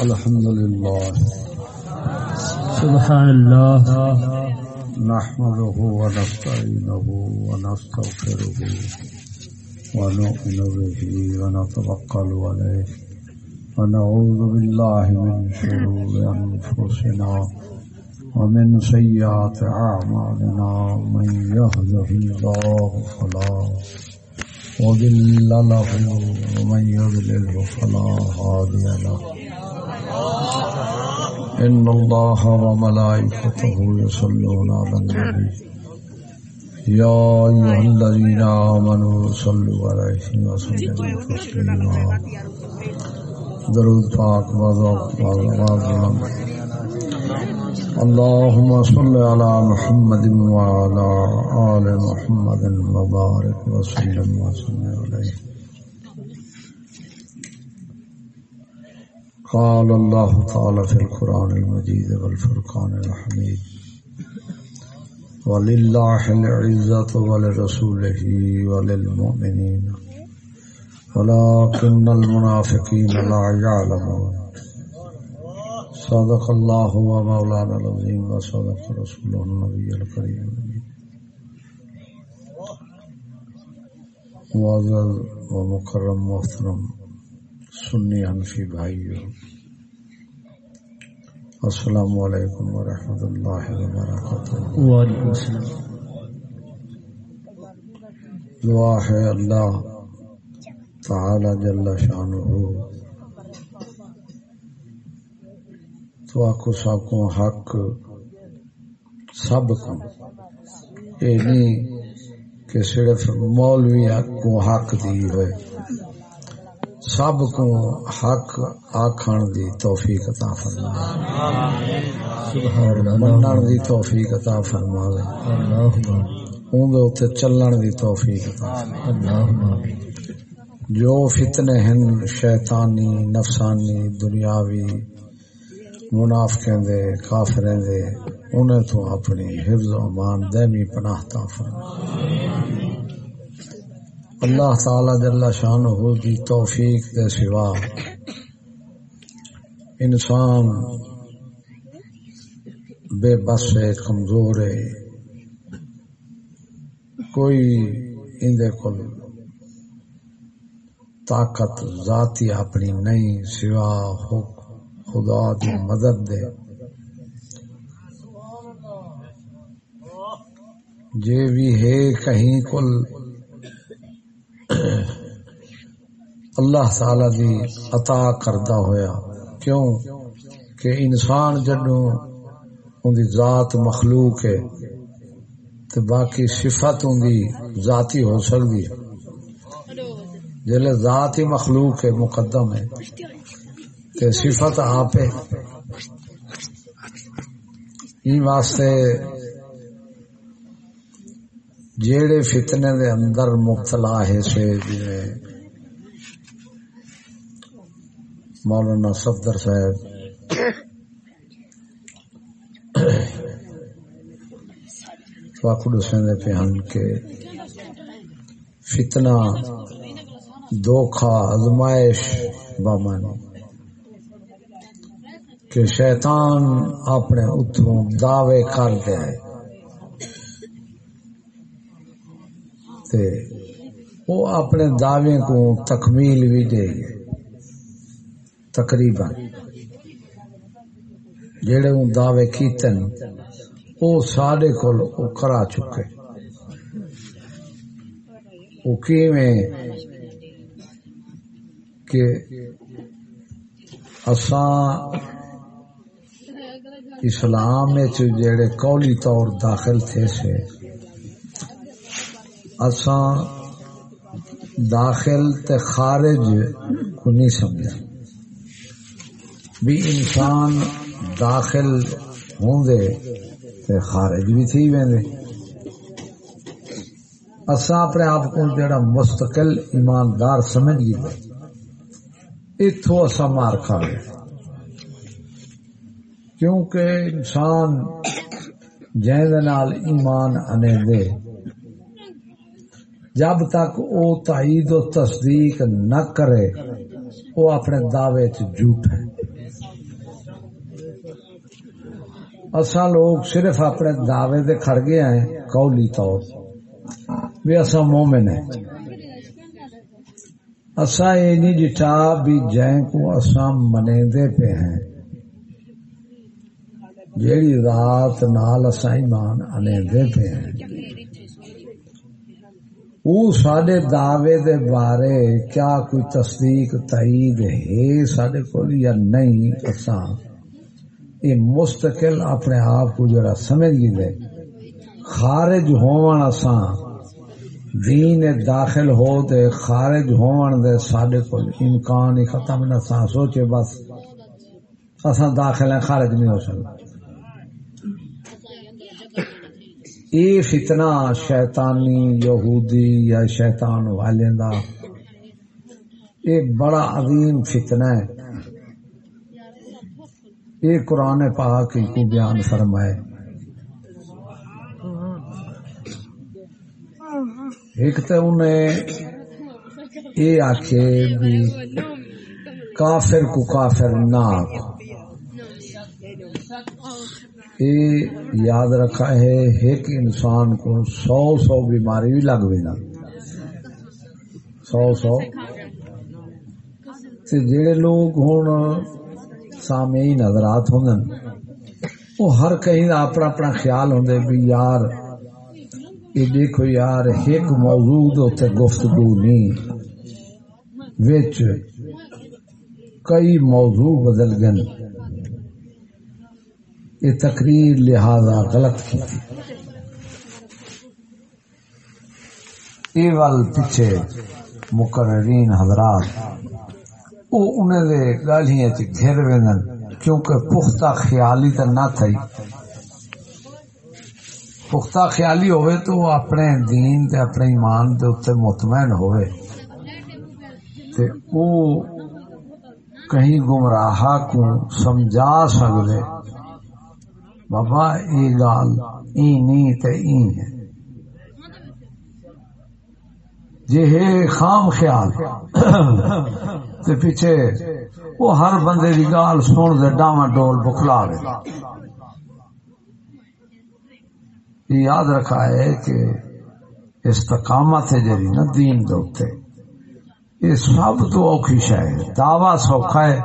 الحمد لله. سبحان الله نحمده ونستعينه ونستغفره ونؤمن به ونتوكل عليه. ونعوذ بالله من شرور أنفسنا ومن سيئات أعمالنا من يهده الله فلا مضل له ومن يضلل فلا هادي له. إن الله وملائكته يصلون على النبي. يا أيها الذين آمنوا صلوا عليه وسلموا تسليما. درود پاک اللهم صل على محمد وعلى آل محمد وبارك وسلم وسلم عليه قال الله تعالى في القرآن المجيد والفرقان الحميد ولله العزة ولرسوله وللمؤمنين ولكن المنافقين لا يعلمون. صدق الله ومولانا العظيم وصدق رسوله النبي الكريم. معزز ومكرم محترم سنی حنفی بھائیو السلام علیکم ورحمۃ اللہ وبرکاتہ۔ وعلیکم السلام۔ دعا ہے اللہ تعالی جل شانہ۔ تو آکو سب کو حق سب کو اے نہیں کہ صرف مولوی کو حق دی ہوئے۔ سب کو حق آکھن دی توفیق عطا اللہ منن دی توفیق عطا اللہم اون دے اوتے چلن دی توفیق عطا اللہم جو فتنے ہیں شیطانی، نفسانی، دنیاوی منافقیں دے، کافریں دے، انہیں تو اپنی حفظ و امان دائمی پناہ تا فرما اللہ تعالی جل شانہ دی توفیق دے سوا انسان بے بس ہے، کمزور ہے۔ کوئی اندے کل طاقت ذاتی اپنی نہیں سوا خدا دی مدد دے۔ جے بھی ہے کہیں کل اللہ تعالی دی عطا کردہ ہویا۔ کیوں؟ کہ انسان جدوں ان دی ذات مخلوق ہے تو باقی صفت ان دی ذاتی ہو سکتی ہے۔ جلے ذات ہی مخلوق ہے، مقدم ہے۔ تے صفت آپ ہے۔ این واسطے جیڑے فتنے دے اندر مبتلا ہے، سے جویں مولانا صفدر صاحب۔ واقع دسیں پہ ہم کے۔ فتنہ دھوکھا ازمائش بامانی کہ شیطان اپنے اتوں دعوے کر دے۔ تے وہ اپنے دعوے کو تکمیل بھی دے۔ گے تقریباً جڑے وہ دعوے کیتن وہ سارے کو کرا چکے۔ وہ کیویں کہ اساں اسلام جڑے قولی طور داخل تھے سے، اساں داخل تے خارج کو نہیں سمجھا۔ بھی انسان داخل ہوں دے تے خارج بھی تھی ویندے۔ اساں اپنے آپ کو جڑا مستقل ایماندار سمجھ گئے۔ اتو اصا مار کھا گئے کیونکہ انسان جہد نال ایمان انے دے جب تک او تائید و تصدیق نہ کرے وہ اپنے دعوے جھوٹ ہے۔ اصا لوگ صرف اپنے دعوے دے کھڑ گئے ہیں، قولی طور۔ بھی اصا مومن ہے اصا یہ نہیں ڈٹا بھی جائیں کو اصا منے دے پہ ہیں۔ جیڑی رات نال اصا ایمان انے دے پہ ہیں۔ وہ سڈے دعوے دے بارے کیا کوئی تصدیق تائید ہے سڈے کو یا نہیں اصا یہ مستقل اپنے آپ کو جڑا سمجھ گئے۔ خارج ہون اساں دین داخل ہو دے خارج ہون دے سڈے کو امکان ہی ختم نہ سا سوچے بس اساں داخل ہیں، خارج نہیں ہو سکتا یہ فتنہ شیطانی یہودی یا شیطان والے دا۔ یہ بڑا عظیم فتنہ ہے۔ یہ قرآن پاک کو بیان فرمائے۔ ایک تو انہیں یہ آخے بھی کافر کو کافر نہ آخو یہ یاد رکھا ہے ایک انسان کو سو سو بیماری بھی لگ نا۔ سو سو۔ جڑے لوگ ہوں سامعین حضرات ہوں وہ ہر کہیں اپنا اپنا خیال ہوں بھی یار یہ دیکھو یار ایک موضوع اتنے گفتگو نہیں وچ کئی موضوع بدل گئے یہ تقریر لہذا غلط کی تھی یہ وال پیچھے مقررین حضرات وہ انہیں دے گالیاں چ گھر ویندن کیونکہ پختہ خیالی تو نہ تھی پختہ خیالی ہوئے تو وہ اپنے دین تے اپنے ایمان دے اتنے مطمئن ہوئے۔ تے او کہیں گمراہ کو سمجھا سکتے بابا یہ گال ای نہیں تے ای ہے۔ جی ہے خام خیال۔ تے پیچھے وہ ہر بندے دی گال سن دے، ڈاواں ڈول بکھلا رہے یہ یاد رکھا ہے کہ استقامت ہے جری نا دین دوتے یہ سب تو اوکھی شاید دعویٰ سوکھا ہے۔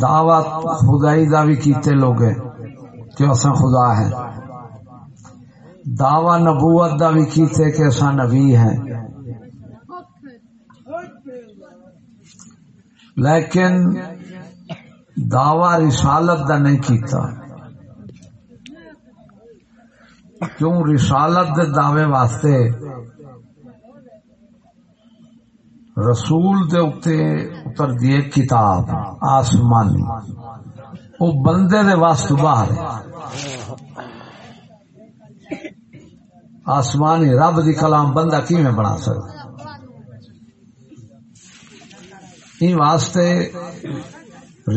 دعویٰ خدائی دا بھی کیتے لوگ کہ اصا خدا ہے دعوی نبوت دا بھی کیتے کہ اصا نبی ہے لیکن دعوی رسالت دا نہیں کیتا۔ کیوں رسالت دے دعوے واسطے؟ رسول دے اتے اتر دیے کتاب آسمانی وہ بندے دے واسطے باہر۔ آسمانی رب دی کلام بندہ کیویں بنا سکتا؟ ان واسطے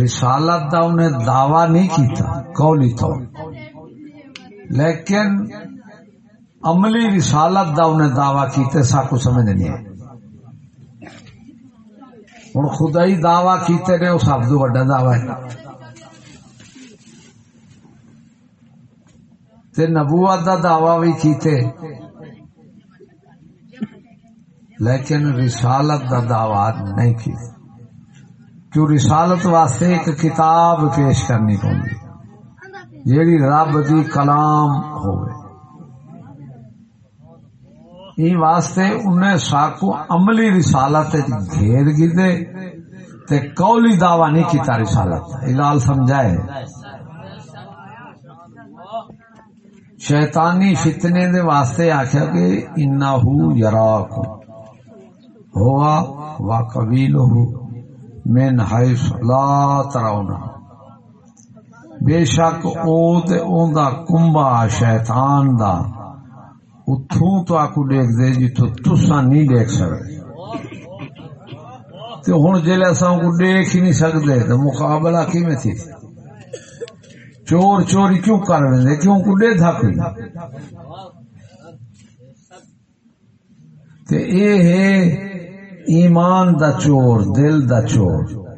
رسالت دا انہیں دعویٰ نہیں کیتا، قولی تو لیکن عملی رسالت دا انہیں دعویٰ کیتے سا کو سمجھ نہیں ہوں خدائی دعویٰ کیتے نے، اس سب تو وڈا دعویٰ ہے۔ تے نبوت دا دعوی بھی کیتے۔ لیکن رسالت دا دعوی نہیں کی کیوں رسالت واسطے ایک کتاب پیش کرنی پوندی۔ جیڑی رب دی کلام ہوئے۔ این واسطے انہیں ساکو عملی رسالت گھیر گی تے قولی دعوی نہیں کیتا رسالت۔ یہ سمجھائے۔ شیطانی فتنے دے واسطے آخیا کہ انہو یراک ہوا و قبیلہ من حیث لا ترونا بے شک او تے اون دا کمبا شیطان دا۔ اتھوں تو آکو دیکھ دے جی تو تسا نہیں دیکھ سکتے تے ہن جلے اساں کو دیکھ ہی نہیں سکدے تے مقابلہ کیویں تھی؟ چور چوری کیوں کر رہے کیوں کو دے تھا کوئی تے اے ہے ایمان دا چور، دل دا چور۔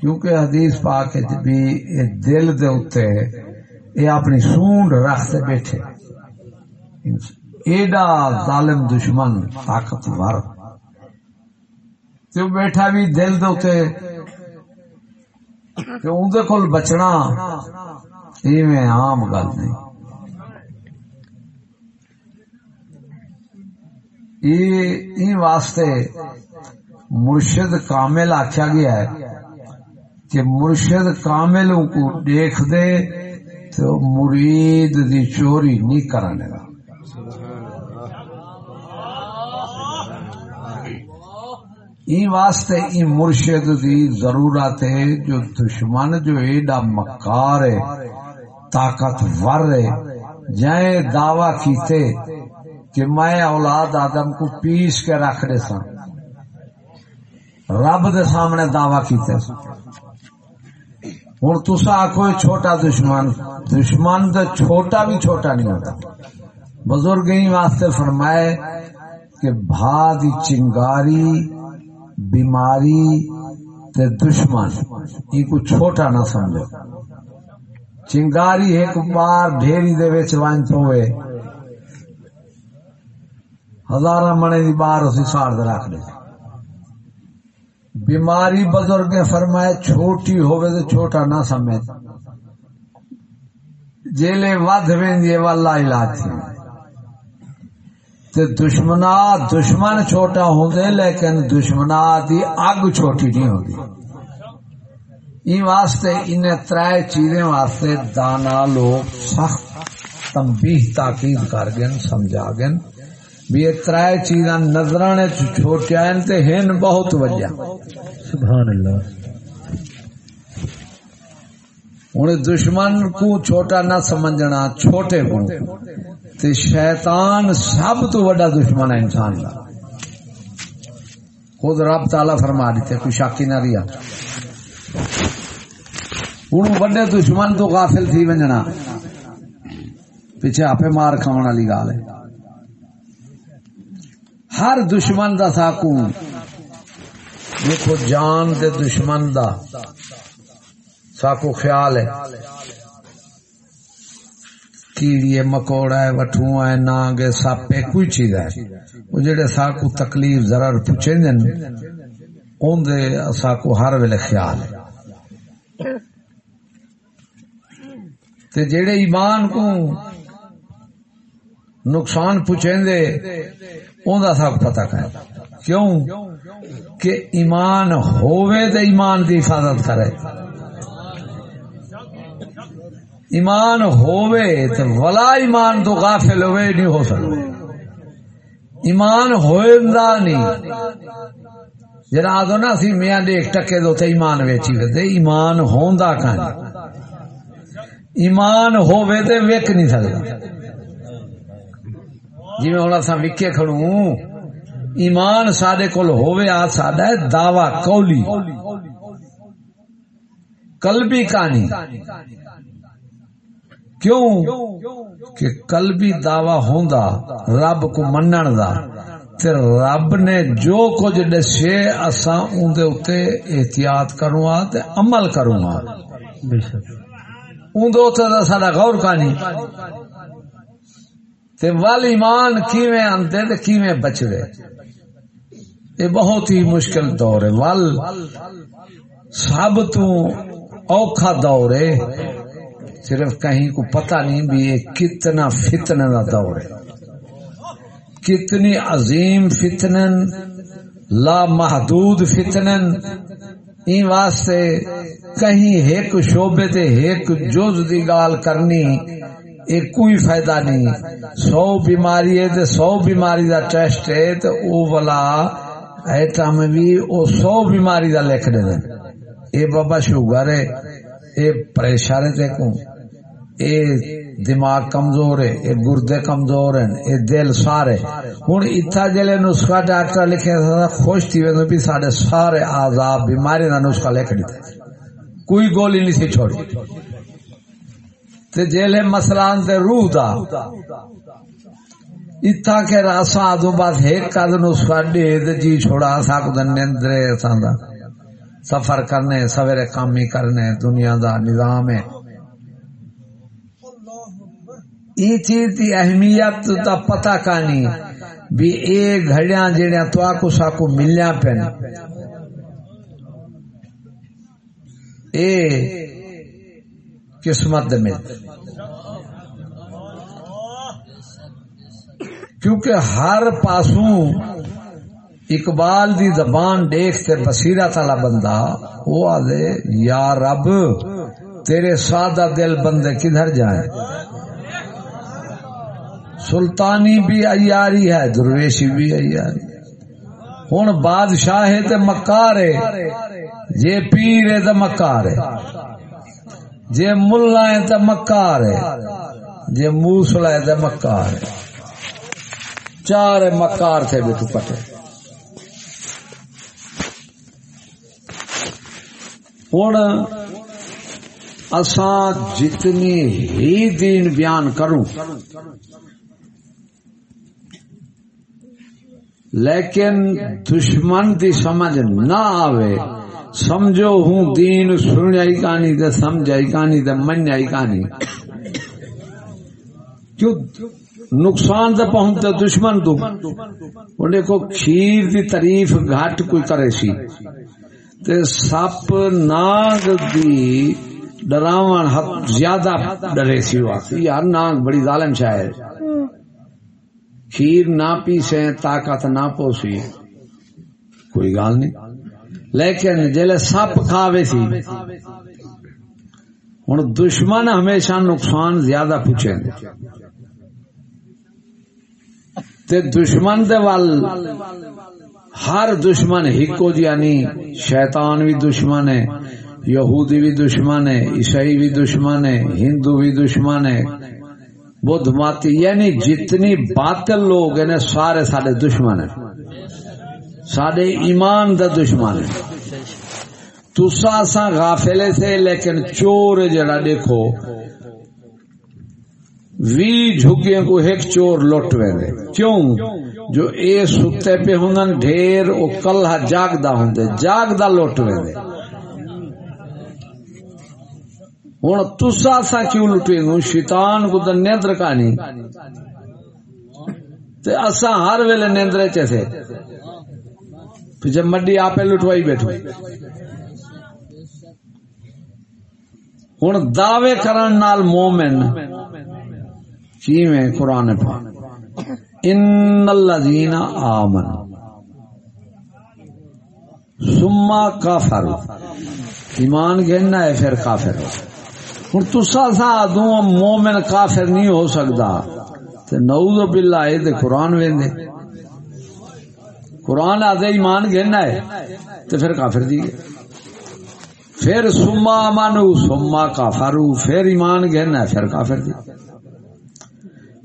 کیونکہ حدیث پاک بھی دل دے اتے اے اپنی سونڈ رکھتے بیٹھے۔ ایڈا ظالم دشمن طاقتور۔ تو بیٹھا بھی دل دے اتے کہ اندر کول بچنا ایویں عام گل نہیں۔ یہ واسطے مرشد کامل آخیا گیا ہے کہ مرشد کامل کو دیکھ دے تو مرید دی چوری نہیں کرنے گا۔ این واسطے این مرشد دی ضرورت ہے، جو دشمن جو ایڈا مکار ہے، طاقت ور ہے، جائیں دعوی کیتے کہ میں اولاد آدم کو پیس کے رکھ دے سا رب دے سامنے دعوی کیتے سا ہوں تسا کوئی چھوٹا دشمن دشمن تو چھوٹا بھی چھوٹا نہیں ہوتا بزرگ واسطے فرمائے کہ بھا دی چنگاری بیماری تے دشمن یہ کو چھوٹا نہ سمجھو چنگاری ایک بار ڈھیری دے وچ وان پوے ہزار منے دی بار اسی سار دے رکھ دے بیماری بزرگ فرمائے چھوٹی ہوئے تو چھوٹا نہ سمجھ۔ جیلے ود ویندی والا علاج تے دشمنا، دشمن چھوٹا ہوندے، لیکن دشمنا دی اگ چھوٹی نہیں ہوندی۔ این واسطے ان ترائے چیزیں واسطے دانا لوگ سخت تنبیہ تاکید کر گئن، سمجھا گئن۔ بھی یہ ترائے چیزاں نظرانے چھوٹے ہیں تے ہن بہت وجہ۔ سبحان اللہ۔ ہوں دشمن کو چھوٹا نہ سمجھنا چھوٹے کو تے شیطان سب تو بڑا دشمن ہے انسان کا خود رب تعالی فرما دیتے کوئی شاکی نہ رہا ہوں بڑے دشمن تو غافل تھی ونجنا۔ پیچھے آپ مار کھاؤ والی گال ہے۔ ہر دشمن دا ساکو دیکھو، جان دے دشمن دا ساکو خیال ہے۔ کیڑی ہے مکوڑا ہے وٹھو ہے ناگ ہے سپ ہے کوئی چیز ہے۔ وہ جڑے ساکو تکلیف ضرر پوچھیں دن اون دے ساکو ہر ویلے خیال ہے۔ تے جڑے ایمان کو نقصان پوچھیں دے اون دا سب پتہ کہ کیوں؟ کہ ایمان ہووے تے ایمان دی حفاظت کرے۔ ایمان ہووے تو ولا ایمان تو غافل ہوئے نہیں ہو سکتا۔ ایمان ہوئے نہیں۔ جنا آدھو نا سی میاں دیکھ ٹکے دو تے ایمان ویچی دے ایمان ہوندا کہاں ایمان ہووے تے ویک نہیں سکتا۔ جی ہونا سا وکے کھڑوں ایمان سادے کول آ سادہ ہے دعوی قولی۔ قلبی کہانی۔ کیوں؟ کہ قلبی دعوی ہوندا رب کو منن دا تے رب نے جو کچھ دسے اساں اون دے اوتے احتیاط کروں آ تے عمل کروں آ بے شک۔ اون دے اوتے ساڈا غور کانی تے وال ایمان کیویں آندے تے کیویں بچدے یہ بہت ہی مشکل دور ہے۔ ول سب تو اوکھا دور ہے۔ صرف کہیں کو پتہ نہیں بھی یہ کتنا فتنہ کا دور ہے۔ کتنی عظیم فتنن لا محدود فتنن۔ این واسطے کہیں ایک شعبے تے ایک جز دی گال کرنی ایک کوئی فائدہ نہیں۔ سو بیماری ہے تے سو بیماری دا ٹیسٹ ہے تے او والا ایٹم بھی او سو بیماری دا لکھ دے اے بابا شوگر ہے، اے پریشر ہے تے کو اے دماغ کمزور ہے، اے گردے کمزور ہیں، اے دل سارے ہن اتھا جلے نسخہ ڈاکٹر لکھے خوش تھی وے بھی سارے سارے عذاب بیماری دا نسخہ لکھ دیتے کوئی گولی نہیں سی چھوڑی۔ تے جیلے مسلان تے روح دا۔ اتھا کہ راسا آدھو بعد ایک قدن اس فاڑی دے جی چھوڑا ساکو دن نیندرے ساندا سفر کرنے، سویرے کامی کرنے، دنیا دا نظام ہے۔ ای چیز دی اہمیت دا پتہ کانی بھی اے گھڑیاں جیڑیاں تو آکو ساکو ملیاں پہنے اے قسمت دے مل کیونکہ ہر پاسوں اقبال دی زبان دیکھتے بصیرت والا بندہ، وہ آدھے، یا رب، تیرے سادہ دل بندے کدھر جائیں؟ سلطانی بھی ایاری ہے، درویشی بھی ایاری۔ ہوں بادشاہ تے مکار ہے جے پیر ہے تو مکار ہے۔ جے ملا ہے تو مکار ہے جے موسلا ہے تو مکار ہے چار مکار تھے بھی تو پٹے۔ ہوں اساں جتنی ہی دین بیان کروں، لیکن دشمن دی سمجھ نہ آوے۔ سمجھو ہوں دین سنیائی کہانی دے سمجھائی کہانی دے منیائی کہانی۔ کیوں نقصان تے پہنچتے دشمن تو۔ انہیں کو کھیر دی تعریف گھٹ کوئی کرے سی۔ تے سپ، ناگ دی ڈراون زیادہ ڈرے سی واقعی یار، ناگ بڑی ظالم شاید کھیر نہ پیسے، طاقت نہ پوسی۔ کوئی گال نہیں۔ لیکن جلے سپ کھاوے سی ہوں دشمن ہمیشہ نقصان زیادہ پوچھے تے دشمن دے وال ہر دشمن ہکو یعنی شیطان بھی دشمن ہے، یہودی بھی دشمن ہے، عیسائی بھی دشمن ہے، ہندو بھی دشمن ہے۔ بدھ ماتی یعنی جتنی باطل لوگ ہیں، سارے سارے دشمن ہیں۔ سارے ایمان دا دشمن ہے۔ تسا سا غافلے سے، لیکن چور جڑا دیکھو، وی جھگیاں کو ایک چور لٹ وے کیوں؟ جو اے ستے پہ ہوں ڈھیر او کلہ جاگ دا ہوں جاگ دا لٹ وے ہوں تسا سا کیوں لٹے گو شیطان کو تو نیندر کہانی۔ تے اسا ہر ویلے نیندرے چے جب مڈی آپ لٹوائی بیٹھو۔ ہوں دعوے کرن نال مومن کیویں قرآن پاک؟ ان الذین آمن ثم کافر ایمان گھننا ہے پھر کافر۔ ہوں تسا سا دوں مومن کافر نہیں ہو سکتا تے نعوذ باللہ اے تے قرآن ویندے۔ قرآن آدھے ایمان گھننا ہے تے پھر کافر دی پھر سما مانو سما کافرو پھر ایمان گھننا ہے پھر کافر دی۔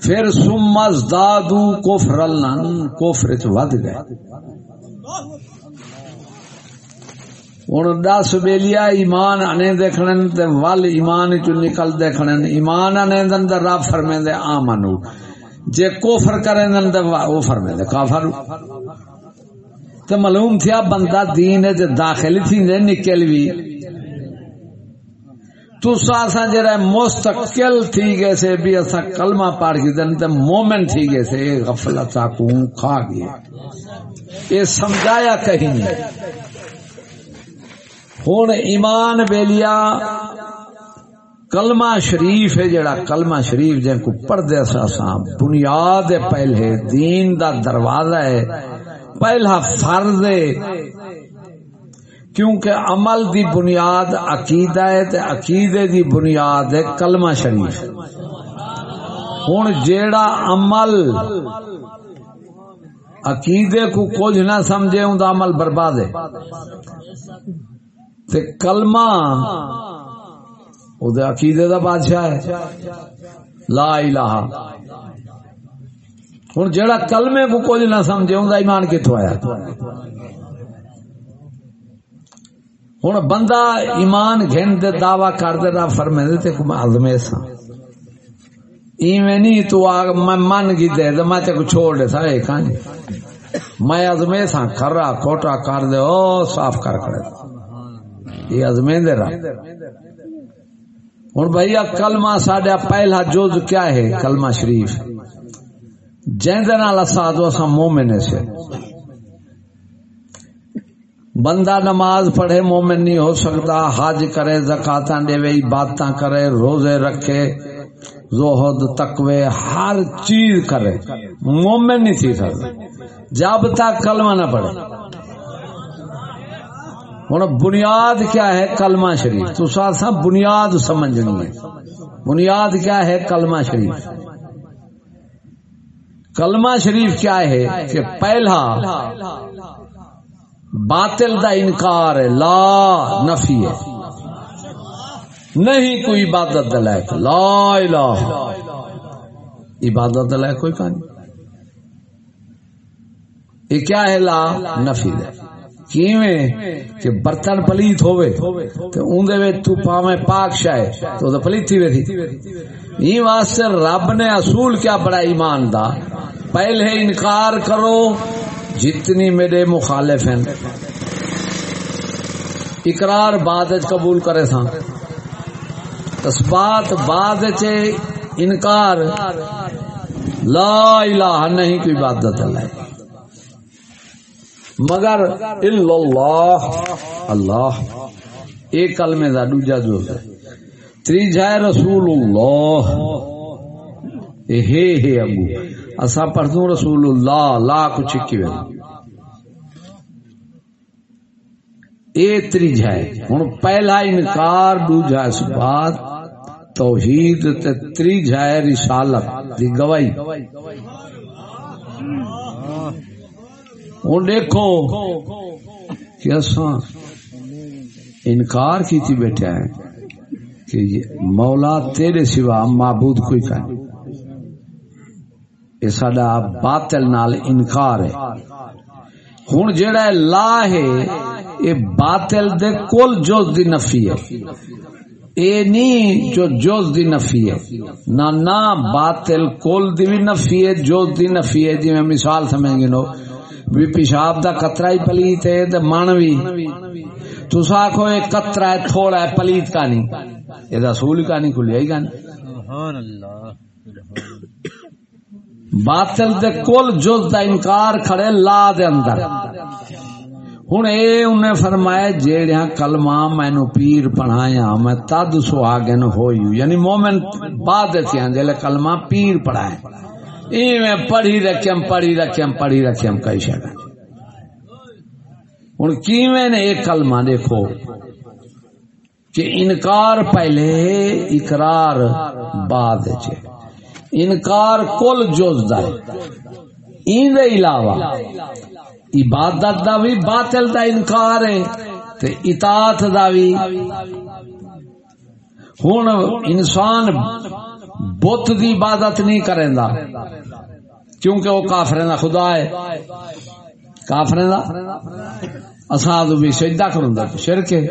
پھر سمز دادو کوفر اللہ کوفر چ ود گئے۔ ہوں دس بیلیا ایمان آنے دیکھنے تے ول ایمان چ نکل دیکھنے ایمان آنے دن رب فرمے دے آ منو جے کوفر کرے دن تے وہ فرمے کافر تے معلوم تھیا بندہ دین ہے داخل تھی نکل بھی تو تسا جرا مستقل تھی گئے سے بھی اصا کلمہ پڑھ کے دن تے مومن تھی گئے سے غفلت کو کھا گئے۔ یہ سمجھایا کہیں۔ نہیں ہوں ایمان بیلیا، کلمہ شریف ہے جڑا کلمہ شریف جن کو پڑھ دے سا بنیاد پہلے، دین دا دروازہ ہے۔ پہلا فرض ہے۔ کیونکہ عمل دی بنیاد عقیدہ ہے تے عقیدے دی بنیاد ہے کلمہ شریف۔ ہوں جیڑا عمل عقیدے کو کچھ نہ سمجھے ہوں تو عمل برباد ہے۔ تے کلمہ وہ عقیدے دا بادشاہ ہے۔ لا الہ۔ ہوں جیڑا کلمے کو کچھ نہ سمجھے ہوں ایمان کتوں آیا؟ ہوں بندہ ایمان گھن دے دعوی کر دے رہا فرمے دے تے کو سا ایویں نہیں تو آگ میں من گی دے تو میں تے کو چھوڑ دے تھا ایک آنی میں ازمے تھا کھرا، کھوٹا کر دے، او صاف کر کرے یہ ازمے دے رہا ہوں بھیا کلمہ ساڈا پہلا جز کیا ہے؟ کلمہ شریف۔ جیندے نال اساد مومن سے بندہ نماز پڑھے مومن نہیں ہو سکتا، حج کرے زکاتاں دے عبادتاں کرے، روزے رکھے، زہد، تقوی، ہر چیز کرے۔ مومن نہیں تھی سکتا جب تک کلمہ نہ پڑھے۔ ہوں بنیاد کیا ہے کلمہ شریف؟ تو ساتھ بنیاد سمجھنی ہے۔ بنیاد کیا ہے کلمہ شریف؟ کلمہ شریف کیا ہے کہ پہلا باطل دا انکار ہے، لا نفی ہے۔ نہیں کوئی عبادت دلائق لا الہ۔ عبادت دلائق کوئی کہانی؟ یہ کیا ہے لا نفی ہے؟ کیویں کہ برتن پلیت ہوئے تو اندے وچ تو پاویں پاک شائے تو تو پلیت تھی ویسی این واسطے رب نے اصول کیا بڑا ایمان دا۔ پہلے انکار کرو۔ جتنی میرے مخالف ہیں۔ اقرار بعد قبول کرے تھا تسبات بعد انکار۔ لا الہ نہیں، کوئی عبادت اللہ۔ مگر اللہ اللہ۔ ایک کلمے دا دوجا جو ہے۔ تیجا رسول اللہ۔ ہے ہے ابو۔ اسا پڑھدوں رسول اللہ، لا کو چکی وے اے تیجا ہے ہن پہلا انکار، دوجا اس بات۔ توحید تے تیجا رسالت دی گواہی۔ ہوں دیکھو کہ انکار کی تھی بیٹھا ہے کہ مولا تیرے سوا معبود کوئی کہ یہ سڈا باطل نال انکار ہے۔ ہوں جڑا لا ہے یہ باطل دے کل جوز دی نفی ہے۔ اے نہیں جو جوز دی نفی ہے۔ نہ نہ باطل کل دی بھی نفی ہے جوز دی نفی ہے۔ جی میں مثال سمجھ گی نو بھی پیشاب دا قطرہ ہی پلیت ہے، تے من بھی تسا آخو یہ قطرہ ہے، تھوڑا ہے، پلیت کا نہیں یہ رسول کا نہیں کھلیا ہی کا نہیں باطل دے کل جز دا انکار کھڑے لا دے اندر۔ ہوں اے انہیں فرمایا جیڑیاں کلمہ مینو پیر پڑھایا میں تد سو سہاگن ہوئی یعنی مومن بعد تھیاں جلے کلمہ پیر پڑھائے میں پڑھی رکھم پڑھی رکھم پڑھی رکھم کئی شکا ہوں کیویں نے ایک کلمہ دیکھو کہ انکار پہلے اقرار بعد چے انکار کل جز دے این دے علاوہ عبادت دا بھی باطل دا انکار ہے تے اطاعت دا بھی۔ ہوں انسان بت دی عبادت نہیں کریں دا، کیونکہ وہ کافریں دا خدا ہے۔ کافریں دا؟ اساں بھی سجدہ کروں دا شرک ہے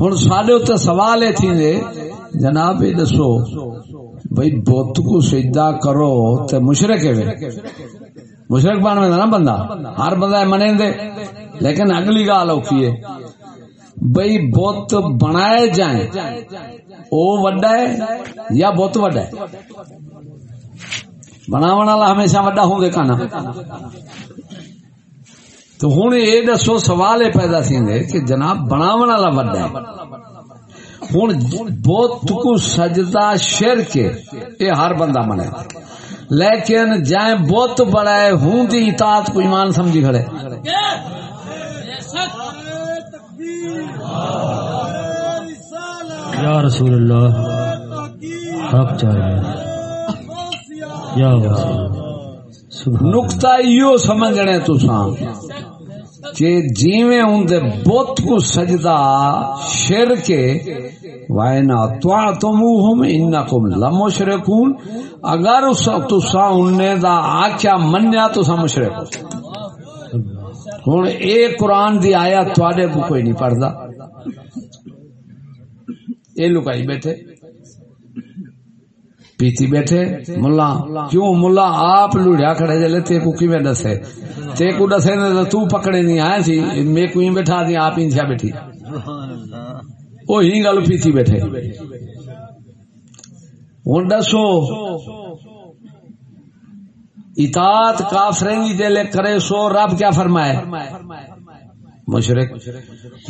ہن ساڈے اوتے سوال اے تھی جناب یہ دسو۔ بھئی بت کو سجدہ کرو تے مشرک ہے مشرک بن میں نا بندہ۔ ہر بندہ منے دے لیکن اگلی گال اوکھی ہے۔ بھئی بت بنائے جائیں۔ او وڈا ہے یا بت وڈا ہے؟ بناو والا ہمیشہ وڈا ہوں گے کھانا تو ہوں یہ دسو سوال یہ پیدا تھے کہ جناب بناو والا وڈا ہے۔ ہوں بت کو سجدہ شر کے یہ ہر بندہ منے۔ لیکن جائیں بت بڑا ہوں دی اطاعت کو ایمان سمجھی کھڑے۔ یا رسول اللہ حق چاہیے یا نقطہ یہ سمجھنے تو کہ جیویں ان دے بت کو سجدہ شر کے، وائنا تو تواتموہم انکم لمشرکون۔ اگر اس تسا اننے دا آکیا منیا تو سا مشرک۔ ہوں اے قرآن دی آیا تواڈے کو کوئی نہیں پڑھدا۔ اے لکائی بیٹھے۔ پیتی بیٹھے، ملا، کیوں ملا؟ آپ لوڑیا کھڑے جلے تے کو کیویں دسے؟ تے کو دسے نے تو پکڑے نہیں آیا سی میں کوئی بیٹھا دی، آپ ہی بیٹھی۔ او ہی گل پیتی بیٹھے۔ ہن دسو، اطاعت کافریں دی دل کرے سو، رب کیا فرمائے؟ مشرق.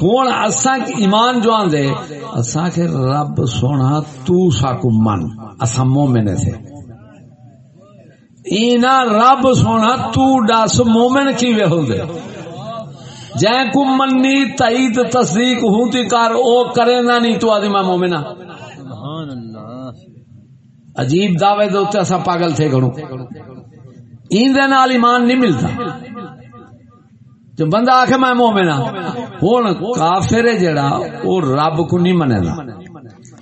ہوں اصا ایمان جو آدھے اصا کے رب سونا تو ساکو من اصا مومن سے اینا رب سونا تو دس مومن کی وے ہو دے جائیں کو منی، تائید، تصدیق ہوں تی کار او کرے نہ نہیں تو آدھی میں مومنہ ہاں۔ عجیب دعوے دے دوتے ایسا پاگل تھے گھڑوں این دے نال ایمان نہیں ملتا۔ جو بندہ آخ میں مومنا ہاں، ہوں کافر جڑا وہ رب کو نہیں منے گا۔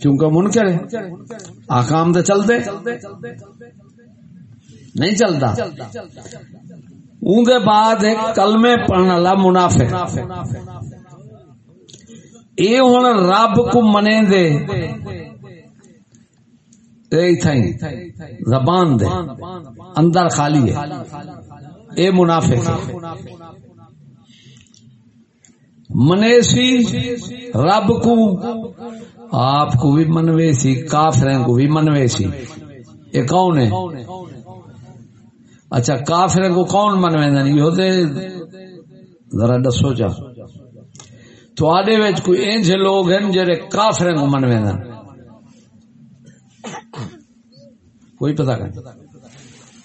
کیونکہ منکر ہے۔ آکام تو چل دے۔ نہیں چلتا اندر بعد ایک کلمے پڑھنے والا منافق۔ یہ ہوں رب کو منے دے۔ زبان دے۔ اندر خالی ہے۔ اے منافق۔ منیسی رب کو، آپ کو بھی منوے سی کافریں کو بھی منوے سی یہ کون ہے؟ اچھا کافریں کو کون منوے یہ ہوتے ذرا دسو چا تو آدھے کوئی انج لوگ ہیں جرے کافریں کو منوے کوئی پتہ کریں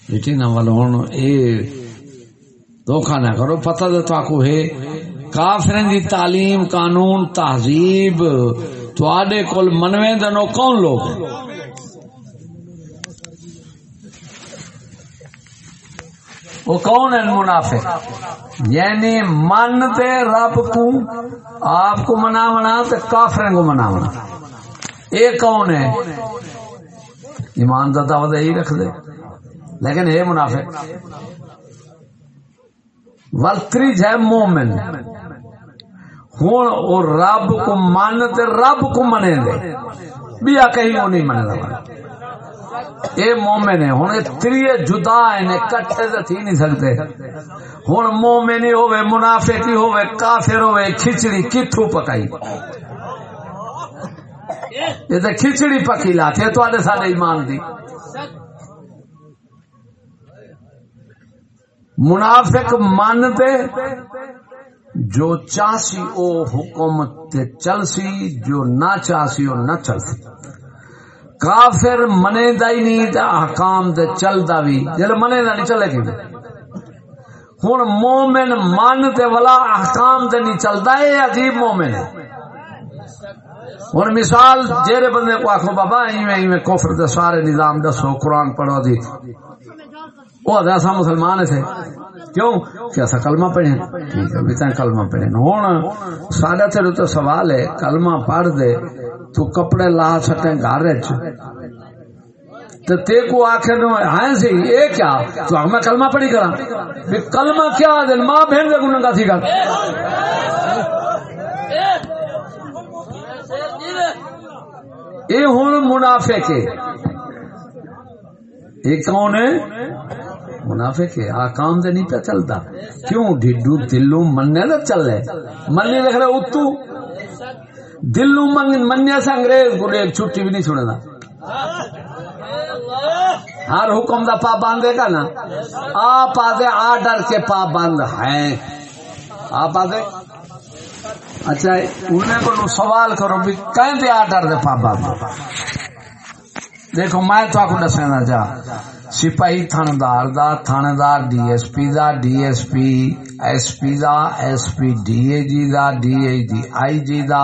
بیٹی نہ والوں اے دھوکہ نہ کرو، پتہ تو آکو ہے۔ کافرن دی تعلیم، قانون، تہذیب تھوڑے کول منوے دنو کون لوگ وہ کون ہے منافق؟ یعنی من تے رب کو آپ کو مناونا تے کافرن کو مناونا۔ اے کون ہے ایمان دا دعوت یہی رکھ دے۔ لیکن یہ منافق ولتری جائے مومن۔ ہوں وہ رب کو من تے رب کو منے دے بیا کہیں وہ نہیں منے دا اے مومن ہے، ہوں تری جدا ہے کٹھے تو تھی نہیں سکتے۔ ہوں مومن ہی ہوئے، منافق ہی ہوئے، کافر ہوئے، کھچڑی کتھو پکائی؟ یہ تو کھچڑی پکی لاتے تو آدھے سارے ایمان دی۔ منافق مانتے، جو چاسی او حکومت چل سی جو نہ چاسی او نہ چل سی کافر منے دا ہی نہیں تے احکام تے چلدا وی جل منے دا نہیں چلے گی۔ ہن مومن من تے ولا احکام تے نہیں چلدا اے عجیب مومن ہے۔ ہن مثال جیرے بندے کو آکھو، بابا، ایویں ایویں کفر دے سارے نظام دسو، قرآن پڑھو دی۔ وہ آدھا ایسا مسلمان تھے کیوں؟ کہ ایسا کلمہ پڑھے ٹھیک ہے بیتا کلمہ پڑھے ہوں، ساڈا تیرے تو سوال ہے، کلمہ پڑھ دے، تو کپڑے لا سکتے گھر تو تے کو آخر ہے سی، یہ کیا؟ تو میں کلمہ پڑھی کرا بھی کلمہ کیا دن ماں بہن دے گنگا تھی گا یہ ہوں منافع کے یہ کون ہے؟ منافق ہے آکام دے نہیں پہ چلتا۔ کیوں؟ ڈھڈو دلو مننے نہ چل رہے مننے لکھ رہے اتو۔ دلو من مننے سے انگریز کو ایک چھٹی بھی نہیں سننا۔ ہر حکم دا پابند ہے نا آپ آدھے آرڈر کے پابند ہیں۔ آپ آدھے۔ اچھا انہیں کو سوال کرو بھی کہیں دے آرڈر دے پابند؟ دیکھو، میں تو آپ کو دسنا چاہ۔ سپاہی تھاندار دا تھاندار D S P the D S P S P the S P D A G the D A G I G the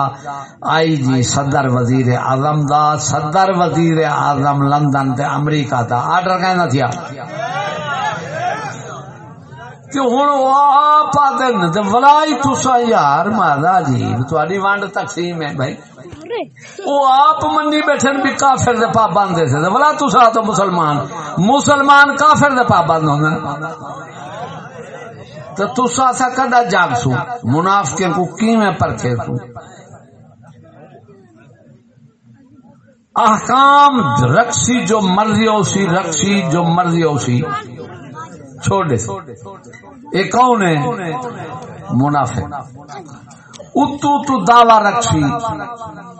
I G صدر وزیر اعظم دا صدر وزیر اعظم لندن تے امریکہ دا آرڈر کہنا تھیا کہ ہوں آپ آدھے ولائی تسا یار مادا جی تاری ونڈ تقسیم ہے بھائی وہ آپ منی بیٹھے بھی کافر دے پابند تھے بلا تسا تو مسلمان۔ مسلمان کافر دے پابند ہوں تو تسا سا کدا جاگ سو؟ منافقے کو کی میں پرکھے تو احکام رقصی جو مرضی ہو سی رقصی جو مرضی ہو چھوڑ دے یہ کون ہے؟ منافع اتو تو دعوی رکھی۔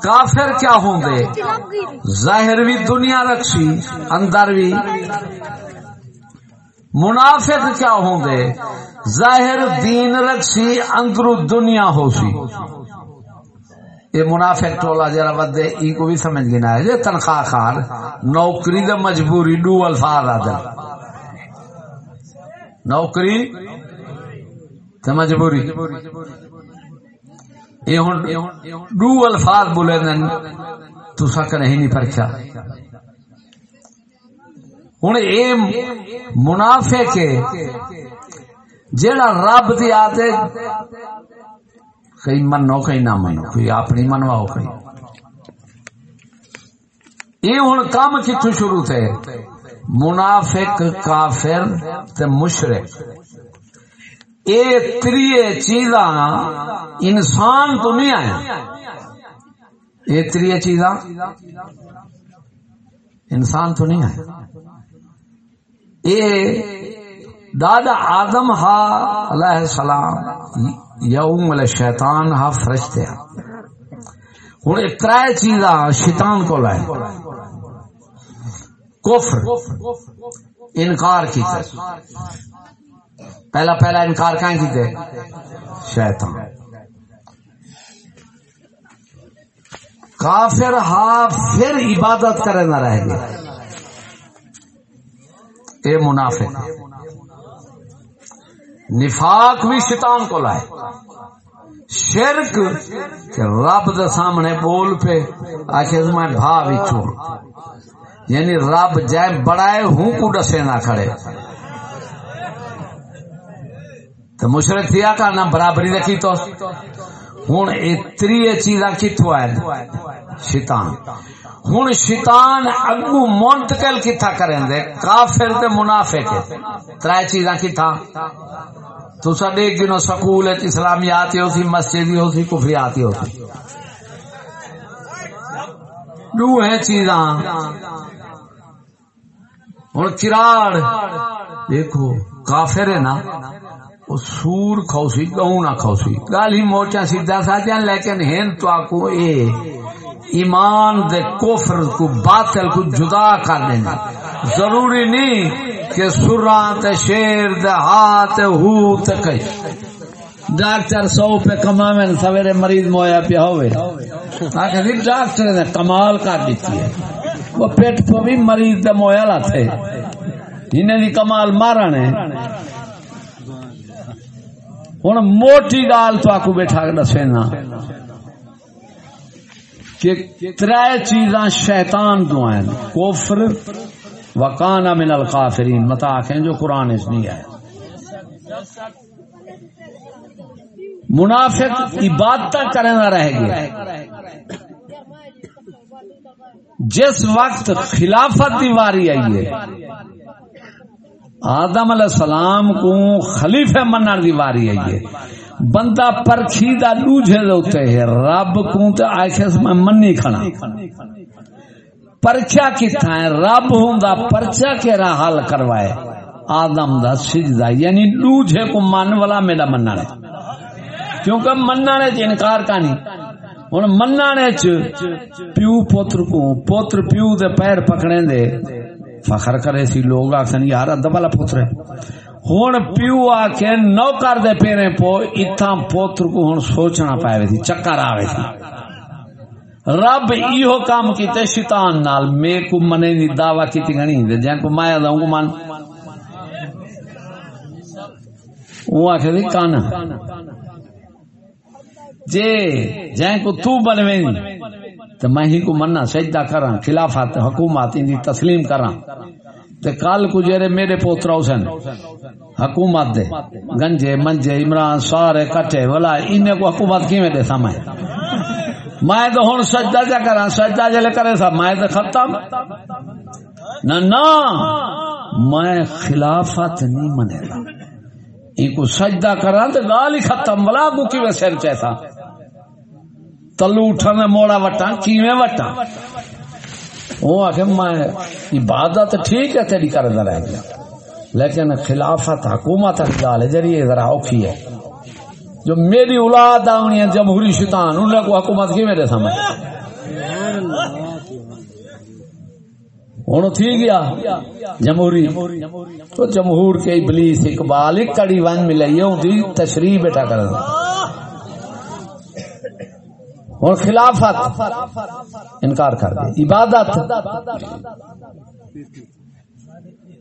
کافر کیا ہوں دے ظاہر بھی دنیا رکھی، اندر بھی۔ منافق کیا ہوں دے ظاہر دین رکھی اندر دنیا ہو سی یہ منافق ٹولا جرا بدے ای کو بھی سمجھ گنا ہے۔ یہ تنخواہ خار، نوکری دے مجبوری، دو الفاظ آ نوکری تے مجبوری۔ دو الفاظ بولے دن تو سکر نہیں پرکھا ہوں اے منافع کے جیڑا رب دی آتے کئی منو کئی نہ منو، کوئی اپنی منواؤ کئی یہ ہوں کام کتوں شروع تھے؟ منافق کافر تے مشرق۔ اے تریے چیزاں انسان تو نہیں آیا یہ تریے چیزاں انسان تو نہیں آیا اے دادا آدم ہا علیہ السلام یوم علیہ شیطان ہا فرشتے ہا۔ ہوں تر چیزاں شیطان کو لائے۔ کفر انکار کی پہلا پہلا انکار کہیں کی تھے شیطان۔ کافر ہا پھر عبادت کرے نہ رہ گیا اے منافق، نفاق بھی شیطان کو لائے۔ شرک کہ رب دے سامنے بول پہ آخر میں بھا بھی چھوڑ۔ یعنی رب جائے بڑائے ہوں کو ڈسے نہ کھڑے۔ تو مشرق تھیا کرنا برابری رکھی تو؟ ہوں اتری چیزاں کتوں آئے؟ شیطان۔ ہوں شیطان اگو منتقل کتھا کریں دے، کافر تے منافق۔ تر چیزاں کتھا تو سڈے گنو سکول اسلامیات ہوتی مسجد ہوتی کفریات ہوتی دو ہے چیزاں۔ ہوں چراڑ۔ دیکھو، کافر ہے نا؟ سور کھوسی گہوں نہ کھوسی۔ گل ہی موچا سیدھا سا لیکن ہن تو آکو اے ایمان دے کفر کو باطل کو جدا کر دینا۔ ضروری نہیں کہ سران تے شیر دے ہاتھ ہو تے کئی۔ ڈاکٹر سو پہ کما سویرے مریض مویا پیا ہوئے۔ آخر جی ڈاکٹر نے کمال کر دیتی ہے۔ وہ پیٹ پہ بھی مریض دے مویا لاتے انہیں دی کمال مارا نے ہوں موٹی گال تو آکو بیٹھا کے دسے کہ تر چیزاں شیطان تو ہیں؟ کوفر وکانا من القافرین متا آخیں جو قرآن اس نہیں ہے۔ منافق عبادت کرنا رہ گیا۔ جس وقت خلافت دی واری آئی ہے آدم علیہ السلام کو خلیفہ منن دی واری آئی ہے بندہ پرکھی دا لوجھے دوتے ہے، رب کو تے آخر میں منی کھنا پرچا کتھا ہے؟ رب ہوں دا پرچا کے راہ حل کروائے۔ آدم دا سجدہ یعنی لوجھے کو من والا میرا مننا ہے۔ کیونکہ مننا نے انکار کا نہیں ہوں مننا نے پیو پوتر کو، پوتر پیو دے پیر پکڑے دے فخر کرے سی، لوگ آخر یار، ادب والا پوتر ہوں پیو آ کے نوکر دے پیرے پو اتنا پوتر کو ہوں سوچنا پائے تھی چکر آئے تھی رب ایہو کام کیتے، شیطان نال میں کو منے دی دعوی کیتی گنی۔ دے جن کو مایا داؤں کو مان وہ آخر دی کانا جے، جن کو تو بنویں تو میں ہی کو مننا سجدہ کراں خلافات حکومت، ان دی تسلیم کراں۔ تے کل کو جڑے میرے پوترا حسین، حکومت دے، گنجے، منجے، عمران، سارے کٹے ولا انہیں کو حکومت کیویں دے سامے میں؟ تو ہوں سجدہ جا کرا سجدہ جلے کرے سا میں تو ختم۔ نہ نہ، میں خلافت نہیں منے گا ان کو سجدہ کرا تو گال ہی ختم، ولا کو کی سر چیسا تلو اٹھا میں موڑا وٹا کیویں وٹا وہ آخ میں عبادت ٹھیک ہے، تیری کردا رہ گیا لیکن خلافت، حکومت گال ہے جی ذرا اوکھی ہے۔ جو میری اولاد آنی ہے، جمہوری شیطان انہیں کو حکومت کی میرے سامنے؟ ہوں تھی گیا، جمہوری۔ تو جمہور کے ابلیس اقبال، ایک کڑی ون ملائی ہے تشریح بیٹھا کر ہوں خلافت انکار کر دے عبادت۔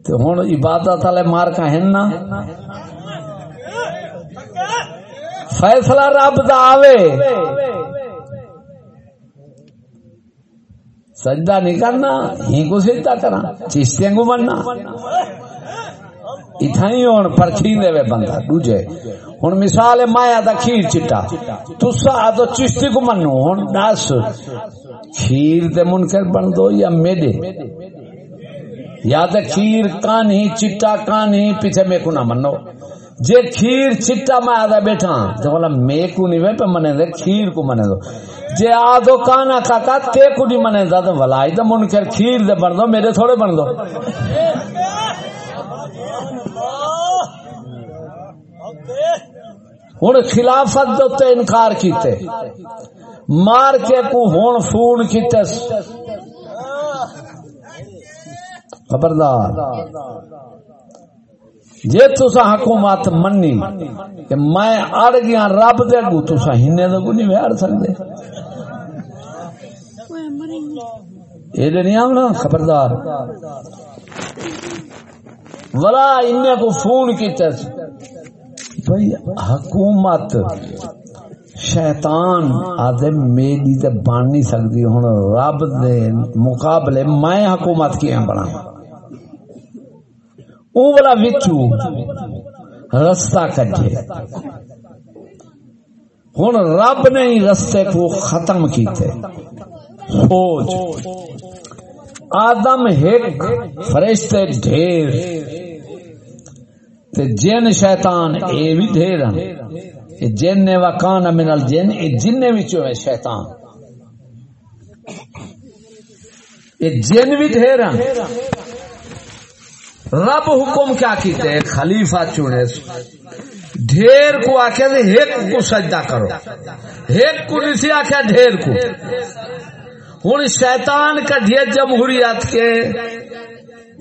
ہوں عبادت والے مارکا ہے نا۔ فیصلہ رب دا آوے۔ سجدہ نہیں کرنا، ہی کو سجدہ کرا چیشتیاں کو مننا اتھائی ہون پرچھی دے وے بندہ، دوجے۔ ہن مثال ہے مایا دا کھیر چٹا۔ تسا تو چشتی کو منو، ہن دس۔ کھیر تے منکر بن دو یا میڈے یا تے کھیر کان ہی چٹا کان ہی پیچھے میں کو نہ منو۔ جے کھیر چٹا میں آدھا بیٹھا تو بولا میں کو نہیں وے پہ منے دے، کھیر کو منے دو۔ جے آدھو کانا کاکا تے کو نہیں منے دا تو ولائی دا منکر کھیر دے بن دو، میرے تھوڑے بن دو۔ ہوں خلافت دے انکار کیتے۔ مار کے کو ہون فون کیتے۔ خبردار۔ جے تسا حکومت منی کہ میں اڑ گیا رب دے گو تسا ہنے دے گو نہیں ویار سکدے۔ اے نہیں آونا؟ خبردار۔ ولا انہیں کو فون کیتے بھائی، حکومت، شیطان، آدھے میری تے بن نہیں سکتی ہوں رب دے مقابلے میں حکومت کیا بنا او والا وچو رستہ کٹے ہوں رب نے ہی رستے کو ختم کیتے۔ سوچ۔ آدم ایک فرشتے ڈھیر تے جن شیطان اے بھی ڈھیر ہیں جن نے وکان من الجن، اے جن وچوں ہے شیطان۔ اے جن بھی ڈھیر ہیں رب حکم کیا کیتے خلیفہ چنے۔ ڈھیر کو آکھے دے جی، کو سجدہ کرو۔ ایک کو نہیں سی آکھے ڈھیر کو۔ ہوں شیطان کا جمہوریت کے؟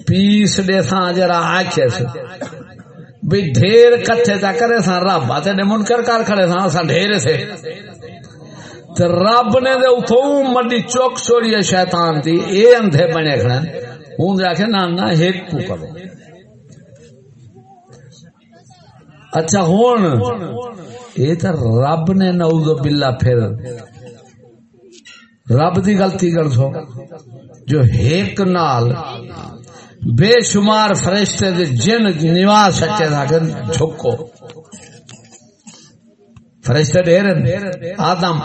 پیس دے سا جرا آکھے سے بھی ڈھیر کٹھے تا کرے سا رب آتے نے منکر کر کھڑے سا سا ڈھیر سے۔ تو رب نے دے اتھو مڈی چوک چھوڑی ہے شیطان تھی اے اندھے بنے کھڑے ہوں جا کے نانا ایک کو کرو۔ اچھا ہون۔ اے تا رب نے نعوذ باللہ پھر رب دی غلطی کر سو جو ایک نال بے شمار فرشتے دے جن نواز سچے تھا جھکو فرشتے ڈیر آدم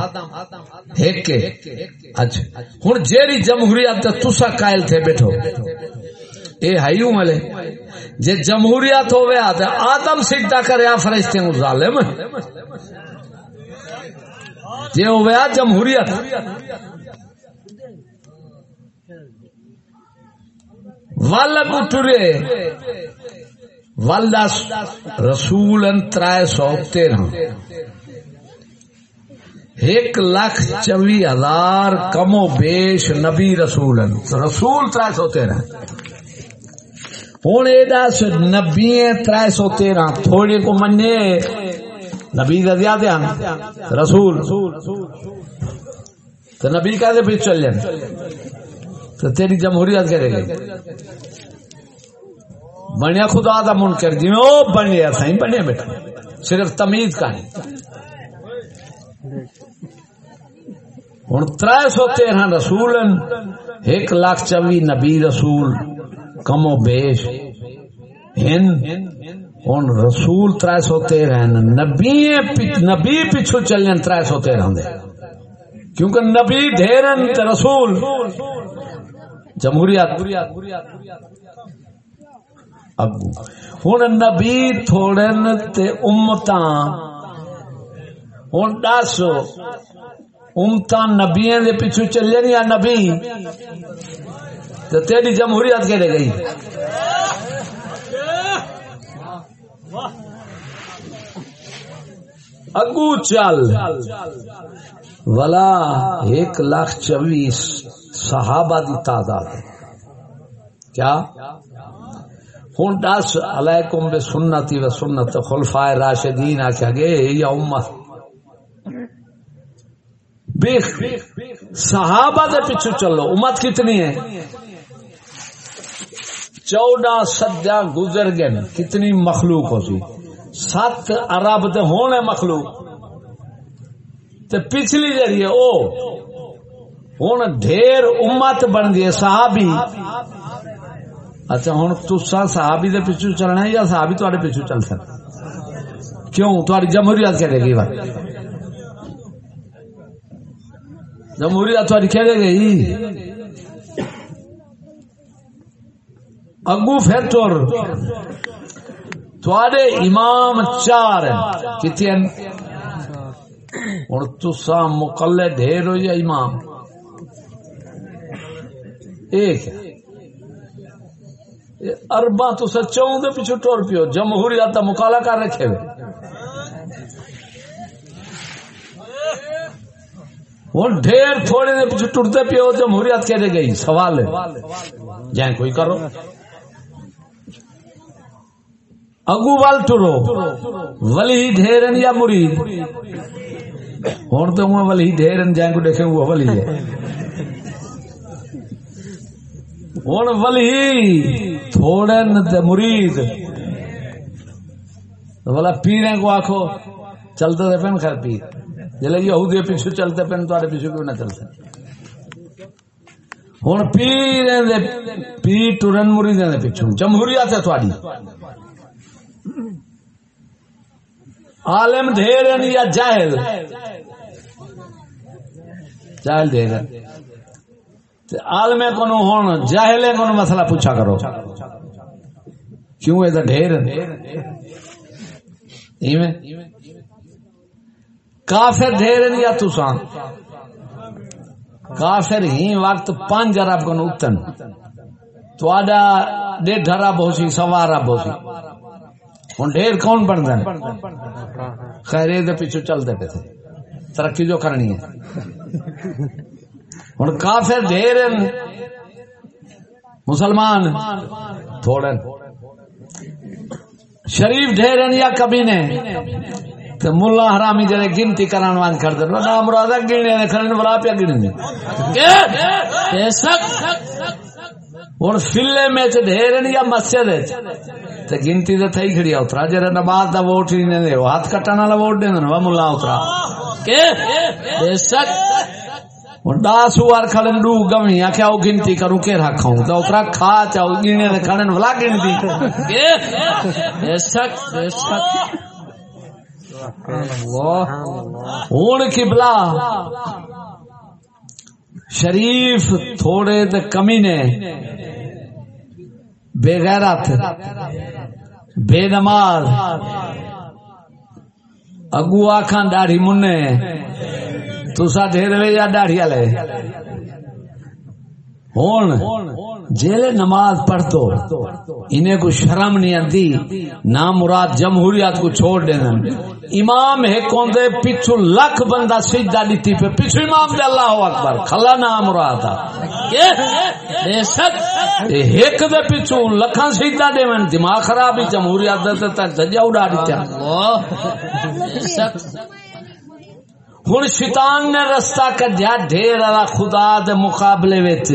ایک کے اچھا۔ ہوں جیڑی جمہوریت تسا قائل تھے بیٹھو۔ اے ہائیو ملے۔ جے جمہوریت ہوئے آتے آدم سجدہ کرے آ فرشتے ظالم۔ جے ہوئے آ جمہوریت۔ ول ٹرے ول رسول ترائے سو تیرہ۔ ایک لاکھ چوی ہزار کم و بیش نبی رسول رسول ترائے سو تیرہ۔ ہوں یہ دس نبی ترائے سو تیرہ۔ تھوڑے کو منے۔ نبی کا زیادہ رسول۔ تو نبی کا پھر چل جائیں تو تیری جمہوریت کرے گی بنیا خدا دا منکر جی میں وہ بنیا سائیں بنیا بیٹا۔ صرف تمیز کا۔ نہیں ہوں تر سو تیرہ رسول ایک لاکھ چوی نبی رسول، کم و بیش۔ ہوں رسول تر سو تیرہ نبی نبی پچھو چلنے تر سو تیرہ دے کیونکہ نبی ڈھیرن رسول۔ جمہوریت۔ اگو ہوں نبی تھوڑے امت ہوں دس امت نبیا پیچھو چلے یا نبی۔ تو تیری جمہوریت کے گئی؟ اگو چل۔ ولا ایک لاکھ چوبیس صحابہ دی تعداد ہے۔ کیا؟ ہوں دس علیکم بے سنتی و سنت خلفائے راشدین آخیا گے یا امت۔ صحابہ دے پیچھے چلو، امت کتنی ہے؟ چودہ سدیا گزر گئے کتنی مخلوق ہو سی۔ سات ارب تو ہونے مخلوق۔ تے پچھلی جڑی ہے او ہوں ڈھیر امت بن گئی صحابی۔ اچھا ہوں تسا صحابی دے پیچھے چلنا ہے یا صحابی تے پیچھے چل سکتے کیوں؟ تاری جمہوریت کہہ دے گی بھائی۔ جمہوریت تاری کہہ دے گئی اگو پھر تر تھوڑے امام چار کتنے ہوں تسا مکلے ڈھیر ہو یا امام؟ ایک اربا تسا چون دے پیچھے ٹور پیو. جمہوریت کا مکالا کر رکھے ہوئے. ہوں ڈھیر تھوڑے دے پیچھے ٹرتے پیو جمہوریت کہہ گئی. سوال ہے. جائیں کوئی کرو. اگو وال ٹرو ولی ڈھیرن یا مرید؟ ہوں تو وہ ولی ڈھیرن جائیں کو دیکھیں وہ ولی ہے۔ ہوں ولی تھوڑے مرید۔ بولا پیرے کو آخو چلتے تھے پین خیر پیر۔ جلے یہودی پیچھے چلتے پین تو پیچھے کیوں نہ چل سکتے ہوں پیر پی ٹورن مرید پیچھو جمہوریت ہے تھوڑی عالم ڈھیر یعنی یا جاہل؟ جاہل ڈھیر عالم کو ہوں جاہل کو مسئلہ پوچھا کرو۔ کیوں یہ ڈھیر کافر ڈھیر یعنی یا تسان کافر ہی وقت پانچ ارب کو اتن۔ تو ڈیڑھ ارب ہو سی سوا ارب ہو سی ہوں ڈھیر کون بن دین خیر یہ پیچھو چلتے پے تھے ترقی جو کرنی ہے ہوں کافر ڈھیر مسلمان تھوڑے شریف ڈھیر یا کبھی نے تو ملا حرامی جڑے گنتی کران وان کر دے نام مراد گننے نے کھڑن بلا پیا شک ہوں فلے میں ڈھیر یا مسجد تے گنتی تے تھئی کھڑی اترا جڑا نماز دا ووٹ ہی نہیں دے ہاتھ کٹن والا ووٹ دین وا مولا اترا۔ کے بے شک۔ ہن داس وار کھڑن ڈو گویں آکھیا او گنتی کروں تے اترا کھا چاو گنے تے کھڑن ولا گنتی۔ کے بے شک بے شک۔ ہوں قبلہ شریف تھوڑے تے کمی نے، بے غیرت، بے نماز، اگو آخان داڑھی من تسا ڈھیر لے یا داڑھی والے۔ ہوں جیلے نماز پڑھ دو، انہیں کو شرم نہیں آتی، نہ مراد جمہوریت کو چھوڑ دینا امام ہے کون دے، پچھو لکھ بندہ سجدہ دیتی پہ پچھو امام دے اللہ اکبر، کھلا نہ مراد ایک دے پچھو لکھاں سجدہ دے من دماغ خراب ہی جمہوریت دے تک دجا اڑا دیتا۔ ہن شیطان نے رستہ کڈیا، ڈھیر والا خدا دے مقابلے وچ۔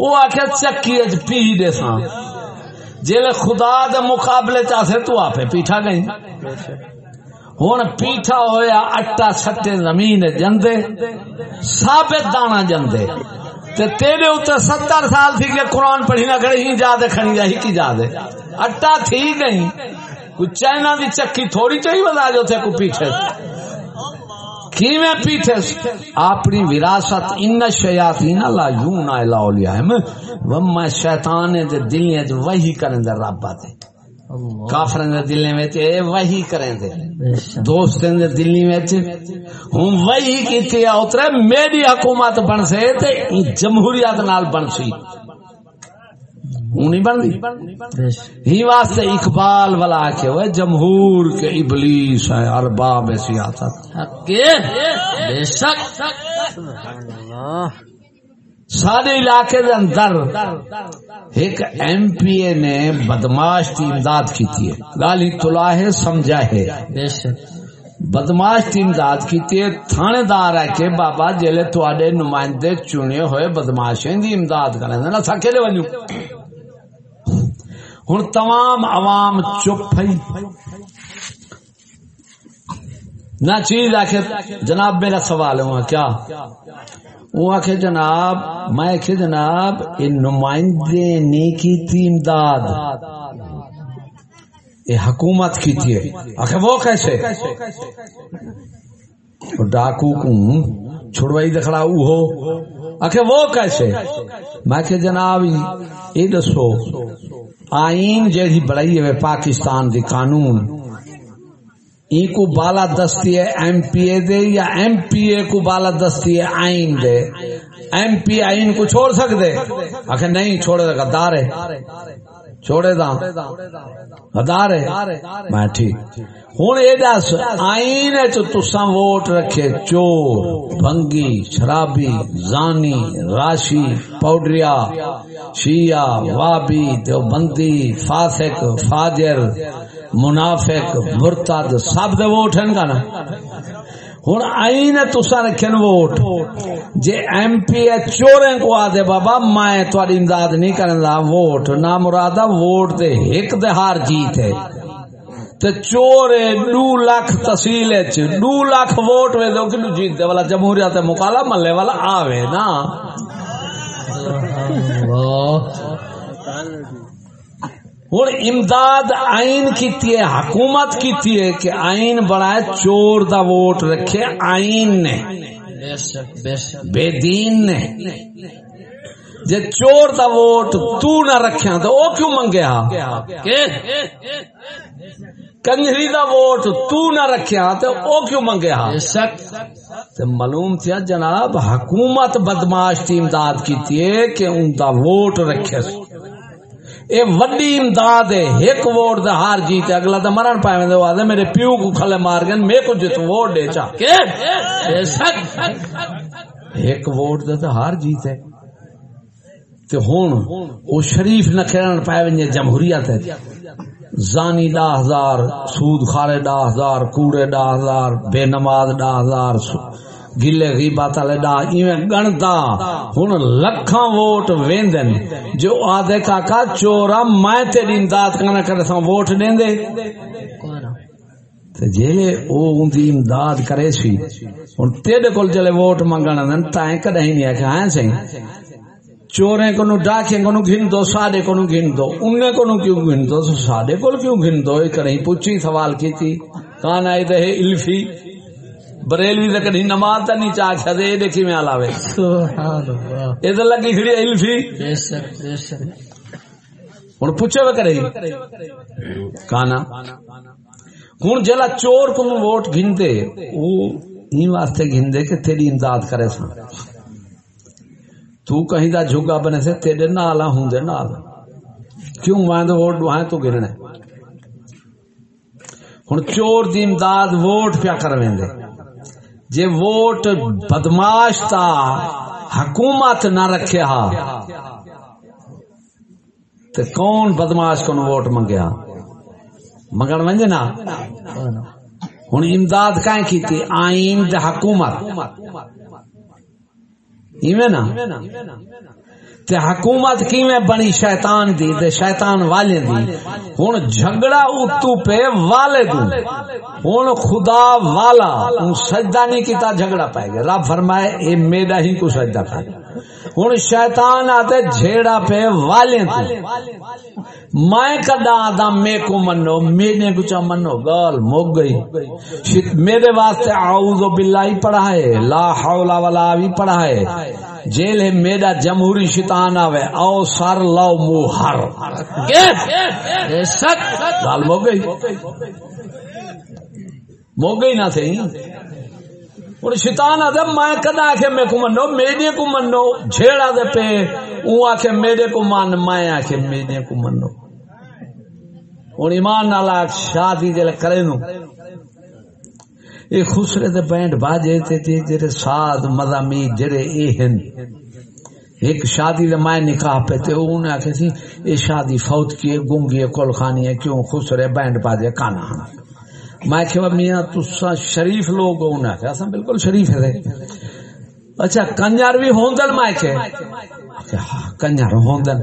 وہ آخر چکی پی دے سا جیل خدا دے مقابلے چاہے تو آپ پیٹھا گئی ہوں پیٹھا ہویا اٹا سٹے زمین جندے، ثابت دانا جندے۔ تے تیرے اتنے ستر سال تھی کہ قرآن پڑھی نہ کرے، ہی جا دے، کھڑی جا ہی کی جا دے۔ اٹا تھی گئی کچھ چائنا دی چکی تھوڑی چاہیے بتا جو تھے کو پیچھے کیویں اپنی وراثت ان شیاطین لا یون الا وما شیطان دے وچ وحی کرن دے رب تے کافرن دے وچ اے وحی کرن دے۔ دوستن دے وچ ہن وحی کیتی اترے میری حکومت بن سے تے جمہوریت نال بن سی۔ نہیں بنتی؟ ہی واسطے اقبال والا کے جمہور کے ابلیس ہے ارباب سیاست بے شک۔ سارے علاقے دے اندر ایک ایم پی اے نے بدماش کی امداد کی تھی گالی تلا ہے سمجھا ہے۔ بے شک۔ بدماش کی امداد کی تھانے دار ہے کہ بابا جیلے تواڈے نمائندے چنے ہوئے بدماشیں دی امداد کریں نہ تھکے دے ونجو ہن تمام عوام چپ ہے نہ چیز آخر جناب میرا سوال ہے کیا؟ وہ آخ جناب، میں آخ جناب، یہ نمائندے نے کی تھی امداد۔ یہ حکومت کی تھی۔ آخ وہ کیسے؟ ڈاکو کو چھڑوائی دکھڑا او ہو۔ آخ وہ کیسے؟ میں کہ جناب، یہ دسو۔ آئین جیڑی بڑائی ہے پاکستان دی قانون۔ ای کو بالا دستی ہے ایم پی اے دے یا ایم پی اے کو بالا دستی ہے آئین دے۔ ایم پی آئین کو چھوڑ سکتے آخر نہیں چھوڑے گا غدار ہے۔ چھوڑے دا۔ غدار میں ٹھیک۔ ہوں یہ دس آئین تسا ووٹ رکھے۔ چور بنگی شرابی، زانی، راشی، پاؤڈریا، شیعہ وابی دیوبندی، فاسق، فاجر، منافق، مرتد، سب دے ووٹ ہیں نا۔ ہوں آئی نے تسا رکھن ووٹ۔ جے ایم پی اے چوریں کو آدھے بابا، میں تھوڑی امداد نہیں کرنا ووٹ۔ نہ مرادا ووٹ دے ایک دے ہار جیت ہے۔ تے چور دو لاکھ تحصیل دو لاکھ ووٹ وے دو کلو جیت دے والا جمہوریت مکالا ملے والا آوے نا۔ اللہ۔ ہوں امداد آئین کی حکومت کی ہے کہ آئین بڑھائے چور دا ووٹ رکھے آئین نے۔ بے دین نے۔ جے چور دا ووٹ تو نہ رکھیا تو او کیوں منگیا؟ کنجری دا ووٹ تو نہ رکھیا تو او کیوں منگیا؟ تے معلوم تھیا جناب حکومت بدماش کی امداد کی کہ ان دا ووٹ رکھے۔ اے وڈی امداد ہے ایک ووٹ دا ہار جیت اگلا تے مرن پائے دے میرے پیو کو کھلے مار گن میں کو جت ووٹ دے چا ایک ووٹ دا تے ہار جیت ہے۔ تے ہن او شریف نہ کرن پائے ونجے جمہوریت ہے۔ زانی دا ہزار سود خارے دا ہزار کوڑے دا ہزار بے نماز دا ہزار گلے غیبات والے دا ایویں گندا ہن لکھاں ووٹ ویندن جو آدھے کاکا چورا میں تیری امداد کرنا کرے سا ووٹ دین دے تے جیلے او ان دی امداد کرے سی ہن تیرے کول چلے ووٹ منگنا دن تائیں کدے نہیں آکھیا ہاں سی چورے کو نو ڈاکے کو نو گھن دو ساڈے کو نو گھن دو انہیں کو نو کیوں گھن دو ساڈے کو کیوں گھن دو ایک نہیں پوچھی سوال کی کان آئے دے الفی بریلوی تے کدی نماز تے نہیں چاہ چھدے اے دیکھی میں علاوہ سبحان اللہ۔ اے تے لگی کھڑی الفی۔ بے شک بے شک۔ ہن پوچھے وے کرے۔ کانا۔ ہن جلا چور کو ووٹ گھندے او این واسطے گھندے کہ تیری امداد کرے سا تو کہیں دا جھگا بنے سے تیرے نال ہوندے نال۔ کیوں؟ میں ووٹ دوہائیں تو گرنے۔ ہن چور دی امداد ووٹ پیا کرویں دے۔ جے ووٹ بدماش تا حکومت نہ رکھے ہا، تے کون بدماش کو ووٹ منگیا؟ منگن ونجے نا؟ ہن امداد کائیں کیتی؟ آئین دے حکومت۔ ایویں نا؟ تے حکومت کیویں بنی؟ شیطان دی تے شیطان والے دی۔ ہن جھگڑا اتو پہ والے دوں۔ ہن خدا والا۔ ہن سجدہ نہیں کیتا جھگڑا پائے گا رب فرمائے، اے میرا ہی کو سجدہ کر ہن شیطان آتے جھیڑا پہ والے دوں۔ میں کدا آدم میں کو منو۔ میرے کو چا منو۔ گال موگ گئی۔ میرے واسطے اعوذ باللہ پڑھائے لا حول ولا بھی پڑھائے جیل میرا جمہوری شیطان آوے او سر لو مو ہر۔ گال موگ گئی۔ موگ گئی نہ تھے۔ ہوں شیطان آدھے میں کدا آخ میں کو منو؟ میرے کو منو۔ جھیڑا دے پہ او آخ میرے کو مان میں آخ میرے کو منو۔ ہوں ایمان نال شادی جل کرے نو یہ خسرے دے بینڈ باجے تے تے جڑے ساز مزامی جڑے اے ہن۔ ایک شادی دے مائے نکاح پہ تے انہیں آکھے سی، اے شادی فوت کیے گنگی کل خانی ہے کیوں خسرے بینڈ باجے کانا ہاں میں کہ میاں تسا شریف لوگ انہیں آکھے، اساں بالکل شریف ہے اچھا کنجر بھی ہوندل میں کہ ہاں، کنجر ہوندل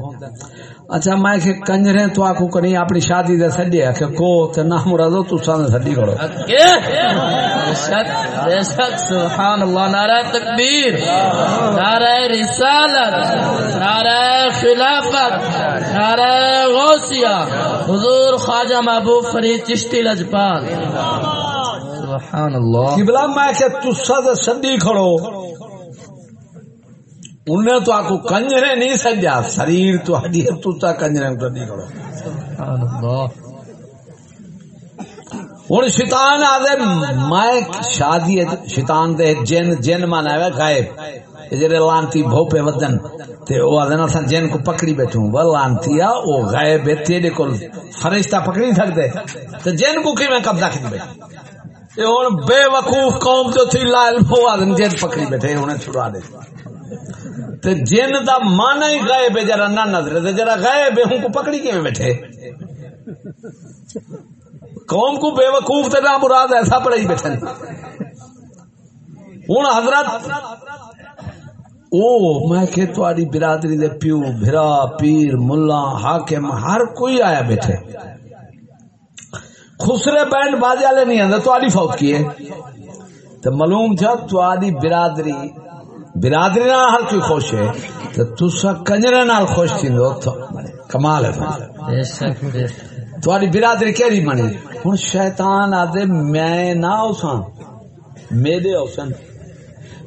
اچھا میں کہ کنجرے تو آکو کنی، اپنی شادی دے سڈی ہے کہ کو تے نہ مرادو تو سان سڈی کرو سبحان اللہ نعرہ تکبیر نعرہ رسالت نعرہ خلافت نعرہ غوثیہ۔ حضور خواجہ محبوب فرید چشتی لجپال۔ سبحان اللہ۔ قبلہ میں کہ تو سد سڈی کھڑو۔ انہیں تو آکو کنجرے نہیں سجا شریر تو ہڈی تو کنجرے تو نہیں کرو سبحان اللہ۔ ہوں شیطان آدھے میں شادی، شیطان دے جن جن مانا ہے غائب۔ جڑے لانتی بھوپے ودن، تے او آدھے نا جن کو پکڑی بیٹھوں وہ لانتی آ، او غائب ہے، تیرے کو فرشتہ پکڑی سکتے تے جن کو کی میں قبضہ کھڑی بیٹھے؟ ہوں بے وقوف قوم جو تھی لائل وہ آدھے جن پکڑی بیٹھے انہیں چھڑا دے۔ تے جن دا مانا ہی غائب ہے، جرا نہ نظر تے جرا غائب ہے ہوں کو پکڑی کیویں بیٹھے؟ قوم کو بے وقوف تے نہ مراد ایسا پڑھائی بیٹھے ہوں حضرت او میں کہ تہاڈی برادری دے پیو بھرا پیر ملا حاکم ہر کوئی آیا بیٹھے۔ خسرے بینڈ بازے والے نہیں آندے تہاڈی فوت کیے تے معلوم تھا تہاڈی برادری برادری نال ہر کوئی خوش ہے۔ تو تسا کنجرے نال خوش تو کمال ہے۔ بے شک بے شک۔ تہاڈی برادری کیڑی بنی؟ ہن شیطان آدے میں نہ اوساں میرے اوسن۔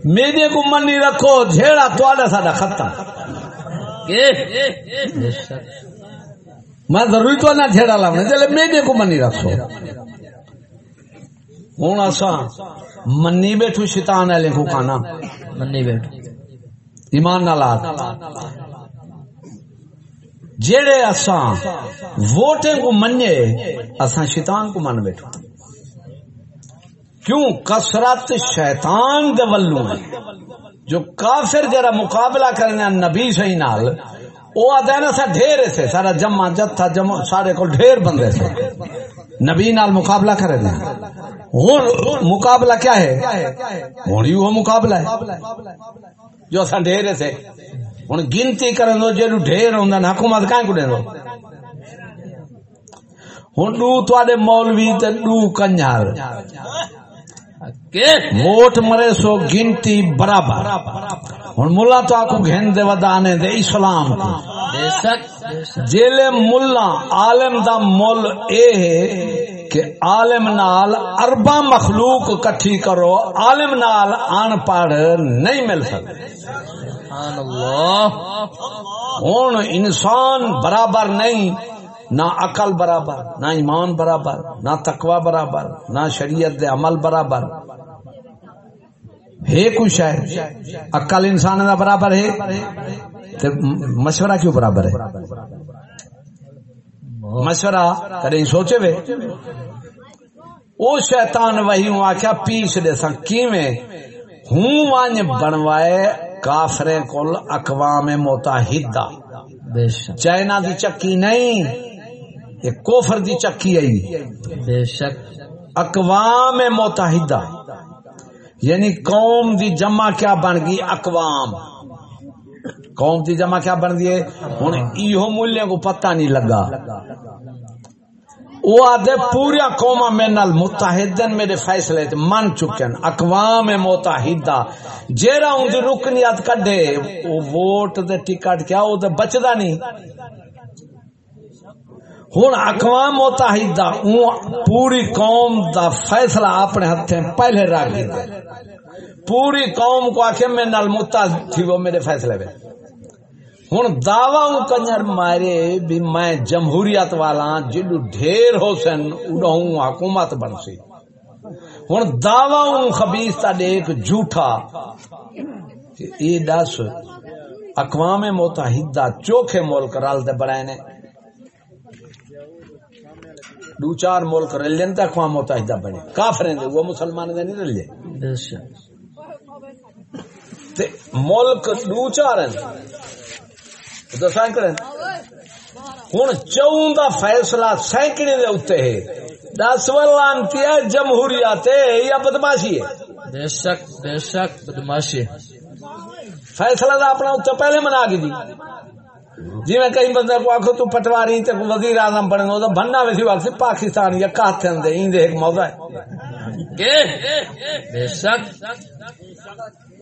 میرے کو منی رکھو جھیڑا تہاڈا ساڈا شک میں ضروری تو نہ جھیڑا لاونا چلے میرے کو منی رکھو۔ ہوں اساں منی بیٹھو شیطان والے کو کھانا منی بیٹھ ایمان نالات جیڑے اساں ووٹیں کو مننے، اساں شیطان کو من بیٹھو۔ کیوں؟ کسرت شیطان دے ولو ہے۔ جو کافر جرا مقابلہ کرنے نبی صحیح نال، او آدھا ہے نا سا ڈھیر سے سارا جمع جتھا جمع سارے کو ڈھیر بندے سے۔ نبی نال مقابلہ کرے دیں ہوں مقابلہ کیا ہے؟ ہوں ہی وہ مقابلہ ہے۔ جو اسا ڈھیر سے۔ ہوں گنتی کرن دو جڑو ڈھیر ہوندا نا حکومت کائیں کو دینو ہوں دو تواڈے مولوی تے دو کنجر ووٹ مرے سو گنتی برابر ہوں ملا تو آکو گھن دے ودانے دے اسلام کو بے شک بے شک جیلے ملا عالم دا مل اے ہے کہ عالم نال اربا مخلوق کٹھی کرو عالم نال ان پڑھ نہیں مل سکتے سبحان اللہ۔ ہوں انسان برابر نہیں، نہ عقل برابر، نہ ایمان برابر، نہ تقوی برابر، نہ شریعت دے عمل برابر۔ ہے کچھ ہے عقل انسان دا برابر ہے مشورہ کیوں برابر ہے؟ مشورہ کریں سوچے وے؟ او شیطان وہی ہوں آکھیا پیش دے سن، کیویں؟ ہوں وانج بنوائے کافرے کول اقوام متحدہ۔ شک چائنا دی چکی نہیں یہ کوفر دی چکی آئی۔ بے شک اقوام متحدہ یعنی قوم دی جمع کیا بن گئی اقوام۔ قوم دی جمع کیا بن گئی ہوں ایہو ملیاں کو پتہ نہیں لگا۔ وہ آدھے پوریا قوما میں نال متحدن، میرے فیصلے تے من چکن اقوام متحدہ، جیرا ان دی رکنیت کڈے، وہ ووٹ دے ٹکٹ کیا، وہ تے بچدا نہیں۔ ہوں اقوام متحدہ، اون پوری قوم دا فیصلہ اپنے ہتھیں پہلے رکھ دے پوری قوم کو آخے میں نال متحد تھی وہ میرے فیصلے میں ہوں دعوی کنجر مارے بھی میں جمہوریت والا جلو ڈھیر ہو سن اڈوں حکومت بن سی۔ ہوں دعوی خبیس تا ایک جھوٹا۔ یہ دس اقوام متحدہ چوکھے ملک رل دے بڑے نے۔ دو چار ملک رلین تے اقوام متحدہ بنے۔ کافریں دے وہ مسلمان دے نہیں رلے تے ملک دو چار ہیں۔ ہوں چون دا فیصلہ سینکڑے دے اتنے ہے دس ولانتی ہے جمہوریت یا بدماشی ہے بے شک بے شک بدماشی فیصلہ دا اپنا اتنے پہلے منا گی دی جی میں کئی بندے کو آخو تو پٹواری تے وزیر اعظم بنے گا بننا ویسی وقت پاکستان یا این دے ایک موضوع ہے بے شک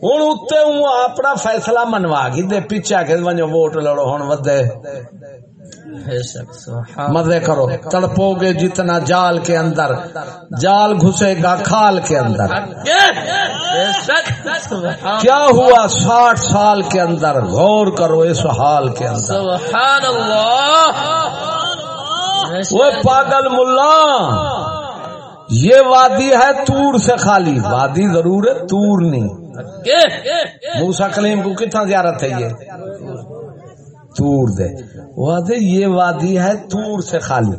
ہوں اتنے اپنا فیصلہ منوا گی دے پیچھے کے ونجو ووٹ لڑو ہوں ودے۔ مزے کرو تڑپو گے جتنا جال کے اندر۔ جال گھسے گا کھال کے اندر۔ کیا ہوا ساٹھ سال کے اندر؟ غور کرو اس حال کے اندر۔ سبحان اللہ۔ وہ پاگل ملا۔ یہ وادی ہے تور سے خالی۔ وادی ضرور ہے تور نہیں۔ موسا کلیم کو کتنا زیارت ہے یہ تور دے وادی یہ وادی ہے تور سے خالی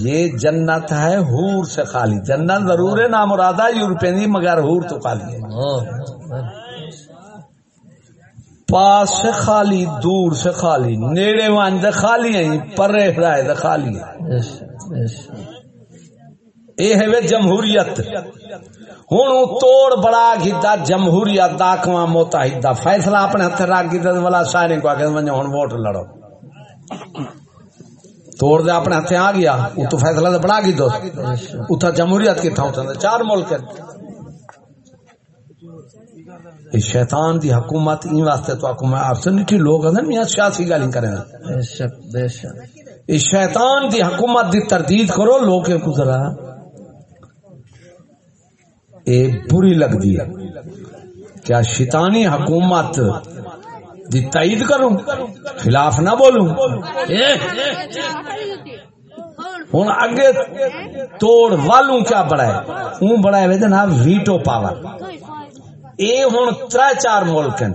یہ جنت ہے ہور سے خالی جنت ضرور ہے نام مرادہ یورپینی مگر ہور تو خالی ہے پاس سے خالی دور سے خالی نیڑے وان دے خالی ہیں پرے رائے دے خالی ہے یہ ہے جمہوریت۔ ہوں توڑ بڑا گیتا جمہوریت دا اقوام متحدہ فیصلہ اپنے ہاتھ رکھ گیتا والا سارے کو آگے ونجو ہوں ووٹ لڑو۔ توڑ دے اپنے ہاتھ آ گیا۔ وہ تو فیصلہ دے بڑا گی دو اتھا جمہوریت کی تھا اتھا چار ملک۔ شیطان دی حکومت این واسطے تو حکومت آپ سے نہیں لوگ ہیں میاں سیاسی گالی کریں بے شک بے شک۔ یہ شیطان دی حکومت دی تردید کرو لوگ کے گزرا اے بری لگ دی ہے۔ کیا شیطانی حکومت دی تائید کروں؟ خلاف نہ بولوں؟ ہوں اگے توڑ والوں کیا بڑا ہے اون بڑا ہے جناب ویٹو پاور۔ اے ہوں تر چار ملک ہیں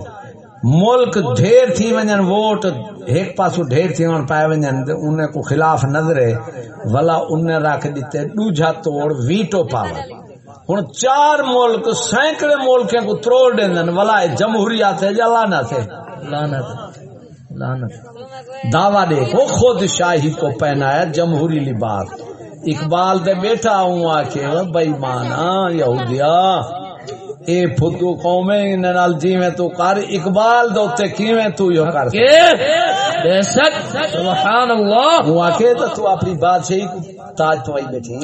ملک ڈھیر تھی ونجن، ووٹ ایک پاسو ڈھیر تھی ون پائے ونجن انہیں کو خلاف نظرے ولا انہیں رکھ دیتے دوجا توڑ، ویٹو پاور۔ ہوں چار ملک، سینکڑے ملکوں کو تروڑ دین ولا جمہوریت ہے یا لانت ہے؟ لعنت لعنت دعوی دیکھو خود شاہی کو پہنایا جمہوری لباس۔ اقبال دے بیٹا ہوں آ کے بئی مانا یہودیا اے فدو قومیں نال جیویں تو کر اقبال دے تے کیویں تو یو کر؟ بے شک سبحان اللہ۔ ہوں آ کے تو تو اپنی بادشاہی کو تاج تو آئی بیٹھی۔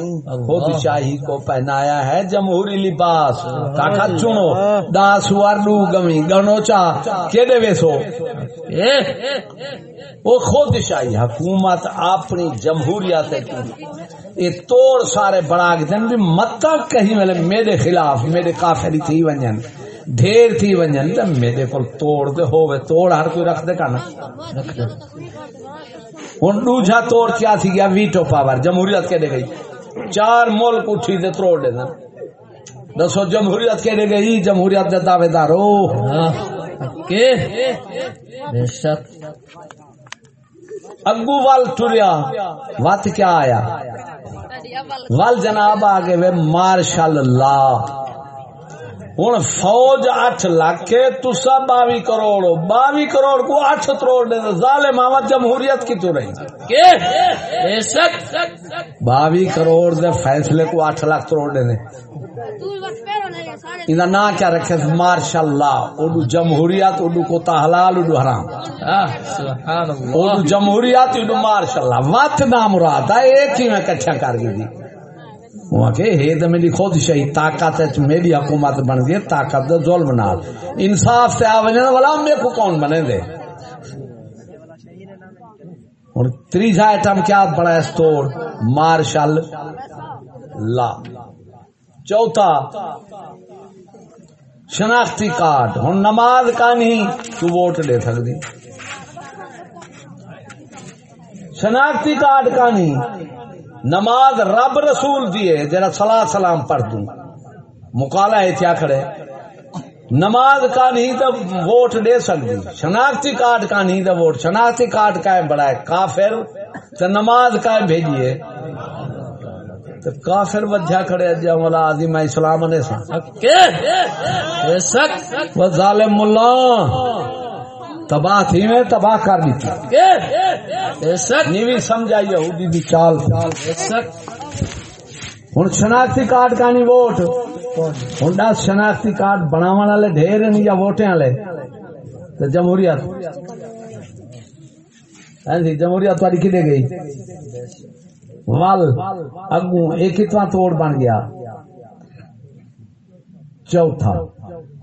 خود شاہی کو پہنایا ہے جمہوری لباس۔ کاکا چنو۔ داس وارلو گمی گنو چا۔ کیڑے ویسو؟ وہ خود شاہی حکومت اپنی جمہوریت یہ توڑ سارے بڑا کے دن بھی مت کہیں ملے میرے خلاف، میرے کافری تھی ونجن، ڈھیر تھی ونجن، تو میرے کو توڑ دے ہوئے توڑ، ہر کوئی رکھ دے کنا ہوں دوجا توڑ کیا تھی گیا، ویٹو پاور، جمہوریت کے دے گئی؟ چار ملک اٹھی دے تروڑ دے دن دسو جمہوریت کے دے گئی؟ جمہوریت دے دعوے دارو۔ ہاں، کہ بے شک۔ اگو وال ٹریا۔ وت کیا آیا؟ ول جناب آگے وے مارشل اللہ ہوں فوج اٹھ لاکھ تسا باوی کروڑ باوی کروڑ کو اٹھ کروڑ دے ظالم آمد جمہوریت کی تو رہی۔ باوی کروڑ دے فیصلے کو اٹھ لاکھ کروڑ دے دے۔ ان نا کیا رکھے؟ مارشاء اللہ اردو جمہوریت اردو کو حلال اردو حرام۔ اردو جمہوریت اردو مارشاء اللہ وقت نام مراد ہے ایک ہی میں کٹھا کر گئی وہاں کہ ہے تو میری خود شہی طاقت ہے میری حکومت بن گئی طاقت دے ظلم نال انصاف سے آوجن والا میرے کو کون بنے دے اور تیسرا آئٹم کیا بڑا استور مارشل لا چوتھا شناختی کارڈ ہوں نماز کا نہیں تو ووٹ دے سکتی شناختی کارڈ کا نہیں نماز رب رسول دیے جرا سلا سلام پڑھ دوں۔ مکالا ہے کیا کھڑے نماز کا نہیں تو ووٹ دے سکتی شناختی کارڈ کا نہیں تو ووٹ۔ شناختی کارڈ کا ہے بڑا ہے۔ کافر تو نماز کا بھیجیے تو کافر بدھیا کھڑے جا مولا عظیم اسلام نے سا وہ ظالم ملا۔ تباہ تھی میں تباہ کر دی تھی بے شک نیوی سمجھا یہودی دی چال۔ ہن شناختی کارڈ کا نہیں ووٹ۔ ہن دس شناختی کارڈ بناون والے ڈھیر نہیں یا ووٹیں والے؟ تے جمہوریت۔ ہاں جی جمہوریت تہاڈی کدے گئی؟ ول اگوں ایک کتنا توڑ بن گیا۔ چوتھا۔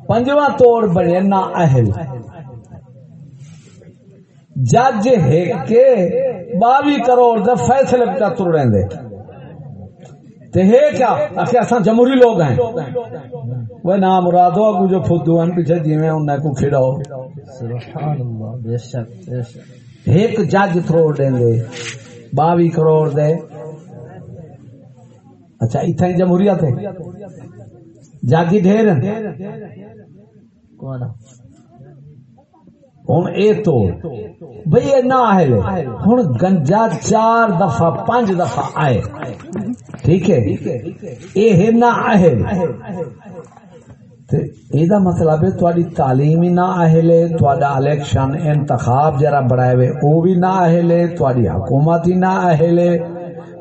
پنجواں توڑ بنے نا اہل جج ہے کے باوی کروڑ دے فیصلے کا تر رہے دے۔ تے ہے کیا اکھے اساں جمہوری لوگ ہیں۔ وہ نام مرادو اگو جو فدو ہیں پیچھے جیویں انہاں کو کھڑاؤ سبحان اللہ بے شک بے شک۔ ایک جج تھروڑ دیں دے باوی کروڑ دے۔ اچھا اتنا ہی جمہوریت ہے۔ جاگی ڈھیر کون؟ ہوں اے تو بھئی یہ نہ آئے ہوں گنجا چار دفعہ پانچ دفعہ آئے۔ ٹھیک ہے؟ اے ہے نہ آئے۔ یہ مطلب ہے تھوڑی تعلیم ہی نہ اہل ہے تھوڑا الیکشن انتخاب جرا بڑھائے ہوئے وہ بھی نہ اہل ہے تھوڑی حکومت ہی نہ اہل ہے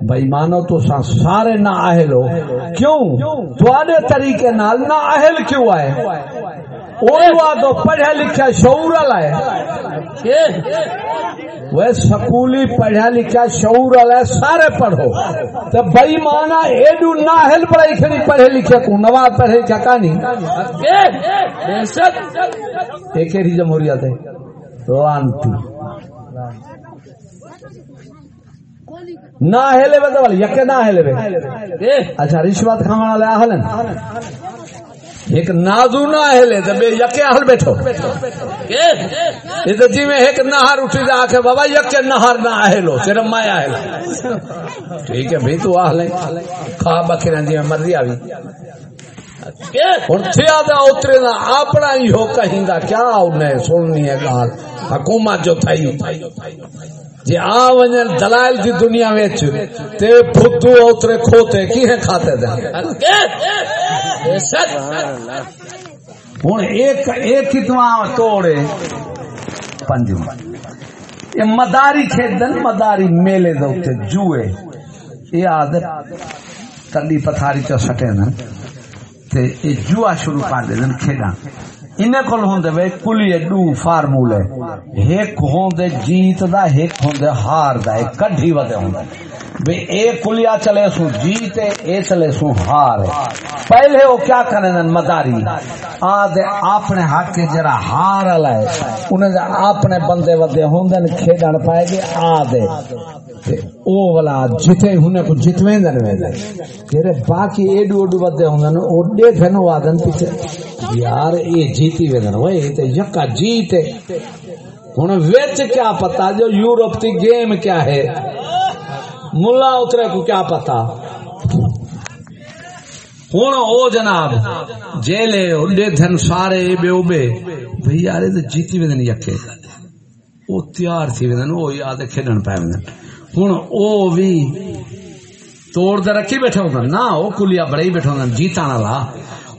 بھائی تو سا سارے نہ اہل ہو کیوں؟ تھوڑے طریقے نال نہ اہل کیوں آئے؟ وہ پڑھا لکھا شعور والا ہے۔ وہ سکولی پڑھا لکھا شعور والا ہے سارے پڑھو۔ تو بھائی مانا ایڈو ناہل پڑھائی کھڑی پڑھے لکھے کو نواز پڑھے لکھا کہانی؟ ایک ہی جمہوریت ہے؟ لانتی۔ نہ ہلے تو والی یکے نہ ہلے اچھا رشوت کھانا والے اہلن ایک نازو نہ بے یکے اہل بیٹھو۔ یہ جی میں ایک نہر اٹھی جا کے بابا یکے نہر نہ صرف میں اہل۔ ٹھیک ہے بھائی تو اہل کھا مرضی ہوں تھیا دا اترے دا اپنا ہی ہو کہیں دا کیا انہیں سننی ہے گال؟ حکومت جو تھئی جی آ ونجن دلائل دی دنیا وچ تے اترے کھوتے کی ہیں کھاتے شک ہوں ایک ایک کتنا توڑے۔ پنجواں یہ مداری کھیدن، مداری میلے دے جوئے۔ یہ عادت تلی پتھاری چ سٹے نا۔ تے یہ جوا شروع کر دے دن کھیڈاں انہیں کول ہوندے وے، کلی ڈو فارمولے ایک ہوندے جیت دا ایک ہوندے ہار دا، ایک کڈھی ودے ہوندے بے اے کلیا چلے سو جیت اے چلے سو ہار پہلے وہ کیا کرنے دن مداری آ دے اپنے حق کے جرا ہار والا انہیں دے اپنے بندے ودے ہوندے کھیڈن پائے گے، آ دے۔ او والا جتے ہونے کو جتویں دن وے تیرے باقی ایڈو ایڈو ودے ہوندے او ڈے تھن وادن پیچھے یار اے جیتی وے دن وے تے یکا جیتے ہن وچ کیا پتا جو یورپ دی گیم کیا ہے ملا اترے کو کیا پتا ہوں او جناب جیلے اڈے دھن سارے بے اوبے بھئی یار تے جیتی ودن یکے او تیار تھی ودن او یاد کھیڈن پے ودن ہوں او وی توڑ دے رکھی بیٹھے ہوتا نا او کلیا بڑے ہی بیٹھے ہوں جیتان والا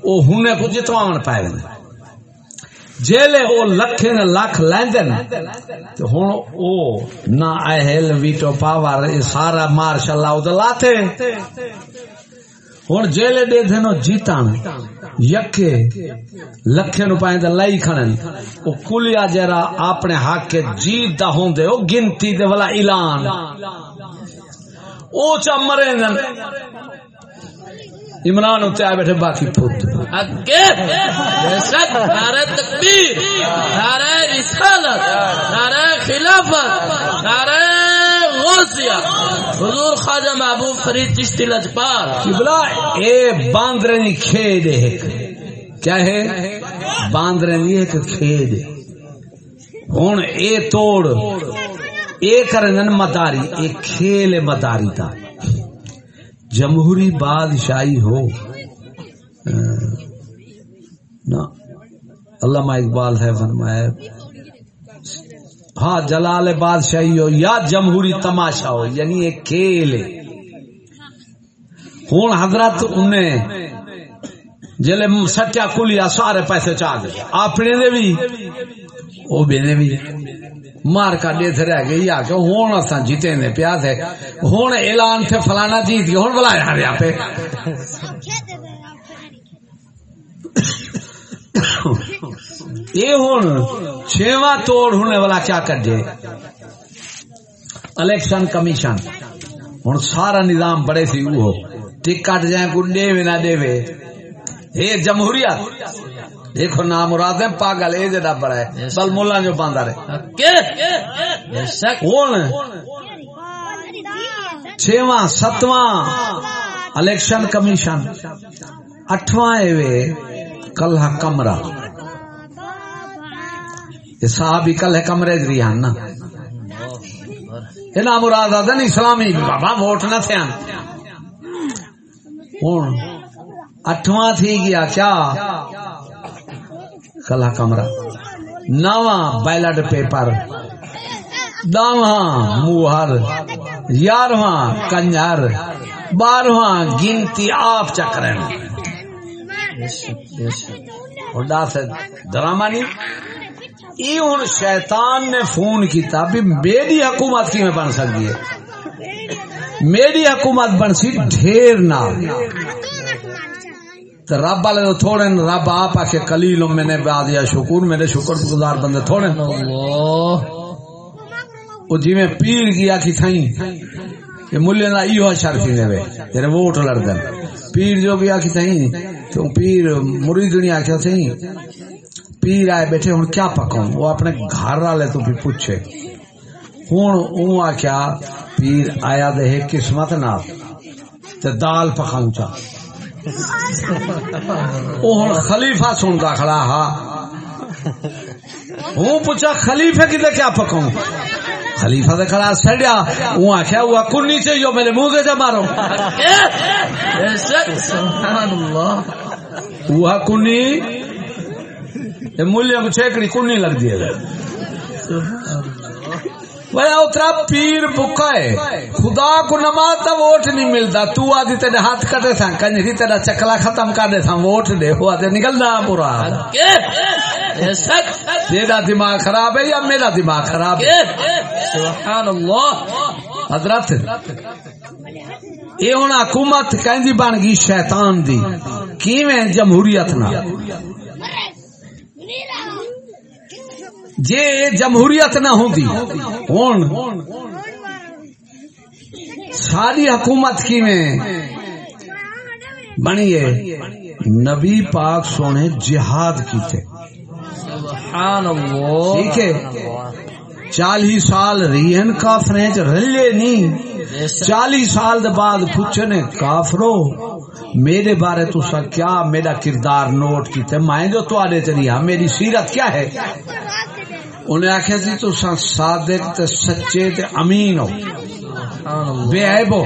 او ہنے کو جتوان پائے ودن جیلے او لکھے نے لکھ لیندن تو ہن او نہ اہل، ویٹو پاور سارا مارشاء اللہ او دلاتے ہوں جیلے دے دنو جیتان یکے لکھے نو پائیں تے لائی کھنن او کلیا جرا اپنے حق کے جیت دا ہوندے او گنتی دے والا اعلان او چا مرے نن عمران اتنے آ بیٹھے باقی پوت اگے بے شک نعرہ تکبیر نعرہ رسالت نعرہ خلافت نعرہ غوثیہ حضور خواجہ محبوب فرید چشتی لجپال. قبلہ اے باندرے نی کھید ہے کیا ہے؟ باندرے ایک کھید ہوں اے توڑ. اے کرن مداری، اے کھیل مداری دا جمہوری بادشاہی ہو. نا، علامہ اقبال ہے، فرمایا ہاں جلال بادشاہی ہو یا جمہوری تماشا ہو یعنی ایک کھیل ہے۔ ہوں، حضرت انہیں جلے سچا کلیا سارے پیسے چاہ دے۔ اپنے دے بھی وہ بھی بھی۔ مار کا دے رہ گئی آ کے ہوں اصا جیتے نے پیا تھے ہوں، اعلان تھے فلانا جیت گیا ہوں بلایا رہا پہ یہ ہوں چھواں توڑ ہونے والا کیا کر دے؟ Election commission. ہوں سارا نظام بڑے سی وہ۔ ٹکٹ جائیں کو دے نہ دے یہ جمہوریت دیکھو نام مراد ہے پاگل یہ جڑا بڑا ہے۔ بل مولا جو باندھا رہے۔ ہوں چھواں ستواں الیکشن کمیشن۔ اٹھواں کلہ کمرہ۔ صاحب ہی کل ہے کمرے جری ہیں نا۔ یہ نام مراد آدھا نہیں اسلامی بابا ووٹ نہ تھے اٹھواں تھی گیا کیا کلا کمرہ۔ نواں بیلٹ پیپر۔ داواں موہر یارواں کنجر۔ بارواں گنتی آپ چکر ڈرامہ نہیں؟ یہ ہوں شیطان نے فون کیتا بھی میری حکومت کی میں بن سکتی ہے؟ میری حکومت بن سی ڈھیر نہ رب والے تو تھوڑے رب آپ آ کے کلیل میں نے دیا شکر، میرے شکر گزار بندے تھوڑے وہ جی میں پیر گیا کی تھیں یہ ملے نہ ایو شر کی دے تیرے ووٹ لڑ دے پیر جو بھی آکی تھیں تو پیر مرید دنیا کیا تھیں پیر آئے بیٹھے ہوں کیا پکاؤں؟ وہ اپنے گھر والے تو بھی پوچھے۔ ہوں اون آخیا پیر آیا دے قسمت نہ دال پکاؤں چا۔ ہوں خلیفہ سنتا کھڑا ہا ہوں پوچھا خلیفے کی دے کیا پکاؤں؟ خلیفہ دے کھڑا سڑیا۔ وہ آخیا وہ کنی چاہیے میرے منہ سے مارو۔ وہ کنی ملیاں کو چھیکڑی کنی لگ دی ہے اترا پیر بکا ہے خدا کو نماز دا ووٹ نہیں ملتا تو آدھی تیرے ہاتھ کٹے سا کنجری تیرا چکلا ختم کر دے سا ووٹ دے ہوا تے نکلنا برا تیرا دماغ خراب ہے یا میرا دماغ خراب ہے سبحان اللہ حضرت یہ ہوں حکومت کہیں بن گئی شیطان دی کیویں جمہوریت نہ جے جمہوریت نہ ہوتی ہوں ساری حکومت کی میں بنی ہے نبی پاک سونے جہاد کی تھے ٹھیک ہے چالی سال ریئن کافرے رلے نہیں۔ چالی سال دے بعد پوچھنے کافرو میرے بارے تو سا کیا میرا کردار نوٹ کی تھے میں جو تو آدھے چلی ہاں میری سیرت کیا ہے؟ انہیں آخیا جی تو صادق تے سچے تے امین ہو۔ بے عیب ہو۔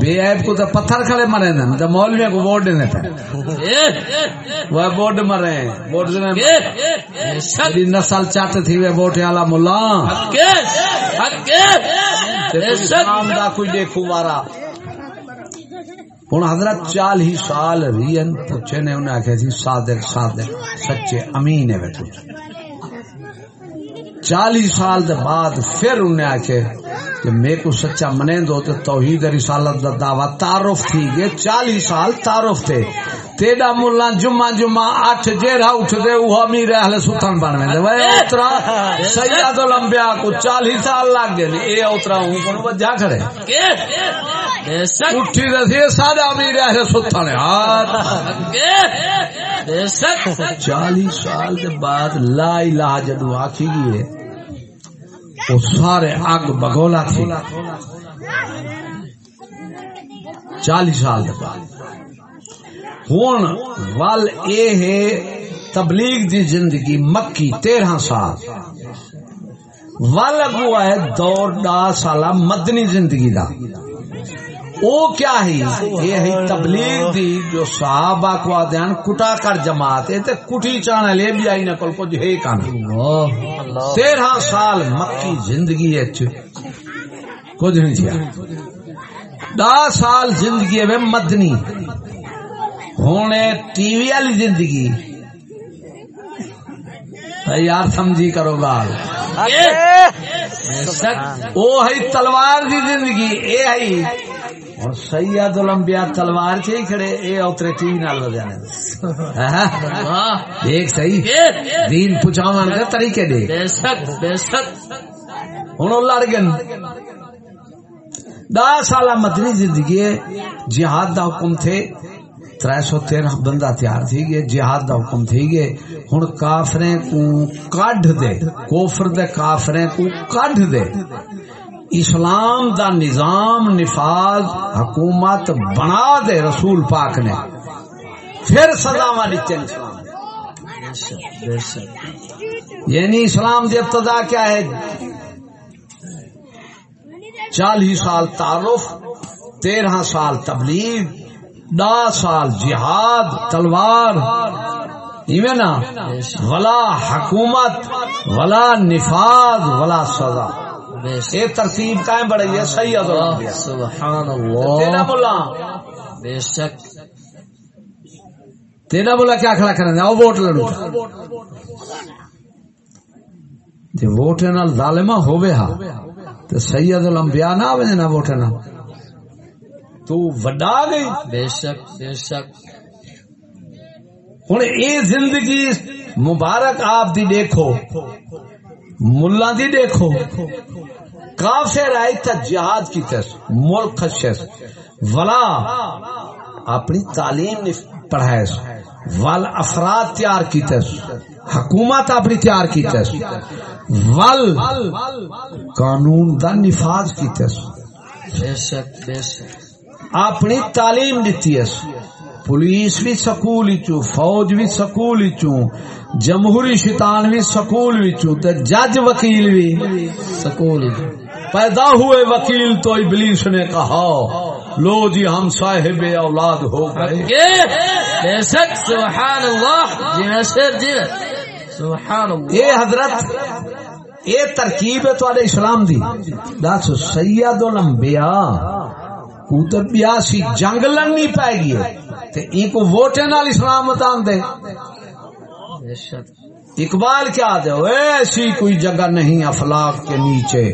بے عیب کو تو پتھر کھڑے مرے نا تو مولوی کو ووٹ دینے پہ وہ ووٹ مرے ووٹ دینے نسل چٹ تھی وہ ووٹ والا ملا۔ کوئی دیکھو مارا ہوں حضرت چالی سال رین پوچھے نے، انہیں آخیا جی صادق صادق، سچے امین ہے بیٹھے چالی سال دے بعد پھر انہیں آخے کہ میں کو سچا منے دو تو توحید رسالت دا دعوی تعارف تھی۔ گئے چالی سال تعارف تھے۔ تیرا ملا جمعہ جمعہ اٹھ جیرا اٹھ دے وہ امیر اہل سلطان بن میں وہ اترا سید الانبیاء کو چالی سال لگ گئے۔ اے اترا ہوں کون وجہ کھڑے اٹھی امیر چالی سال بعد لا الہ جدو گئی وہ سارے اگ بگولا تھی۔ چالیس سال بعد۔ ہوں ول یہ تبلیغ دی زندگی مکی تیرہ سال۔ ول اگو ہے دور دا سالہ مدنی زندگی دا۔ او کیا ہے یہ ہے تبلیغ دی جو صحابہ کو آدھیان کٹا کر جماعت ہے تے کٹی چانا لے بھی آئی نکل کو جو ہے کانا تیرہ سال مکی زندگی ہے کچھ نہیں چاہا دا سال زندگی ہے مدنی۔ ہونے ٹی وی والی زندگی۔ یار سمجھی کرو گال۔ او ہے تلوار دی زندگی اے ہے۔ اور سید الانبیاء تلوار چ ہی کھڑے اے اوترے ٹی وی نال وجانے دیکھ صحیح۔ دین پہنچاون دے طریقے دے بے شک بے شک۔ ہن لڑ گئے دس سالہ مدنی زندگی جہاد دا حکم تھے۔ تر سو تیرہ بندہ تیار تھی گئے جہاد دا حکم تھی گئے۔ ہن کافریں کو کڈ دے کوفر دے کافریں کو کڈ دے۔ اسلام دا نظام نفاذ حکومت بنا دے رسول پاک نے۔ پھر سزاواں دیتے اسلام۔ یعنی اسلام دی ابتدا کیا ہے؟ چالیس سال تعارف، تیرہ سال تبلیغ دا سال جہاد، تلوار۔ ایویں نا؟ ولا حکومت، ولا نفاذ، ولا سزا۔ یہ ترتیب قائم بڑی ہے صحیح اللہ سبحان اللہ بولا بے شک۔ تیرا بولا کیا کھڑا کرنا آؤ ووٹ لڑو۔ جی ووٹ نال ظالمہ ہوے ہا تے سید الانبیاء نہ آوے نہ ووٹ نہ۔ تو وڈا گئی۔ بے شک بے شک۔ ہن اے زندگی مبارک آپ دی دیکھو۔ ملا دی دیکھو۔ کافر آئی تا جہاد کی تس ملک خشس ولا اپنی تعلیم نے پڑھائے ول افراد تیار کی تس حکومت اپنی تیار کی تس ول قانون دا نفاذ کی شک۔ اپنی تعلیم دیتی ہے۔ پولیس بھی سکول فوج بھی سکول جمہوری شیطان بھی سکول تے جج وکیل بھی سکول۔ پیدا ہوئے وکیل تو ابلیس نے کہا لو جی ہم صاحب اولاد ہو گئے۔ بے شک سبحان اللہ جی جی۔ سبحان اللہ یہ حضرت یہ ترکیب ہے تو اسلام دی۔ دس سید الانبیاء کو تو بیاسی جنگ لڑنی گی تے ایک ووٹے نال اسلام دے۔ بے اقبال کیا دے؟ ایسی کوئی جگہ نہیں افلاق کے نیچے۔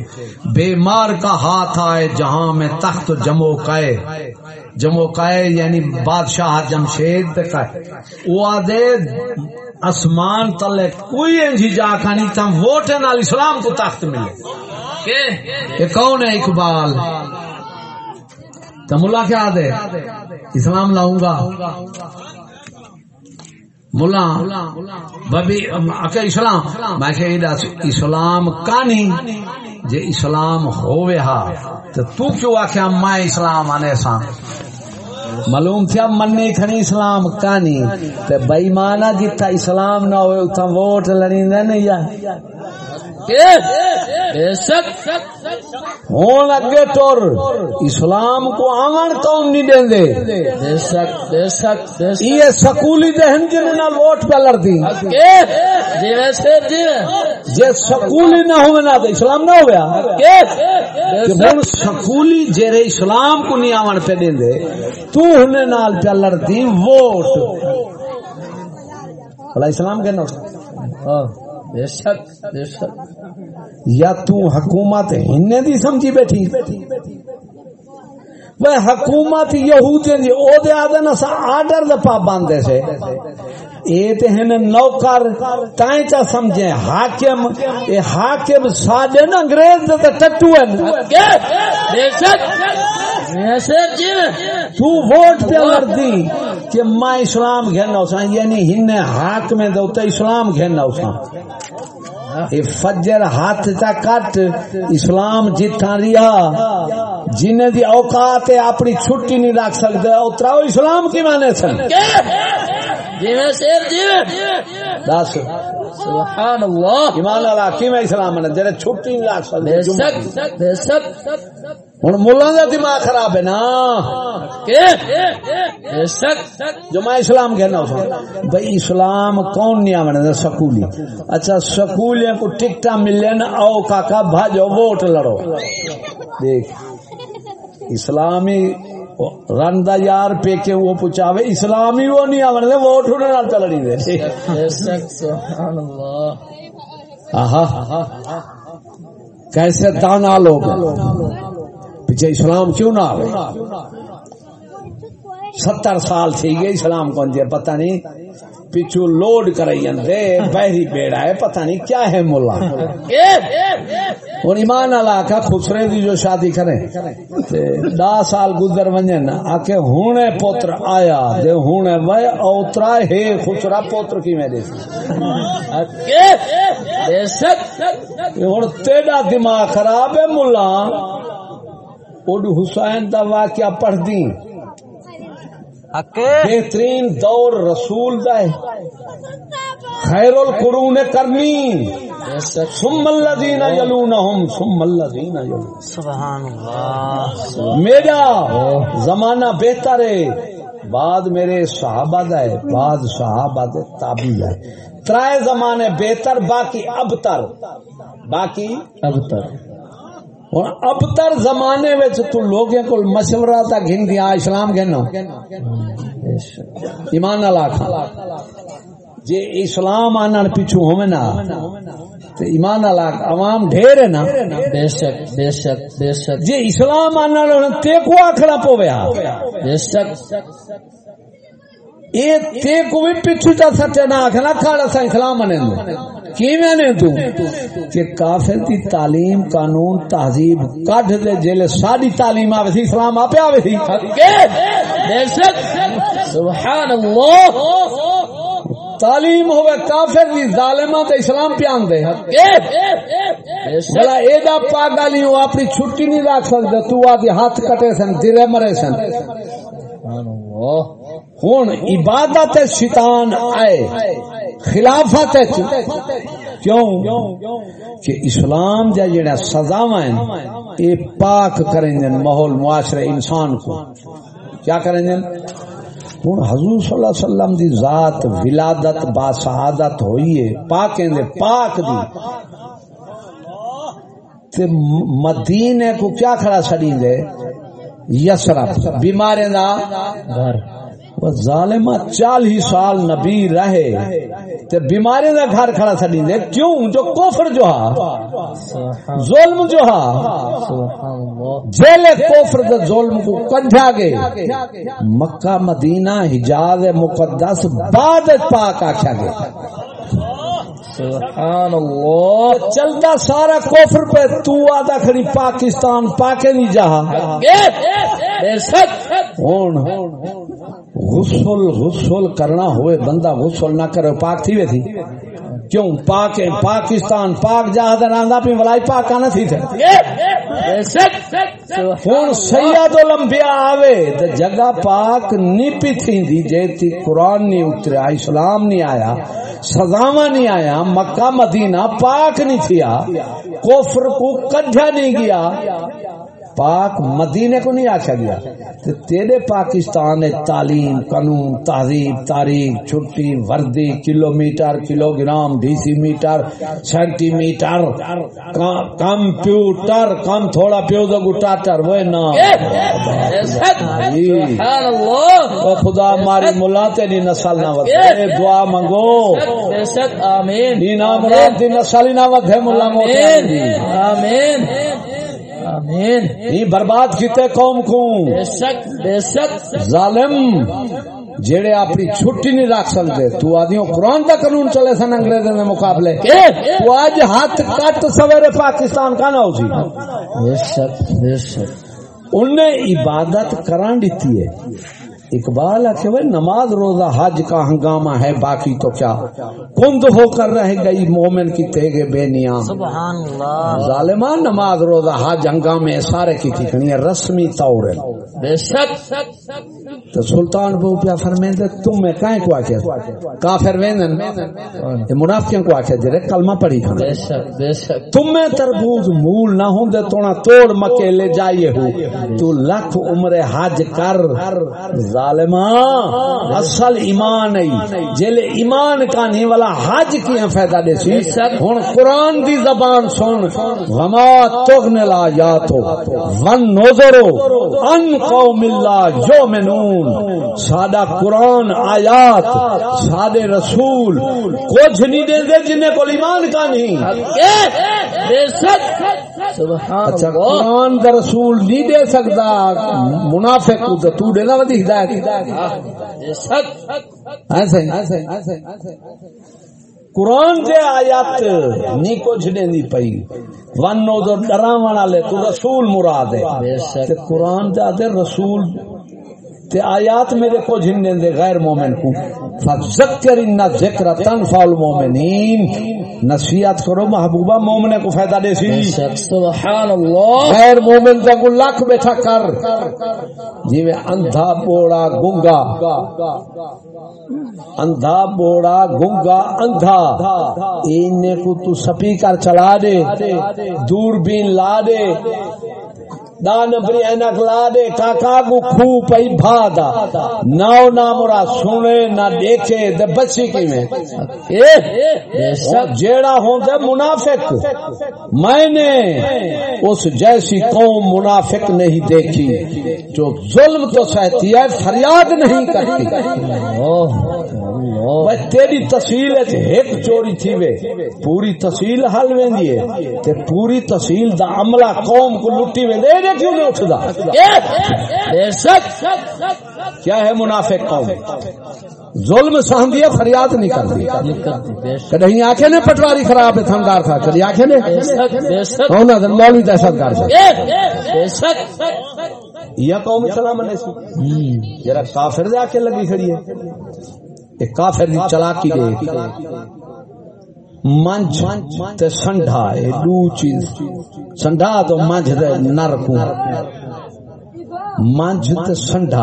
بیمار کا ہاتھ آئے جہاں میں تخت جمو کئے جمو کئے یعنی بادشاہ جمشید دکھائے وہ آدھے اسمان تلے کوئی انجی جا کھانی تم ووٹے نال اسلام کو تخت ملے۔ یہ کون ہے اقبال؟ تو ملا کیا دے اسلام لاؤں گا۔ ملا ببی اکے اسلام۔ میں کہ اسلام کانی جے اسلام ہووے ہا۔ تو تو کیوں آکھیا، میں اسلام آنے سا معلوم تھیا، منی کھنی اسلام کانی۔ تے بے مانا جتا اسلام نہ ہوئے، اتھا ووٹ لڑی نہیں یا بے شک ہون اگے ٹور اسلام کو آمن کون نہیں دیں دے۔ بے شک بے شک یہ سکولی دہن جن نال ووٹ پہ لڑتی جی نصر جی جے سکولی نہ ہوئے نہ اسلام نہ ہویا کہ ہن سکولی جیرے اسلام کو نہیں آمن پہ دیں دے۔ تو ہنے نال پہ لڑتی ووٹ۔ بھلا اسلام کے نوٹ۔ ہاں۔ بے شک بے شک۔ یا تو حکومت ہنے دی سمجھی بیٹھی؟ وہ حکومت یہودی دی، او دے آدھے نا سا آرڈر دے پابند سے۔ اے تے ہن نوکر تائیں چا سمجھے حاکم اے حاکم ساڈے نا انگریز دے ٹٹو بے شک جی۔ تو ووٹ پہ لڑتی کہ میں اسلام گھننا اساں یعنی ہن حاکم دے تے اسلام گھننا اساں۔ اے فجر ہاتھ چا کٹ اسلام جتھاں ریا۔ جن دی اوقات اپنی چھٹی نہیں رکھ سکتے اترا اسلام کی مانے سن؟ میں شیر دس۔ سبحان اللہ ایمان والا کی میں اسلام نے؟ جڑے چھٹی نہیں لا بے سکتے شک بے شک۔ ہن مولا دا دماغ خراب ہے نا۔ کہ؟ بے شک۔ جو میں اسلام کہنا ہوں بھائی اسلام کون نہیں آنے سکولی۔ اچھا سکولیاں کو ٹکٹا ملے نا او کاکا بھاجو ووٹ لڑو۔ دیکھ اسلامی رندا یار پے کے وہ پچاوے اسلامی وہ نہیں آنے ووٹ ہونے نال چلڑی دے۔ آہا۔ کیسے دانا لوگ پیچھے اسلام کیوں نہ آئے ستر سال تھی گئے اسلام کون دیا پتہ نہیں۔ پیچھو لوڈ کرائی بحری بیڑا ہے پتہ نہیں کیا ہے مولا اور ایمان اللہ کا خسرے دی جو شادی کریں۔ تے دا سال گزر ونجن آکے ہونے پوتر آیا وے اوترا ہے خسرا پوتر کی میں دیسی اور تیرا دماغ خراب ہے ملا۔ اڈ حسین دا واقعہ پڑھ دی بہترین دور رسول دا ہے۔ خیر القرون کرنی ثم الذین یلونہم ثم الذین یلون۔ سبحان اللہ. میرا زمانہ بہتر ہے۔ بعد میرے صحابہ دا ہے بعد صحابہ دے تابعی ہے۔ ترائے زمانے بہتر باقی ابتر۔ باقی اب تک ہوں ابتر زمانے وچ تو لوگوں کو مشورہ تا گھن دیا اسلام شک ایمان اللہ جے اسلام آنا پیچھو نا تو ایمان عوام ڈھیر ہے نا۔ بے شک بے شک بے شک۔ جے اسلام تے کو آکھنا پویا بے شک۔ اے تے کو بھی پیچھو سچے نہ آکھنا کھاڑا سا اسلام آنے نے تو؟ کہ کافر دی تعلیم قانون تہذیب کڈ دے جیلے ساری تعلیم آوے سی اسلام آپ آوے سی۔ بے شک۔ سبحان اللہ۔ تعلیم ہوئے کافر دی ظالمہ تے اسلام پیان دے بلا ایڈا پاگلی ہوں اپنی چھٹی نہیں رکھ سکتے تو آدھی ہاتھ کٹے سن دلے مرے سن۔ سبحان عبادت شیطان آئے، خلافت کیوں؟ کہ اسلام جا جڑا سزاواں ہیں، اے پاک کریں دن ماحول معاشرے انسان کو۔ کیا کریں دن ہوں حضور صلی اللہ علیہ وسلم دی ذات ولادت با سعادت ہوئی ہے پاکیں دے، پاک دی۔ تے مدینے کو کیا کھڑا سڑی دے؟ یسرف، بیمارے دا گھر۔ وہ ظالمہ چالی سال نبی رہے تے بیماری دا گھر کھڑا سڑی دے کیوں؟ جو کفر جو ہا ظلم جو ہا سبحان اللہ جیلے کفر دے ظلم کو کنڈھا گئے۔ مکہ مدینہ حجاز مقدس بعد پاک آکھا گئے سبحان اللہ۔ چلتا سارا کفر پہ تو آدھا کھڑی پاکستان پاکے نہیں جہا بے شک۔ ہون۔ غسل غسل کرنا ہوئے بندہ غسل نہ کرے پاک تھی وے تھی۔ کیوں؟ پاک پاکستان پاک جہاں نام دا اپنی ولائی پاک نہ تھی تھے ہوں سید الانبیاء آوے تے جگہ پاک نہیں پی تھی دی جے تی قرآن نہیں اتریا اسلام نہیں آیا سزاوا نہیں آیا مکہ مدینہ پاک نہیں تھیا کفر کو کڈھا نہیں گیا۔ پاک مدینے کو نہیں آخیا گیا۔ تیرے پاکستان تعلیم قانون تہذیب تاریخ چھٹی وردی kilometre kilogram decimetre centimetre computer کم تھوڑا پیو دو گٹاٹر وہ نا خدا ماری ملا تیری نسل نہ ودے دعا منگو۔ آمین نام رات دی نسل ہی نہ ودے ملا موتی آمین۔ آمین۔ نی برباد کیتے قوم کو بے شک بے شک۔ ظالم جیڑے اپنی چھٹی نہیں رکھ سکتے تو آدیوں قرآن کا قانون چلے سن انگریزوں کے مقابلے۔ تو آج ہاتھ کٹ سویرے پاکستان کا نہ ہو سی بے شک بے شک۔ انہیں عبادت کران دیتی ہے۔ اقبال بھائی نماز روزہ حج کا ہنگامہ ہے باقی تو کیا؟ کند ہو کر رہ گئی مومن کی تیگے بے نیام۔ سبحان اللہ۔ ظالمان نماز روزہ حج ہنگامے سارے کی ٹھیکنی ہے رسمی طور۔ ہے بے شک۔ تو سلطان بہو پیا فرمین دے تم میں کائیں کو آکھیا؟ کافر ویندن یہ منافقین کو آکھیا جرے کلمہ پڑھی کھانا۔ بے شک بے شک۔ تم میں تربوز مول نہ ہوں دے تونا توڑ مکے لے جائیے ہو۔ تو لکھ عمر حج کر۔ ظالمان اصل ایمان ای۔ جل ایمان کا نہیں والا حج کی ہیں فیدہ دے سی؟ ہن قرآن دی زبان سن۔ وما تغن لا ون نظرو ان قوم اللہ یومنون سادہ قرآن، آیات، سادے رسول، کچھ نہیں دے دے جنہیں کو ایمان کا نہیں۔ بے شک اچھا قرآن کا رسول نہیں دے سکتا، منافق کو تو تو دے ودی ہدایت۔ ہاں ایسے قرآن دے آیات نہیں، کچھ دینی پئی۔ ون نو تو ڈراون والے تو رسول مراد ہے۔ بے شک تے قرآن دے رسول تے آیات میرے کو جن دے غیر مومن کو۔ فذکر ان ذکر تنفع المؤمنین نصیحت کرو محبوبہ مومن کو فائدہ دے سی۔ سبحان اللہ غیر مومن تے کو لکھ بیٹھا کر۔ جویں اندھا بوڑا گنگا۔ اندھا بوڑا گنگا اندھا۔ اینے کو تو سپیکر چلا دے۔ دوربین لا دے۔ دا نبری اینک لا دے کاکا کو کھو پئی بھا دا ناو نامرا سنے نہ دیکھے، دے بچی کی میں بے شک جیڑا ہوندا منافق۔ میں نے اس جیسی قوم منافق نہیں دیکھی، جو ظلم تو سہتی ہے، فریاد نہیں کرتی۔ تیری تحصیل ایک چوری تھی وے۔ پوری تحصیل حل ویندی ہے۔ تے پوری تحصیل دا عملہ قوم کو لٹی وے۔ کیوں نہیں بے شک! کیا ہے منافق قوم؟ ظلم سہندی ہے فریاد نہیں کرتی۔ کدی آنکھیں نے پٹواری خراب ہے تھنگار تھا۔ کدی آنکھیں نے؟ ہونا دن مولوی دہشت گرد یہ قوم سلام جرا کافر دے آکے لگی کھڑی ہے۔ کافر دی چلاکی دے۔ منج تے سنڈا اے دو چیز۔ سنڈا تو منج دے نر کو منج تے سنڈا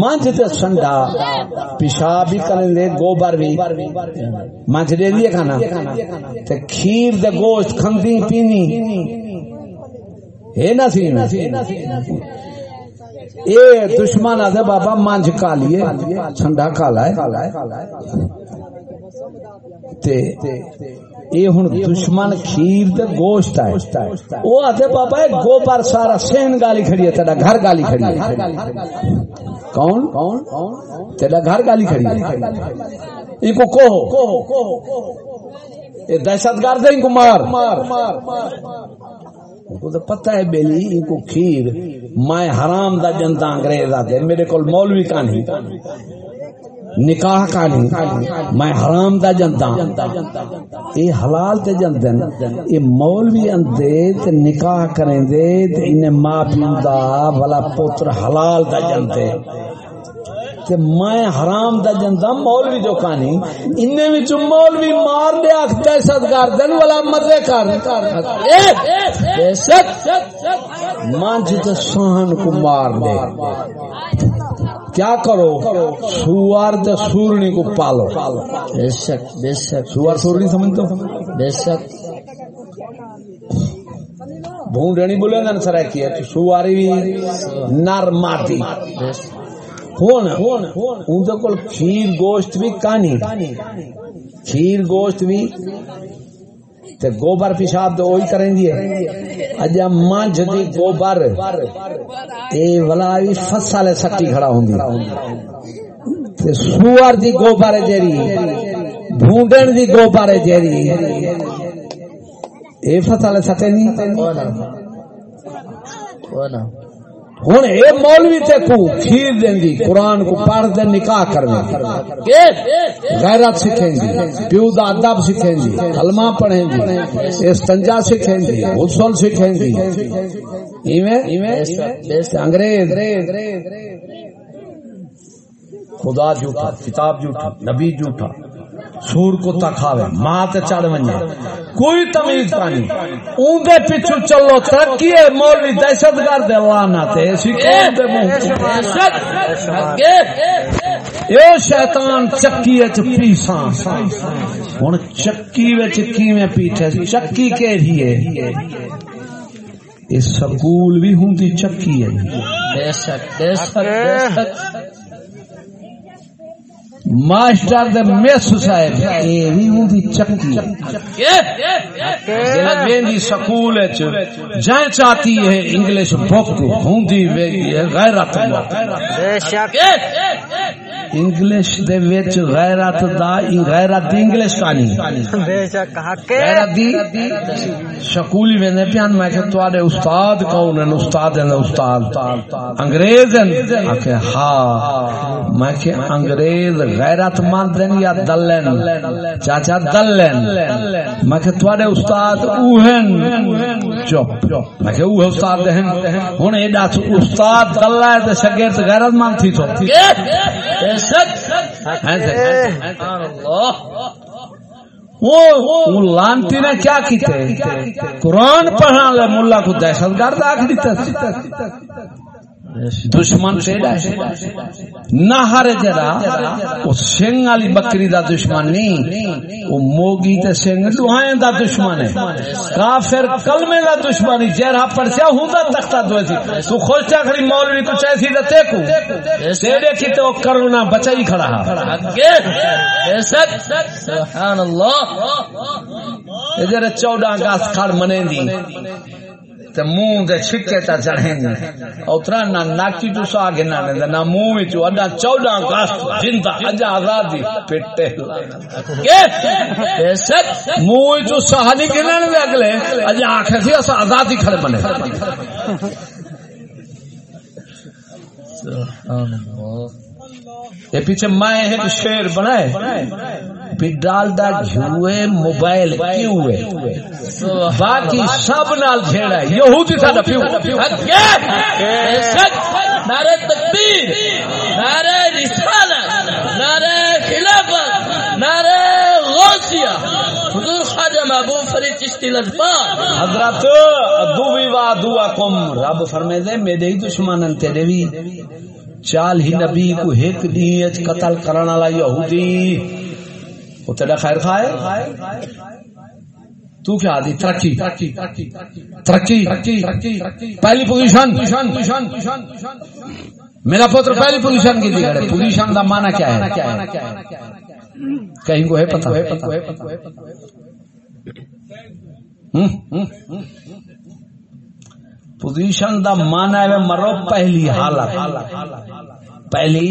منج تے سنڈا پیشاب بھی کریں دے گوبر بھی۔ منج دے دیے کھانا۔ تے کھیر دے گوشت کھندی پینی۔ ہے نا سی اے دشمن آدھے بابا مانج کھا لیے۔ ٹھنڈا کالا ہے تے اے ہن دشمن کھیر تے گوشت ہے او آدھے بابا اے گوبر سارا سین گالی کھڑی ہے، تیرا گھر گالی کھڑی ہے۔ کون؟ تیرا گھر گالی کھڑی ہے۔ ان کو کہو۔ یہ دہشت گرد ہے، ان کو مار۔ ان کو تو پتہ ہے بیلی، ان کو کھیر۔ میں حرام دا جنتا انگریز آتے میرے کول مولوی کا نہیں نکاح کا نہیں. میں حرام دا جنتا. اے حلال تے جندن اے مولوی اندے تے نکاح کریں دے تے انہیں ماں پیو دا والا پتر حلال دا جنتے. تے میں حرام دا جندا مولوی جو کانی اننے وچ مولوی مار دے اکھ دہشت گردن والا مزے کر. بے شک! مانج جی تے سہن کو مار دے. کیا کرو؟ سوار تے سورنی کو پالو۔ بے شک بے شک۔ سوار سورنی سمجھتے ہو بے شک۔ بھونڈنی بولے نا سرا کیا؟ تو سواری بھی نر ماتی۔ ہون ان کول کھیر گوشت بھی کانی۔ کھیر گوشت بھی تے گوبر پیشاب تو وہی کریں دی اجا مانج دی گوبر اے ولا وی فصل سٹی کھڑا ہوندی تے سوار دی گوبر جیری بھونڈن دی گوبر جیری اے فصل سٹے نہیں ہن اے مولوی تے کو کھیر دیندی قرآن کو پڑھ دے نکاح کرویں غیرت سکھیں گی پیو دا ادب سکھیں گی کلمہ پڑھیں گی استنجا سکھیں گی غسل سکھیں گی ایویں انگریز۔ خدا جھوٹا کتاب جھوٹا نبی جھوٹا۔ سور کتا کھاوے، ماں تے چڑھ ونجے کوئی تمیز کانی اون دے پیچھے چلو، ترقی ہے مولوی دہشت گرد ہے لعنت ہے اسی کون دے منہ اے شیطان، چکی وچ پیساں۔ ہن چکی وچ کیویں پیٹھے؟ چکی کیڑی ہے؟ اے سکول بھی ہوندی چکی ہے۔ بے شک بے شک بے شک۔ ماسٹر دے میس صاحب اے بھی ہوندی چکی۔ جڑا ویندی سکول وچ جائیں چاہتی ہے انگلش بک ہوندی غیرت بے شک۔ انگلش دے وچ غیرت دا غیرت دی انگلش کہانی بے شک حق غیرت دی سکولی ویندے پیان میں کہ تواڈے استاد کون ہیں استاد ہیں استاد انگریز ہیں آکھے ہاں میں کہ انگریز غیرت مند ہیں یا دلن چاچا دلن میں کہ تواڈے استاد اوہن چپ میں کہ اوہ استاد ہیں ہن ایڈا استاد دلہ ہے تے شاگرد غیرت مند تھی تو وہ لانتی نے کیا کیتے؟ قرآن پڑھا لے ملا کو دہشت گرد آخ دیتا دشمن سیڑا ہے نہ ہر جرا وہ سنگ والی بکری دا دشمن نہیں وہ موگی تے سنگ دوہائیں دا دشمن ہے کافر کلمے دا دشمن ہے جہرا پرچا ہوندا تختہ دوے تھی تو خوش چا کھڑی مولوی کو چیسی دا تیکو تیرے کی تو کرونا بچا ہی کھڑا ہے بے شک سبحان اللہ ادھر چودہ اگست کھڑ منے دی تے منہ دے چھکے تا چڑھیں گے۔ نہ ناکی تو سا نہ نہ نہ منہ وچ اڈا 14 اگست زندہ اجا آزادی پٹے منہ وچ سا نہیں گنن دے اگلے۔ اجا آکھے سی اس آزادی کھڑے بنے۔ سبحان اللہ۔ پیچھے میں ایک شعر بنائے۔ بھی ڈالڈا جھوئے موبائل کیوں ہوئے باقی سب نال جھیڑا ہے۔ یہودی بے شک نعرہ تکبیر نعرہ رسالت نعرہ خلافت نعرہ غوثیہ۔ حضور خواجہ محبوب فرید چشتی لجپال حضرت ادو بھی وا دعا کم رب فرمے دے میرے ہی دشمن تیرے بھی چال ہی نبی کو ایک دین قتل کرن والا یہودی۔ وہ تیرا خیر خواہ تو کیا دی ترقی. ترقی. پہلی پوزیشن میرا پتر پہلی پوزیشن کی دی پوزیشن کا مانا کیا ہے؟ کہیں کو ہے پتہ؟ پوزیشن دا مانا ہے مرو پہلی حالت. پہلی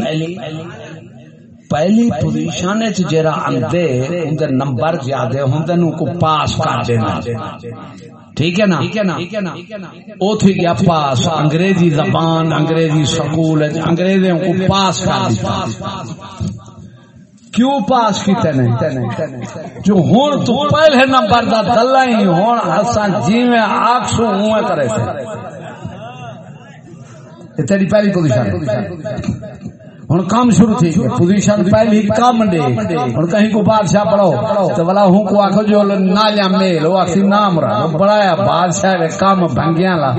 پہلی پوزیشن وچ جڑا اندے نمبر زیادہ ہوندے نو کو پاس کر دینا۔ ٹھیک ہے نا؟ او تھی گیا پاس انگریزی زبان، انگریزی سکول انگریزوں کو پاس کر دیتا۔ کیوں پاس کیتے نہیں جو ہون تو پہلے نمبر دا دلہ ہی ہون حسن جی میں آکسو ہوئے کرے تھے۔ تیری پہلی پوزیشن ہوں کام شروع تھی۔ پوزیشن پہلی کام دے۔ ہوں کہیں کو بادشاہ پڑھو۔ تو بلا ہوں کو آخو جو نالیا میل وہ آخری نام رہا بڑایا بادشاہ کے کام بنگیا لا۔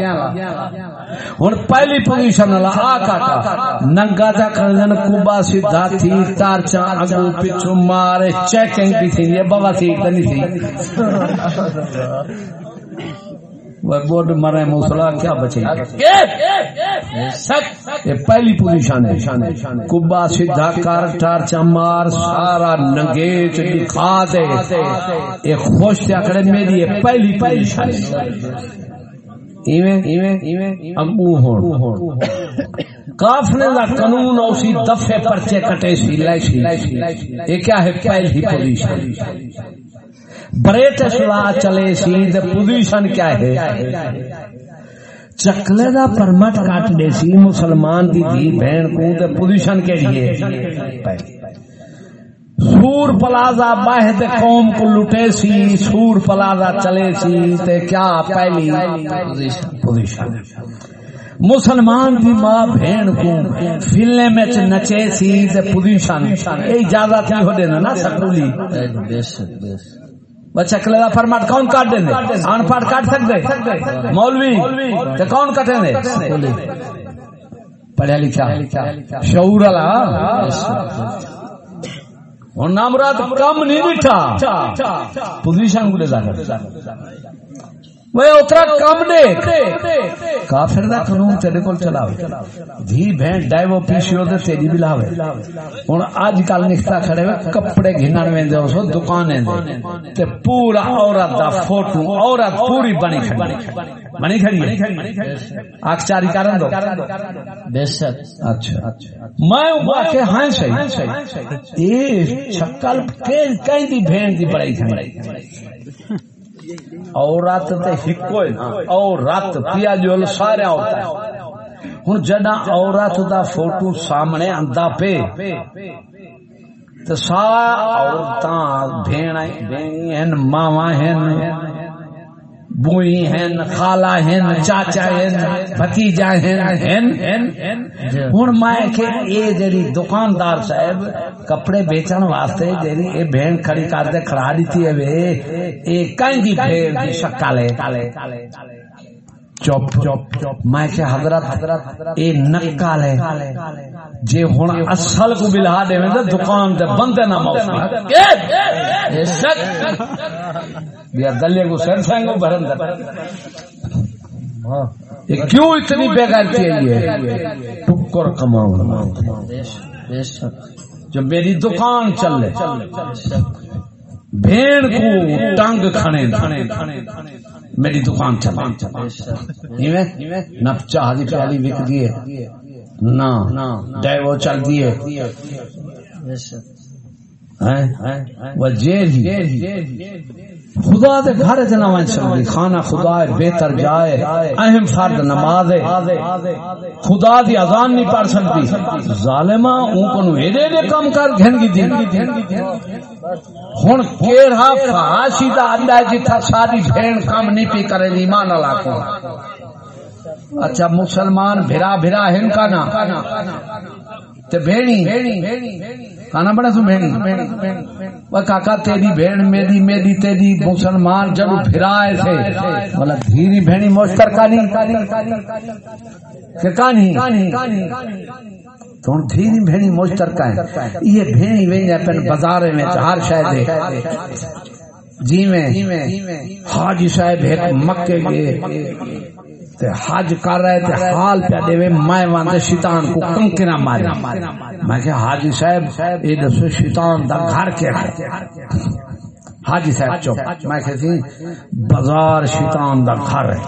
ہوں پہلی پوزیشن والا آ کاٹا ننگا جا کر کوبا سیدھا تھی تار چا اگو پچھو مارے۔ چیکنگ بھی تھی یہ بابا تھی نہیں تھی۔ بورڈ مرے موسلا کیا بچے؟ یہ پہلی پوزیشن ہے۔ کبا سیدھا کر ٹار چمار سارا نگیچ دکھا دے۔ یہ خوش کرے میری یہ پہلی پوزیشن ابو کافنے دا قانون اسی دفعے پرچے کٹے سی لائسی یہ کیا ہے؟ پہلی پوزیشن۔ بریٹ سلا چلے سی پوزیشن کیا ہے؟ چکلے دا پرمٹ کٹ دے سی مسلمان دی دی بہن کو تے پوزیشن کے لیے۔ سور پلازا باہد قوم کو لٹے سی، سور پلازا چلے سی تے کیا پہلی پوزیشن مسلمان دی ماں بہن کو فلم وچ نچے سی تے پوزیشن اجازت نہیں ہو دینا نا سکولی بے شک بے شک۔ بچہ کلے دا فرمٹ کون کاٹ دیں ان پڑھ کاٹ سکتے؟ مولوی، تے کون کٹیں دے؟ پڑھیا لکھا شعور والا۔ ہوں نامراد کم نہیں بیٹھا۔ پوزیشن گلے لے وہ اترا کم دے کافر دا قانون تیرے کول چلاوے۔ دھی بہن ڈائیو پیشیو تے تیری بھی لاوے۔ ہن اج کل نکتا کھڑے کپڑے گھنن ویندے اس دکانیں دے تے پورا عورت دا فوٹو عورت پوری بنی کھڑی۔ بنی کھڑی ہے؟ آنکھ چاری کرن دو۔ بے شک۔ اچھا۔ میں وہ کہ ہاں صحیح اے شکل کے کہیں دی بہن دی بڑائی کھڑی۔ عورت تے ہکو عورت پیا جل سارا ہوتا ہے۔ ہوں جڈا عورت دا فوٹو سامنے آندا پے تو سارا عورتاں بھیڑ ہیں ماوا ہیں بوئی ہیں خالہ ہیں چاچا ہیں بھتیجا ہیں ہن میں کہ اے جڑی دکاندار صاحب کپڑے بیچن واسطے جڑی اے بہن کھڑی کر دے کھڑا دیتی ہے، وے۔ اے کہیں دی بھیڑ دی شکل ہے۔ چپ چپ میں کہ حضرت حضرت اے نکال ہے۔ جے ہن اصل کو بلا دے تے دکان تے بندے نہ موسم بے شک دیا گلے کو سر سنگ بھرن دے یہ کیوں اتنی بے غیرتی ہے یہ؟ ٹکر کماؤ۔ بے بے شک جو میری دکان چلے۔ بھیڑ کو ٹنگ کھنے۔ میری دکان چلے نہ چاہ دی پیالی وک دیے نہ۔ ڈیو چل دیے بے شک وہ جیل ہی خدا دے گھر چ نہ ون سکتی کھانا خدا ہے بہتر جائے اہم فرد نماز ہے۔ خدا دی اذان نہیں پڑھ سکتی۔ ظالما اون کو ایڈے ایڈے کم کر گھن گی دی ہن کیڑا فحاشی دا اڈا ہے جتھا ساری بھین کام نہیں پی کرے ایمان اللہ کو اچھا۔ مسلمان بھرا بھرا ہن کا نا تے بھیڑی کانا بڑا بھیڑی وہ کاکا تیری بھیڑ میری میری تیری مسلمان جب پھرائے تھے۔ بولا دھیری بھیڑی کانی۔ کہ کانی؟ تو دھیری بھیڑی ہے یہ بھیڑی وینے میں ہر شاید جی میں حاجی صاحب ایک مکے تے حج کر رہے تے حال پہ دے وے میں وانتے شیطان کو کنکنا مارے۔ میں کہ حاجی صاحب اے دسو شیطان دا گھر کے حاجی صاحب چپ۔ میں کہ تھی جی، بازار شیطان دا گھر ہے۔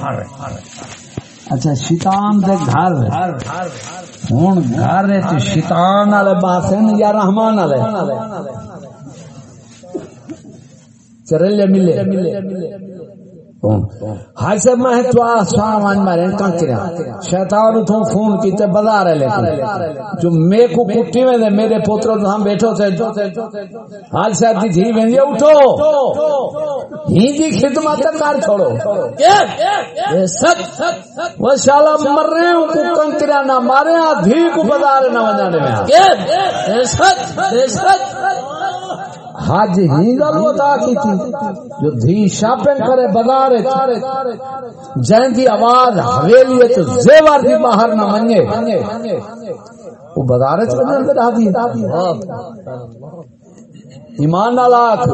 اچھا شیطان دے گھر ہن گھر تے شیطان والے پاسے یا رحمان والے؟ چرلے ملے۔ ہر میں تو آسان وان مارے کنکریا شیطان تو فون کیتے بازار لے جو میں کو کٹی میں دے، میرے پوتر تو ہم بیٹھو تھے حال سے دی جی ویندی اٹھو۔ ہی دی خدمت کر چھوڑو۔ سچ۔ وہ شالا مر رہے ہوں کو کنکریا نہ مارے دھی کو بازار نہ وجانے میں۔ سچ۔ سچ۔ حج ہی گل ادا کی تھی، جو دھی شاپنگ کرے بازار جن کی آواز حویلی تو زیور دی باہر نہ منگے۔ وہ بازار چ وجن تے ایمان نال آکھ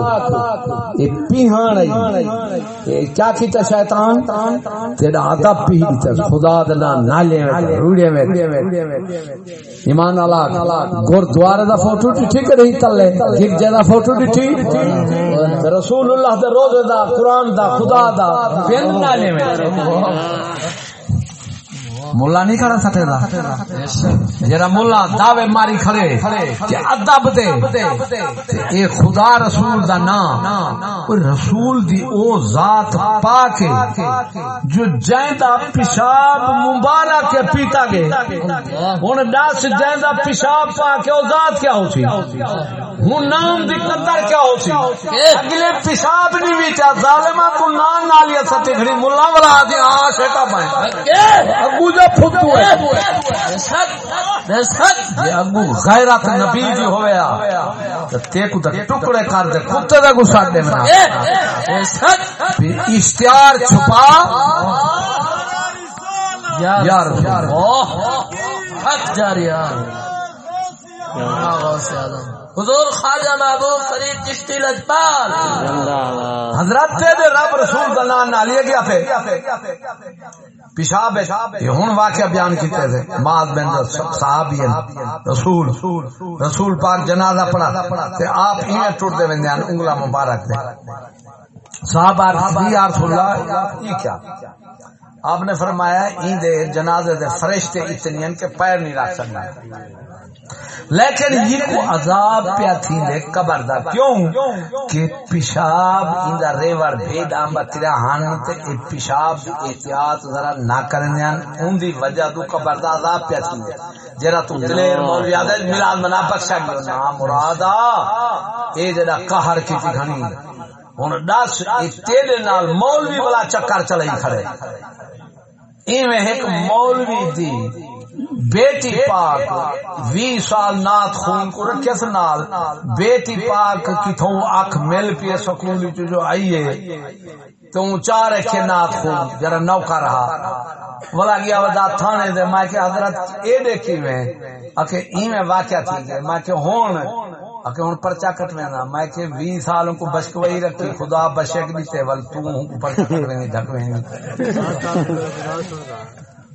اے پیہان اے کیا کیتا شیطان؟ تیرا ادب پی تے خدا دے نالے میں روڑے میں ایمان نال آکھ گردوارے دا فوٹو ٹھیک نہیں تلے ٹھیک جدا فوٹو ٹھیک۔ رسول اللہ دے روزے دا، قرآن دا، خدا دا پھر نالے میں ملا نہیں کھڑا سٹے دا جرا ملا دعوے ماری کھڑے کہ ادب دے اے خدا رسول دا نام رسول دی او ذات پا کے جو جائندہ پیشاب مبارک کے پیتا گے ہن دس جائندہ پیشاب پا کے او ذات کیا ہو سی ہن نام دی قدر کیا ہو سی اگلے پیشاب نہیں ویچا ظالمہ تو نام نالیہ ستے گھڑی ملا والا دی آ شیطا پائیں ابو جو فدو ہے۔ بے شک۔ بے شک۔ یہ اگو غیرت نبی دی ہویا تے تے کو تے ٹکڑے کر دے کتے دا گسا دے میرا بے شک۔ پھر اشتہار چھپا۔ اللہ۔ حق حضور خواجہ محبوب فرید چشتی لجپال۔ حضرت رب رسول نہ لیا گیا پہ پیشاب ہے یہ ہن واقعہ بیان کیتے تھے۔ معاذ بن صحابی ہیں۔ رسول رسول پاک جنازہ پڑھا تے آپ ہی ٹوٹ دے وندے ہیں انگلا مبارک دے۔ صاحب عرض کی، یا رسول اللہ، یہ کیا؟ آپ نے فرمایا این دے جنازے دے فرشتے اتنی ہیں کہ پیر نہیں رکھ سکنا۔ لیکن یہ کو عذاب پیا تھی دے قبر دا کیوں؟ کہ پیشاب ان دا ریور بھید آم بکریا ہن تے اے پیشاب دی احتیاط ذرا نہ کرنے ہیں ان دی وجہ تو قبر دا عذاب پیا تھی دے جرا تو دلیر مولوی آدھے ملاد منا بخشا گیا۔ نا مرادا اے جڑا قہر کی تھی گھنی۔ ہن دس، اے تیرے نال مولوی والا چکر چلائی کھڑے ایویں ایک مولوی دی بیٹی پاک وی سال نات خون کو رکھے سے نال، بیٹی پاک کتھوں اکھ مل پیے سکول چ جو آئیے تو چار رکھے نات خون، جرا نوکا رہا۔ ولا گیا ودا تھانے دے۔ میں کہ حضرت اے دیکھی میں، اکھے ایویں واقعہ تھی گئے میں کہ ہون، اکھے ہن پرچا کٹوینا میں کہ 20 سالوں کو بشکوئی رکھی۔ خدا بشک دیتے، ول تو ہوں کو پرچا کٹوینا ڈھکوینا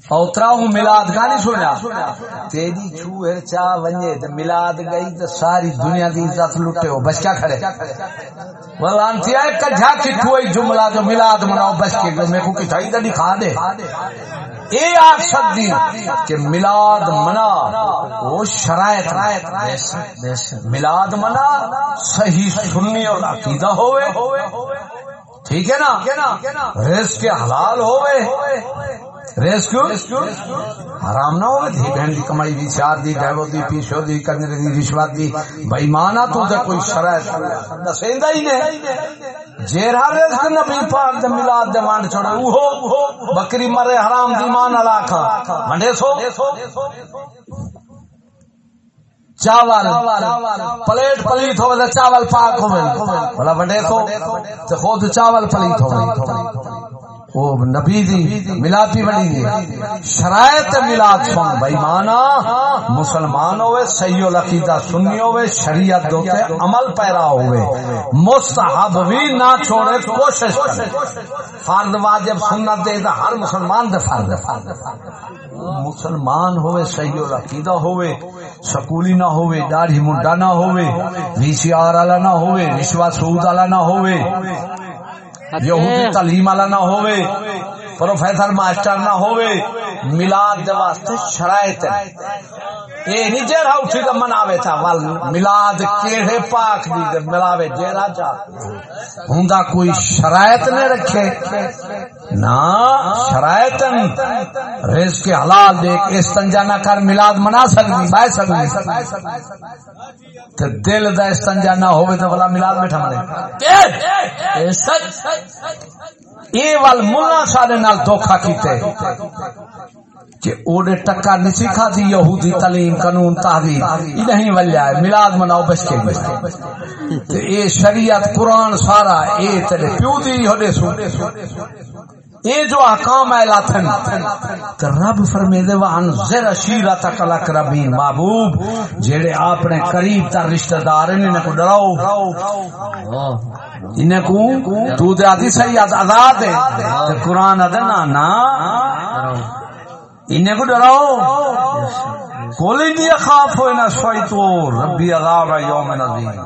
اوترا ہوں ملاد گانی سنیا؟ تیری چوہر چا ونجے، تے ملاد گئی تے ساری دنیا دی عزت لٹے ہو بس کیا کھڑے مطلب ولانتی ہے کجھا کی کوئی جملہ جو ملاد مناؤ بس کے میں کو کٹھائی دا دکھا دے۔ اے آگ سکتی کہ ملاد منا، وہ شرائط ملاد منا، صحیح سنی اور عقیدہ ہوئے۔ ٹھیک ہے نا؟ رزق حلال ہوئے۔ ریسکیو حرام نہ ہو دھی بہن دی کمائی دی چار دی ڈیو دی، پیشو دی، کرنے دی، رشوت دی۔ بھائی مانا تو تے کوئی شرائط دسیندا ہی نے جیرا رزق نبی پاک دے میلاد دے وانڈ چھوڑے اوہو، بکری مرے حرام دی مان الا کھا منڈے سو۔ چاول، پلیٹ پلیت ہوئے تو چاول پاک ہوئے۔ بلا بڑے سو۔ تے خود چاول پلیت ہوئے۔ وہ نبی دی ملاتی بنی دی شرائط ملاد سن بھائی مانا مسلمان ہوئے، صحیح العقیدہ سنی ہوئے، شریعت دوتے عمل پیرا ہوئے۔ مستحب بھی نہ چھوڑے، کوشش کرے۔ فرد واجب سنت دے دا ہر مسلمان دے فرد مسلمان ہوئے، صحیح العقیدہ ہوئے، سکولی نہ ہوئے، داڑھی منڈا نہ ہوئے، وی سی آر والا نہ ہوئے، رشوت سود والا نہ ہوئے۔ یہودی تعلیم والا نہ ہوئے پروفیسر ماسٹر نہ ہوئے ملاد دے واسطے شرائط ہے اے نہیں جیرا اٹھی دا مناوے تھا۔ ول ملاد کیڑے پاک دی تے ملاوے جیرا چا ہوندا کوئی شرائط نے رکھے۔ نا شرائط رزق کے حلال دیکھ استنجا نہ کر ملاد منا سکتی بہ سکتی تے دل دا استنجا نہ ہوئے تے بلا ملاد بیٹھا منے۔ بے شک اے وال ملا سارے نال دھوکا کیتے۔ کہ اوڑے ٹکا نہیں سکھا دی یہودی تعلیم قانون تحریر یہ نہیں ولیا ہے میلاد مناؤ بچ کے لیے تے اے شریعت قرآن سارا، اے تیرے پیو دی ہوڑے سو۔ اے جو احکام ہے لاتن تے رب فرمے دے وان زر شیرت کلک ربین محبوب جڑے اپنے قریب تر رشتہ دار ہیں، انہیں کو ڈراؤ۔ انہیں کو تو دے آدھی صحیح آزاد ہے۔ تے قرآن ادنا نا۔ انہیں کو ڈراؤ خوف ہوئے نہ سوئی تو ربی عذاب یوم نظیم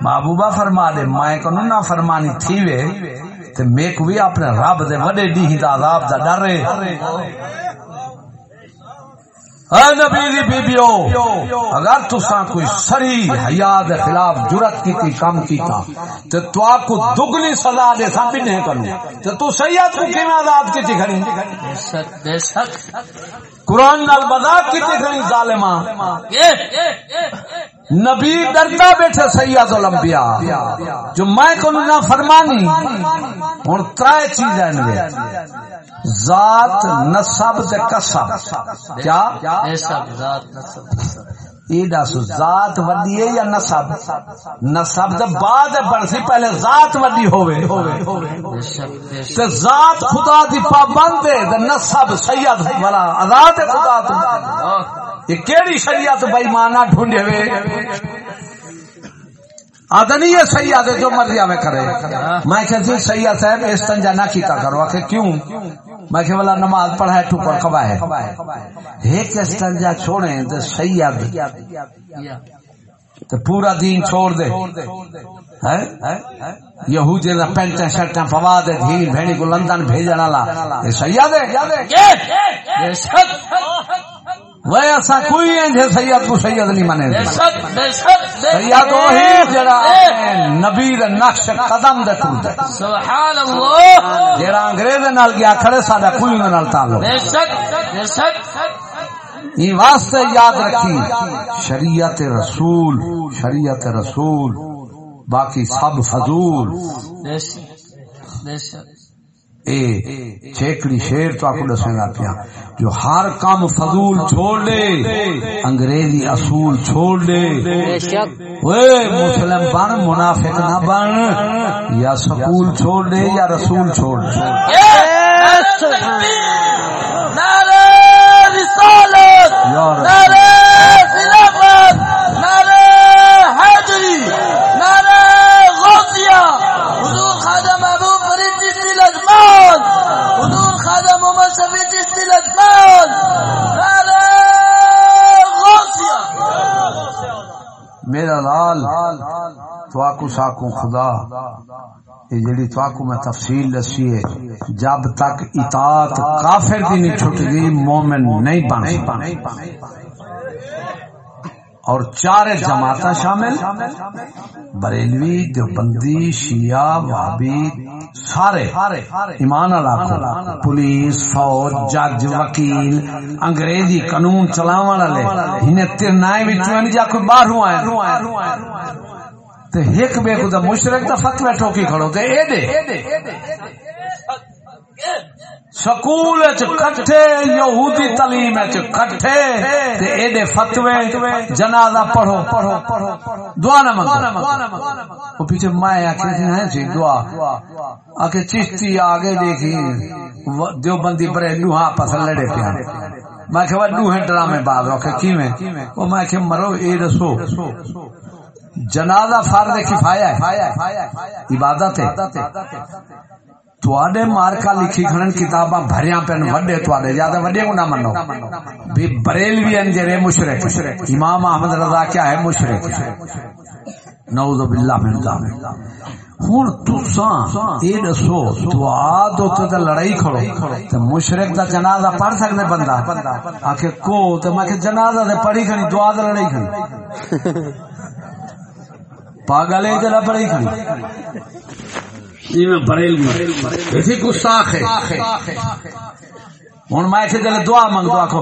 محبوبہ فرما دے مائیں کو نہ فرمانی تھی وے تے بھی اپنے رب دے وڈے ڈی دا عذاب دا ڈر اے نبی دی بیبیو، اگر تساں کوئی سری حیا دے خلاف جرت کیتی کم کیتا، تے تو آپ کو دگنی سزا دے سا بھی نہیں کروں، تے تو سید کو کیویں آزاد کیتی کھڑی؟ بے شک بے شک۔ قرآن نال مذاق کیتی کھڑی ظالماں۔ نبی ڈرتا بیٹھے سید الانبیاء۔ جو میں کو نہ فرمانی، ہن ترے ترائے چیزیں ذات نسب تے کسب کیا؟ ایسا ذات نسب یہ دس ذات وڈی ہے یا نسب؟ نسب تو بعد بڑھتی پہلے ذات وڈی ہوئے تے ذات خدا دی پابند ہے، تے نسب سید والا آزاد خدا تو۔ یہ کیڑی شریعت بے ایمانہ ڈھونڈے ہوئے؟ آدنی ہے سید ہے جو مرضی میں کرے۔ میں کہتی ہوں، سید صاحب استنجا نہ کیتا کرو۔ کہ کیوں؟ میں کہ والا نماز پڑھائے ٹھکر کھوا ہے۔ ایک استنجا چھوڑیں تو سید تو پورا دین چھوڑ دے۔ یہودی دا پینٹ شرٹ پوا دے دھی بھیڑی کو لندن بھیجن والا، یہ سید ہے بے شک وہ ایسا کوئی ہے سید کو سید نہیں شک سید وہی جڑا نبی دے نقش قدم دے ٹوٹ دے۔ سبحان اللہ جڑا انگریز نال گیا کھڑے ساڈا کوئی نال تعلق بے شک بے شک۔ یہ واسطے یاد رکھی شریعت رسول شریعت رسول باقی سب فضول۔ بے شک بے شک۔ اے چھیکڑی شیر تو آپ دسیں گا پیا۔ جو ہر کام فضول چھوڑ دے انگریزی اصول چھوڑ دے۔ بے شک۔ اوے مسلم بن منافق نہ بن یا سکول چھوڑ دے یا رسول چھوڑ دے۔ نعرہ رسالت! نعرہ سمیت محمد شفیع غوثیہ۔ میرا لال، تواکو ساکو خدا، یہ جڑی تواکو میں تفصیل دسی ہے، جب تک اطاعت کافر دی نہیں چھٹ گئی، مومن نہیں بن اور چار جماعت شامل، بریلوی، دیوبندی، شیعہ، وہابی، سارے ایمان علاقہ پولیس، فوج، جج، وکیل، انگریزی قانون چلاون والے انہیں ترنائے وچوں نہیں جا کوئی باہروں آئے۔ تے ایک بے کو مشرک دا فتوی ٹوکی کھڑو تے اے دے۔ سکول کٹھے یہودی تعلیم کٹھے تے اے دے فتوی جنازہ پڑھو دعا نہ منگو او پیچھے میں آکھے سی ہیں سی دعا آکھے چشتی آگے دیکھی دیوبندی پرے لوہا آپس لڑے پیا میں کہ وہ لوہے ڈرامے باز آکھے کیویں او میں کہ مرو اے دسو جنازہ فرد کفایا ہے عبادت ہے تواڈے مارکا لکھی کھڑن کتاباں بھریاں پن وڈے تواڈے زیادہ وڈے کو نہ منو بھی بریلوی ان جڑے مشرک امام احمد رضا کیا ہے مشرک نعوذ باللہ من ذالک ہن تساں اے دسو دعا دو تے لڑائی کھڑو تے مشرک دا جنازہ پڑھ سکدے بندہ آکھے کو تے میں کہ جنازہ دے پڑھی کھڑی دعا دے لڑائی کھڑی پاگل ہے جڑا پڑھی کھڑی جی میں گستاخ ہے۔ ہوں، میں جلے دعا منگ دعا کو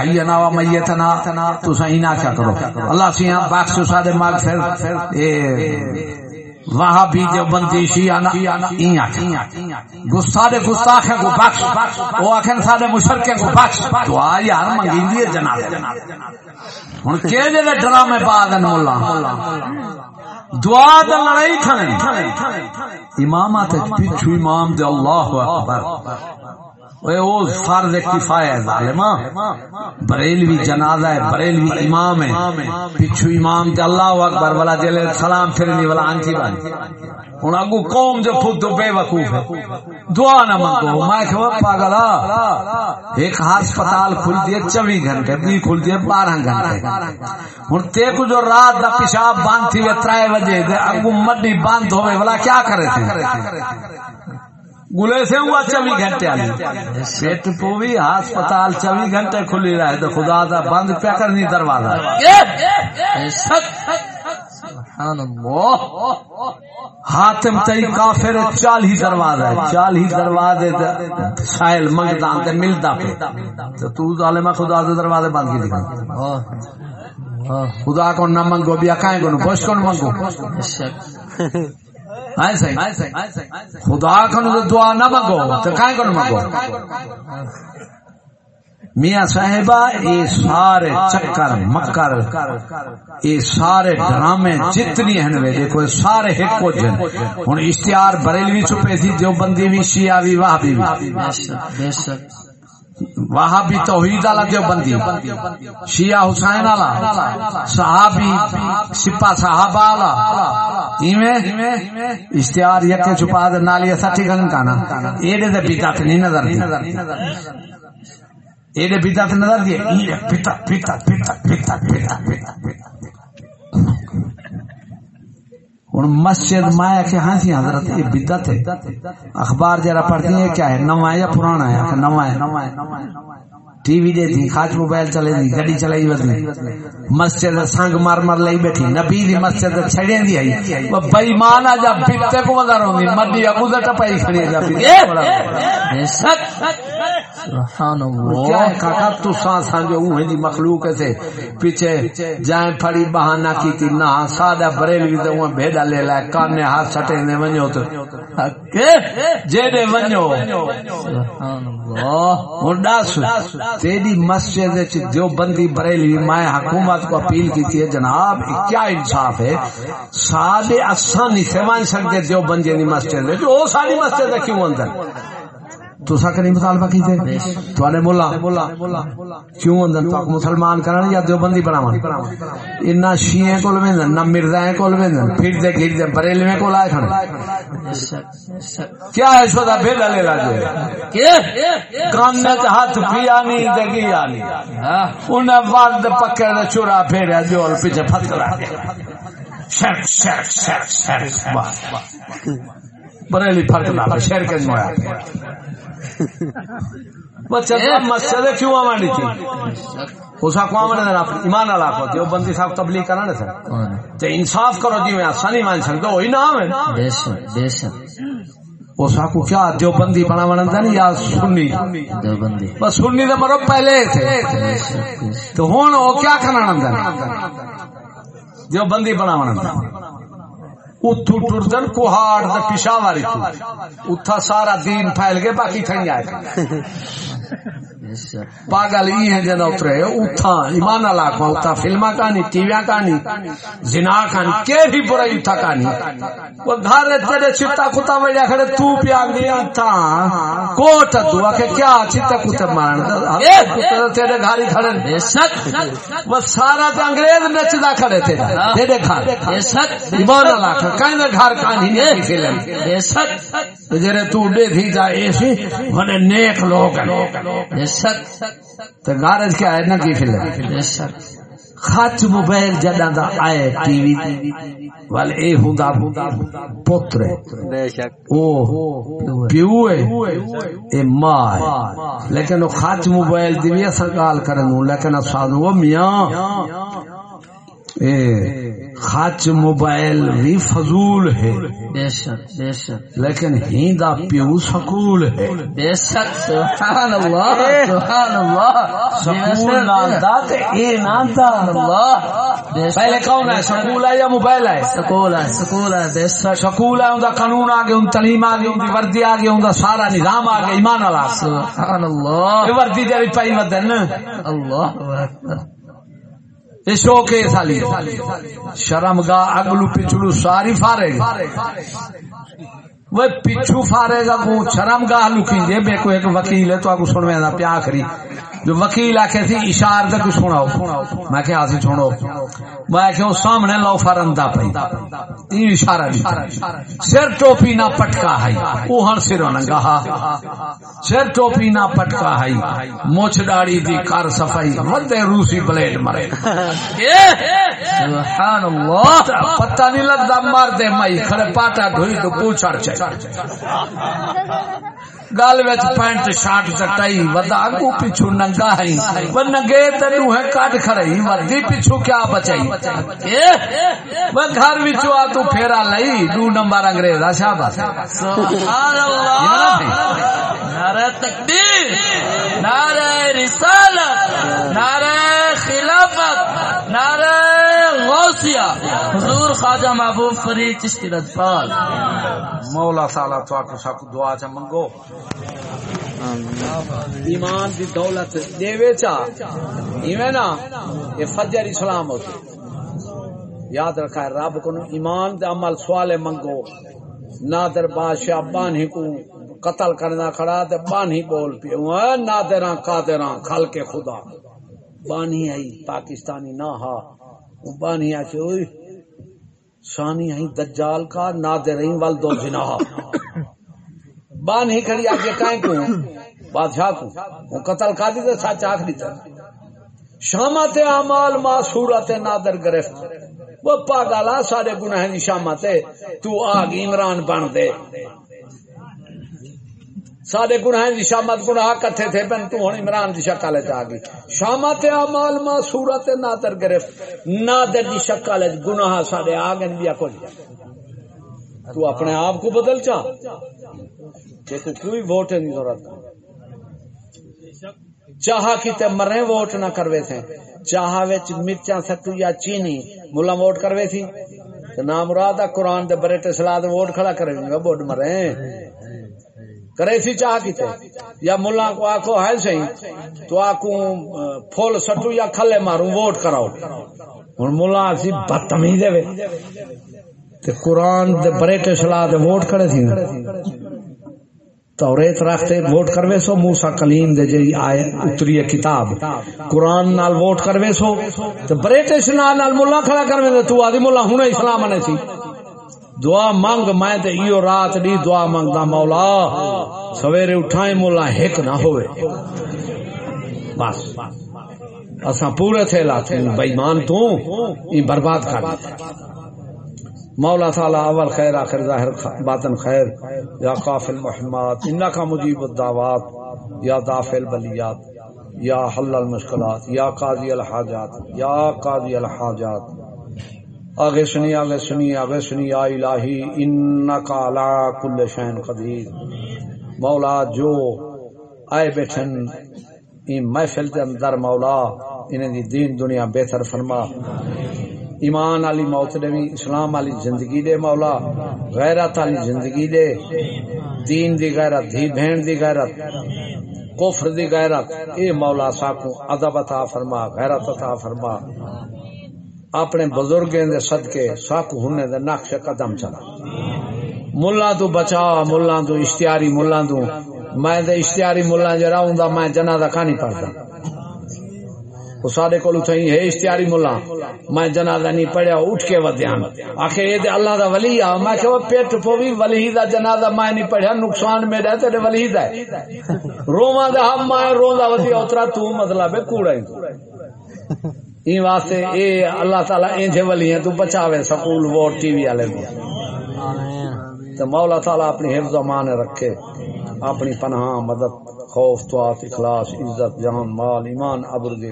حینا و میتنا کیا کرو۔ اللہ سیاں سادے مغفر اے وہاں بھی جو بندی گستاخ کو بخش سادے کو بخش دعا یار منگی جناب۔ ہن ڈرامے پا دن مولا۔ دعا دا لڑائی کھنے امامات پیچھو امام دے اللہ اکبر۔ اے او فرض کفایہ ہے ظالما بریلوی جنازہ ہے، بریلوی امام ہے۔ پیچھو امام تے اللہ اکبر والا جلے سلام پھرنی والا انچی بانی ہن اگو قوم جو خود تو بے وقوف ہے۔ دعا نہ منگو۔ میں کہ پاگلا ایک ہسپتال کھل دیے چوبیس گھنٹے، بھی کھل دیے بارہ گھنٹے۔ ہن تے کو جو رات دا پیشاب بند تھی وے ترائے بجے دے، اگو مڈی بند ہوے والا کیا کرے تھے؟ گلے سے ہوا چوبیس گھنٹے آلی سیٹ کو بھی ہسپتال چوبیس گھنٹے کھلی رہے۔ تو خدا دا بند پیا کرنی دروازہ۔ سبحان اللہ۔ حاتم تئی کافر چال ہی دروازہ ہے چال ہی دروازے سائل منگدا تے ملدا پہ تو تو ظالما خدا دے دروازے بند کی دکھا خدا کو نہ منگو، بیا کائیں کو پوچھ کو منگو؟ خدا کو دعا نہ منگو تو کائیں کو منگو میاں صاحبہ یہ سارے چکر، مکر یہ سارے ڈرامے جتنی ہیں وے دیکھو سارے ایک کو جن۔ ہن اشتہار بریلوی چھپے تھی جو بندی بھی، شیعہ بھی، وہابی بھی۔ وہاں بھی توحید والا دیوبندی شیعہ حسین والا، صحابی سپا صحابہ والا، ایویں اشتہار یکے چھپا دے نال یہ سٹھی گن کانا۔ ایڑے دے بدعت نہیں نظر دی ایڑے بدعت نظر دی ایڈے بدعت بدعت بدعت بدعت بدعت بدعت ہوں مسجد مایا کہ ہاں سی حضرت یہ بدت ہے اخبار جرا پڑھتی ہے کیا ہے نواں یا پرانا ہے نواں ہے ٹی وی دے دی خاج موبائل چلے دی گڈی چلائی ودنی مسجد سنگ مار مار لئی بیٹھی نبی دی مسجد چھڑے دی آئی وہ بے ایمان آ جا بیتے کو مدار ہوندی مدی ابو دا ٹپائی کھڑی جا بے شک سبحان اللہ۔ کاکا تو سان سان جو اوہ دی مخلوق سے پیچھے جائیں پھڑی بہانہ کی تھی نہ سادہ بریلوی تے اوہ بھیڑا لے لائے۔ کانے ہاتھ ونجو جیڑے ونجو سبحان اللہ۔ ہن دس تیری مسجد وچ جو بندی بریلوی میں حکومت کو اپیل کی تھی جناب کیا انصاف ہے؟ سادے اساں نہیں سیوان سکتے جو بندی دی مسجد وچ۔ او ساری مسجد کیوں اندر؟ تو سکری مطالبہ کیتے؟ توانے مولا۔ کیوں اندر تو مسلمان کرن یا دیوبندی بناون؟ انہاں شیعہ کول ویندن نہ مرزا کول ویندن پھر دے گھر دے کول آئے کھڑے۔ کیا ہے سودا لے لاجے کان میں ہاتھ پیا نہیں نہیں۔ ہاں انہیں والد پکڑ چورا پھیریا جول پیچھے شرک شرک شرک بس بریلی فرق نہ شیر کے مویا مسجد کیوں ایمان کو جو بندی صاحب تبلیغ کرنا نا سر کون تے انصاف کرو جی میں مان سکتا وہی نام ہے۔ بے شک بے شک۔ اسا کو کیا جو بندی بنا یا سنی؟ دیوبندی بس سنی تو مرو پہلے تھے۔ تو کیا جو بندی بنا بنا اتو ٹردن کوہاڑ تے پشاواری تو۔ اتھا سارا دین پھیل گئے باقی تھنگ آئے۔ پاگل ای ہیں جنا اترے اتھا ایمان اللہ کو فلما زنا برائی وہ گھر تیرے کتا وڑیا کھڑے تو پیا گیا کوٹ دعا کہ کیا چتا کتا مارن تیرے گھر ہی کھڑے بے شک وہ سارا تے انگریز نچدا کھڑے تھے۔ تیرے گھر۔ بے شک ایمان اللہ کا گھر نہیں فلم۔ بے شک جرے تو ڈے تھی جا ایسی نیک لوگ ہیں۔ بے شک تو کیا ہے؟ نا کی فلم خچ موبائل جڈا دا آئے ٹی وی ول اے ہوندا پتر بے شک۔ او پیو ہے اے ماں ہے لیکن وہ خچ موبائل دی اثر گال کرن لیکن افساد وہ میاں۔ خچ موبائل بھی فضول ہے۔ بے شک بے شک۔ لیکن ہیندا پیو سکول ہے۔ بے شک سبحان اللہ سبحان اللہ۔ سکول ناندا تے اے اللہ۔ پہلے کون ہے؟ سکول ہے یا موبائل ہے؟ سکول ہے سکول ہے بے شک۔ سکول ہے ان کا قانون آ گیا ان تعلیم آ گئی ان کی وردی آ گئی کا سارا نظام آ گیا ایمان والا۔ سبحان اللہ۔ وردی تیری پائی ودن۔ اللہ اکبر۔ یہ سالی شرم گا اگلو پچھلو ساری فارے گا وہ پچھو فارے گا کو شرم گاہ لکی دے بے کو ایک وکیل ہے تو آگو سنوے دا پیا آخری۔ جو وکیل آکے تھی اشار دے کو سناؤ۔ میں کہ آسی چھوڑو میں کہ سامنے لو فرندہ پئی۔ این اشارہ نہیں۔ سر ٹوپی نہ پٹکا ہے۔ اوہن سر ننگا سر ٹوپی نہ پٹکا ہے۔ موچ ڈاڑی دی کار صفائی۔ مدے روسی بلیڈ مرے۔ سبحان اللہ۔ پتہ نہیں لگتا مار دے مائی کھڑے پاٹا ڈھوئی تو پوچھڑ چاہیے گل وچ پینٹ شارٹ چٹائی ودا اگو پیچھو ننگا ہے وہ ننگے تینو ہے کٹ کھڑی ودی پیچھو کیا بچائی؟ وہ گھر وچوں آ تو پھیرا لئی دو نمبر انگریز شاباش۔ سبحان اللہ۔ نعرہ تکبیر نعرہ رسالت نعرہ خلافت نعرہ غوثیہ۔ حضور خواجہ محبوب فرید چشتی رجپال مولا تعالی تو آکو ساکو دعا چا منگو۔ ایمان دی دولت دیوے چا ایویں نا یہ فجر اسلام ہوتی۔ یاد رکھا ہے رب کو ایمان دے عمل سوالے منگو۔ نادر بادشاہ بانہی کو قتل کرنا کھڑا، تے بانہی بول پی۔ نادراں قادراں کھل کے خدا۔ بانہی آئی، پاکستانی نہ ہا۔ وہ بانہی آ اوئی شانی آئی، دجال کا نادرین وال دو جناح بانہی کھڑی آگے کائیں کو بادشاہ کو وہ قتل کر دی سچ آکھ دیتا شامت اعمال ما صورت نادر گرفت۔ وہ پاگلا سارے گناہ دی شامت تو آگ عمران بن دے۔ سارے گناہ دی شامت گناہ کٹھے تھے بن تو ہن عمران دی شکل وچ آ گئی۔ شامت اعمال ما صورت نادر گرفت۔ نادر دی شکل وچ گناہ سارے آ گئے بیا کچھ تو اپنے آپ کو بدل چا کہ کوئی ووٹ نہیں ضرورت چاہا کتے مرے ووٹ نہ کروے تھے۔ چاہا وچ مرچاں ستو یا چینی، ملا ووٹ کروے تھی۔ تو نام مراد قرآن دے بریٹے سلاد ووٹ کھڑا کرے۔ گا ووٹ مرے۔ کرے تھی چاہ کتے یا ملا کو آکو ہے صحیح۔ تو آکو پھول سٹو یا کھلے مارو ووٹ کراؤ۔ ہن ملا سی بدتمیز دے تے قرآن دے بریٹے سلاد ووٹ کھڑے تھی توریت رکھتے ووٹ کروے سو موسا کلیم دے جی آئے اتری ہے کتاب۔ قرآن نال ووٹ کروے سو تو بریٹش نال نال ملا کھڑا کروے دے تو آدھی ملا ہونے اسلام آنے سی۔ دعا مانگ میں تے ایو رات دی دعا مانگ دا مولا، سویرے اٹھائیں مولا ہک نہ ہوئے۔ بس۔ اساں پورے تھے لاتے بےمان تو یہ برباد کر دیتے مولا تعالی اول خیر، آخر ظاہر باطن خیر، یا قافل محمات انکا مجیب الدعوات، یا دافع البلیات، یا حل المشکلات، یا قاضی الحاجات، یا قاضی الحاجات۔ اغسنی اغسنی اغسنی یا الہی، انکا لا کل شین قدیر۔ مولا، جو آئے بیٹھن، این محفل دے اندر مولا، انہیں دی دین دنیا بہتر فرما۔ ایمان علی موت دے بھی اسلام علی زندگی دے مولا، غیرت علی زندگی دے، دین دی غیرت دی بہن دی غیرت، کفر دی غیرت، اے مولا ساکو ادب عطا فرما، غیرت عطا فرما۔ اپنے بزرگیں دے صدقے ساکو ہونے دے نقش قدم چلا۔ ملا تو بچا، ملا تو اشتیاری، ملا تو، میں دے اشتیاری ملا جرا ہوں میں جنازہ کہانی پڑھتا سارے کو ہے اشتہاری ملا میں جنازہ نہیں پڑھیا، اٹھ کے ودیان ہاں۔ آخر یہ اللہ دا ولی آ، میں کہ پیٹ پوی ولی دا جنازہ میں نہیں پڑھیا، نقصان میرا تیرے ولی دا ہے۔ رواں دا ہم میں روندا ودیا اترا تو مطلب ہے، کوڑا ہی۔ این واسطے اے اللہ تعالی انجے ولی ہیں، تو بچاوے سکول، ووٹ، ٹی وی والے۔ کو تو مولا تعالی اپنی حفظ و امان رکھے، اپنی پناہ، مدد، خوف، طاعت، اخلاص، عزت، جان، مال، ایمان، ابر دے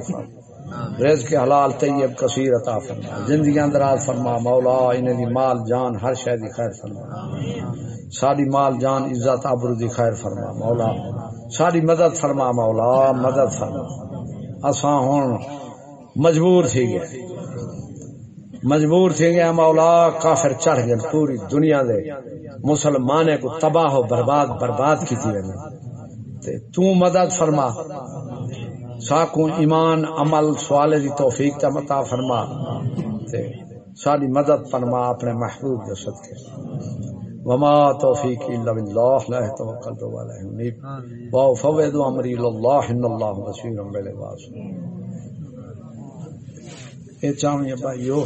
رزق حلال طیب کثیر عطا فرما۔ زندگی اندراز فرما، مولا انہیں دی مال جان ہر شے دی خیر فرما۔ ساری مال جان عزت ابرو دی خیر فرما، مولا۔ ساری مدد فرما، مولا، مدد فرما۔ اساں ہن مجبور تھی گئے۔ مجبور تھی گئے، مولا، کافر چڑھ گئے، پوری دنیا دے مسلمانے کو تباہ و برباد برباد کی تھی تو مدد فرما۔ ساکو ایمان عمل سوال دی توفیق تا متا فرما تے ساری مدد فرما اپنے محبوب دے صدقے۔ وما توفیق الا بالله لا توکلت ولا انیب وفوض امری لله ان الله بصیر بالعباد اے چاہیے بھائیو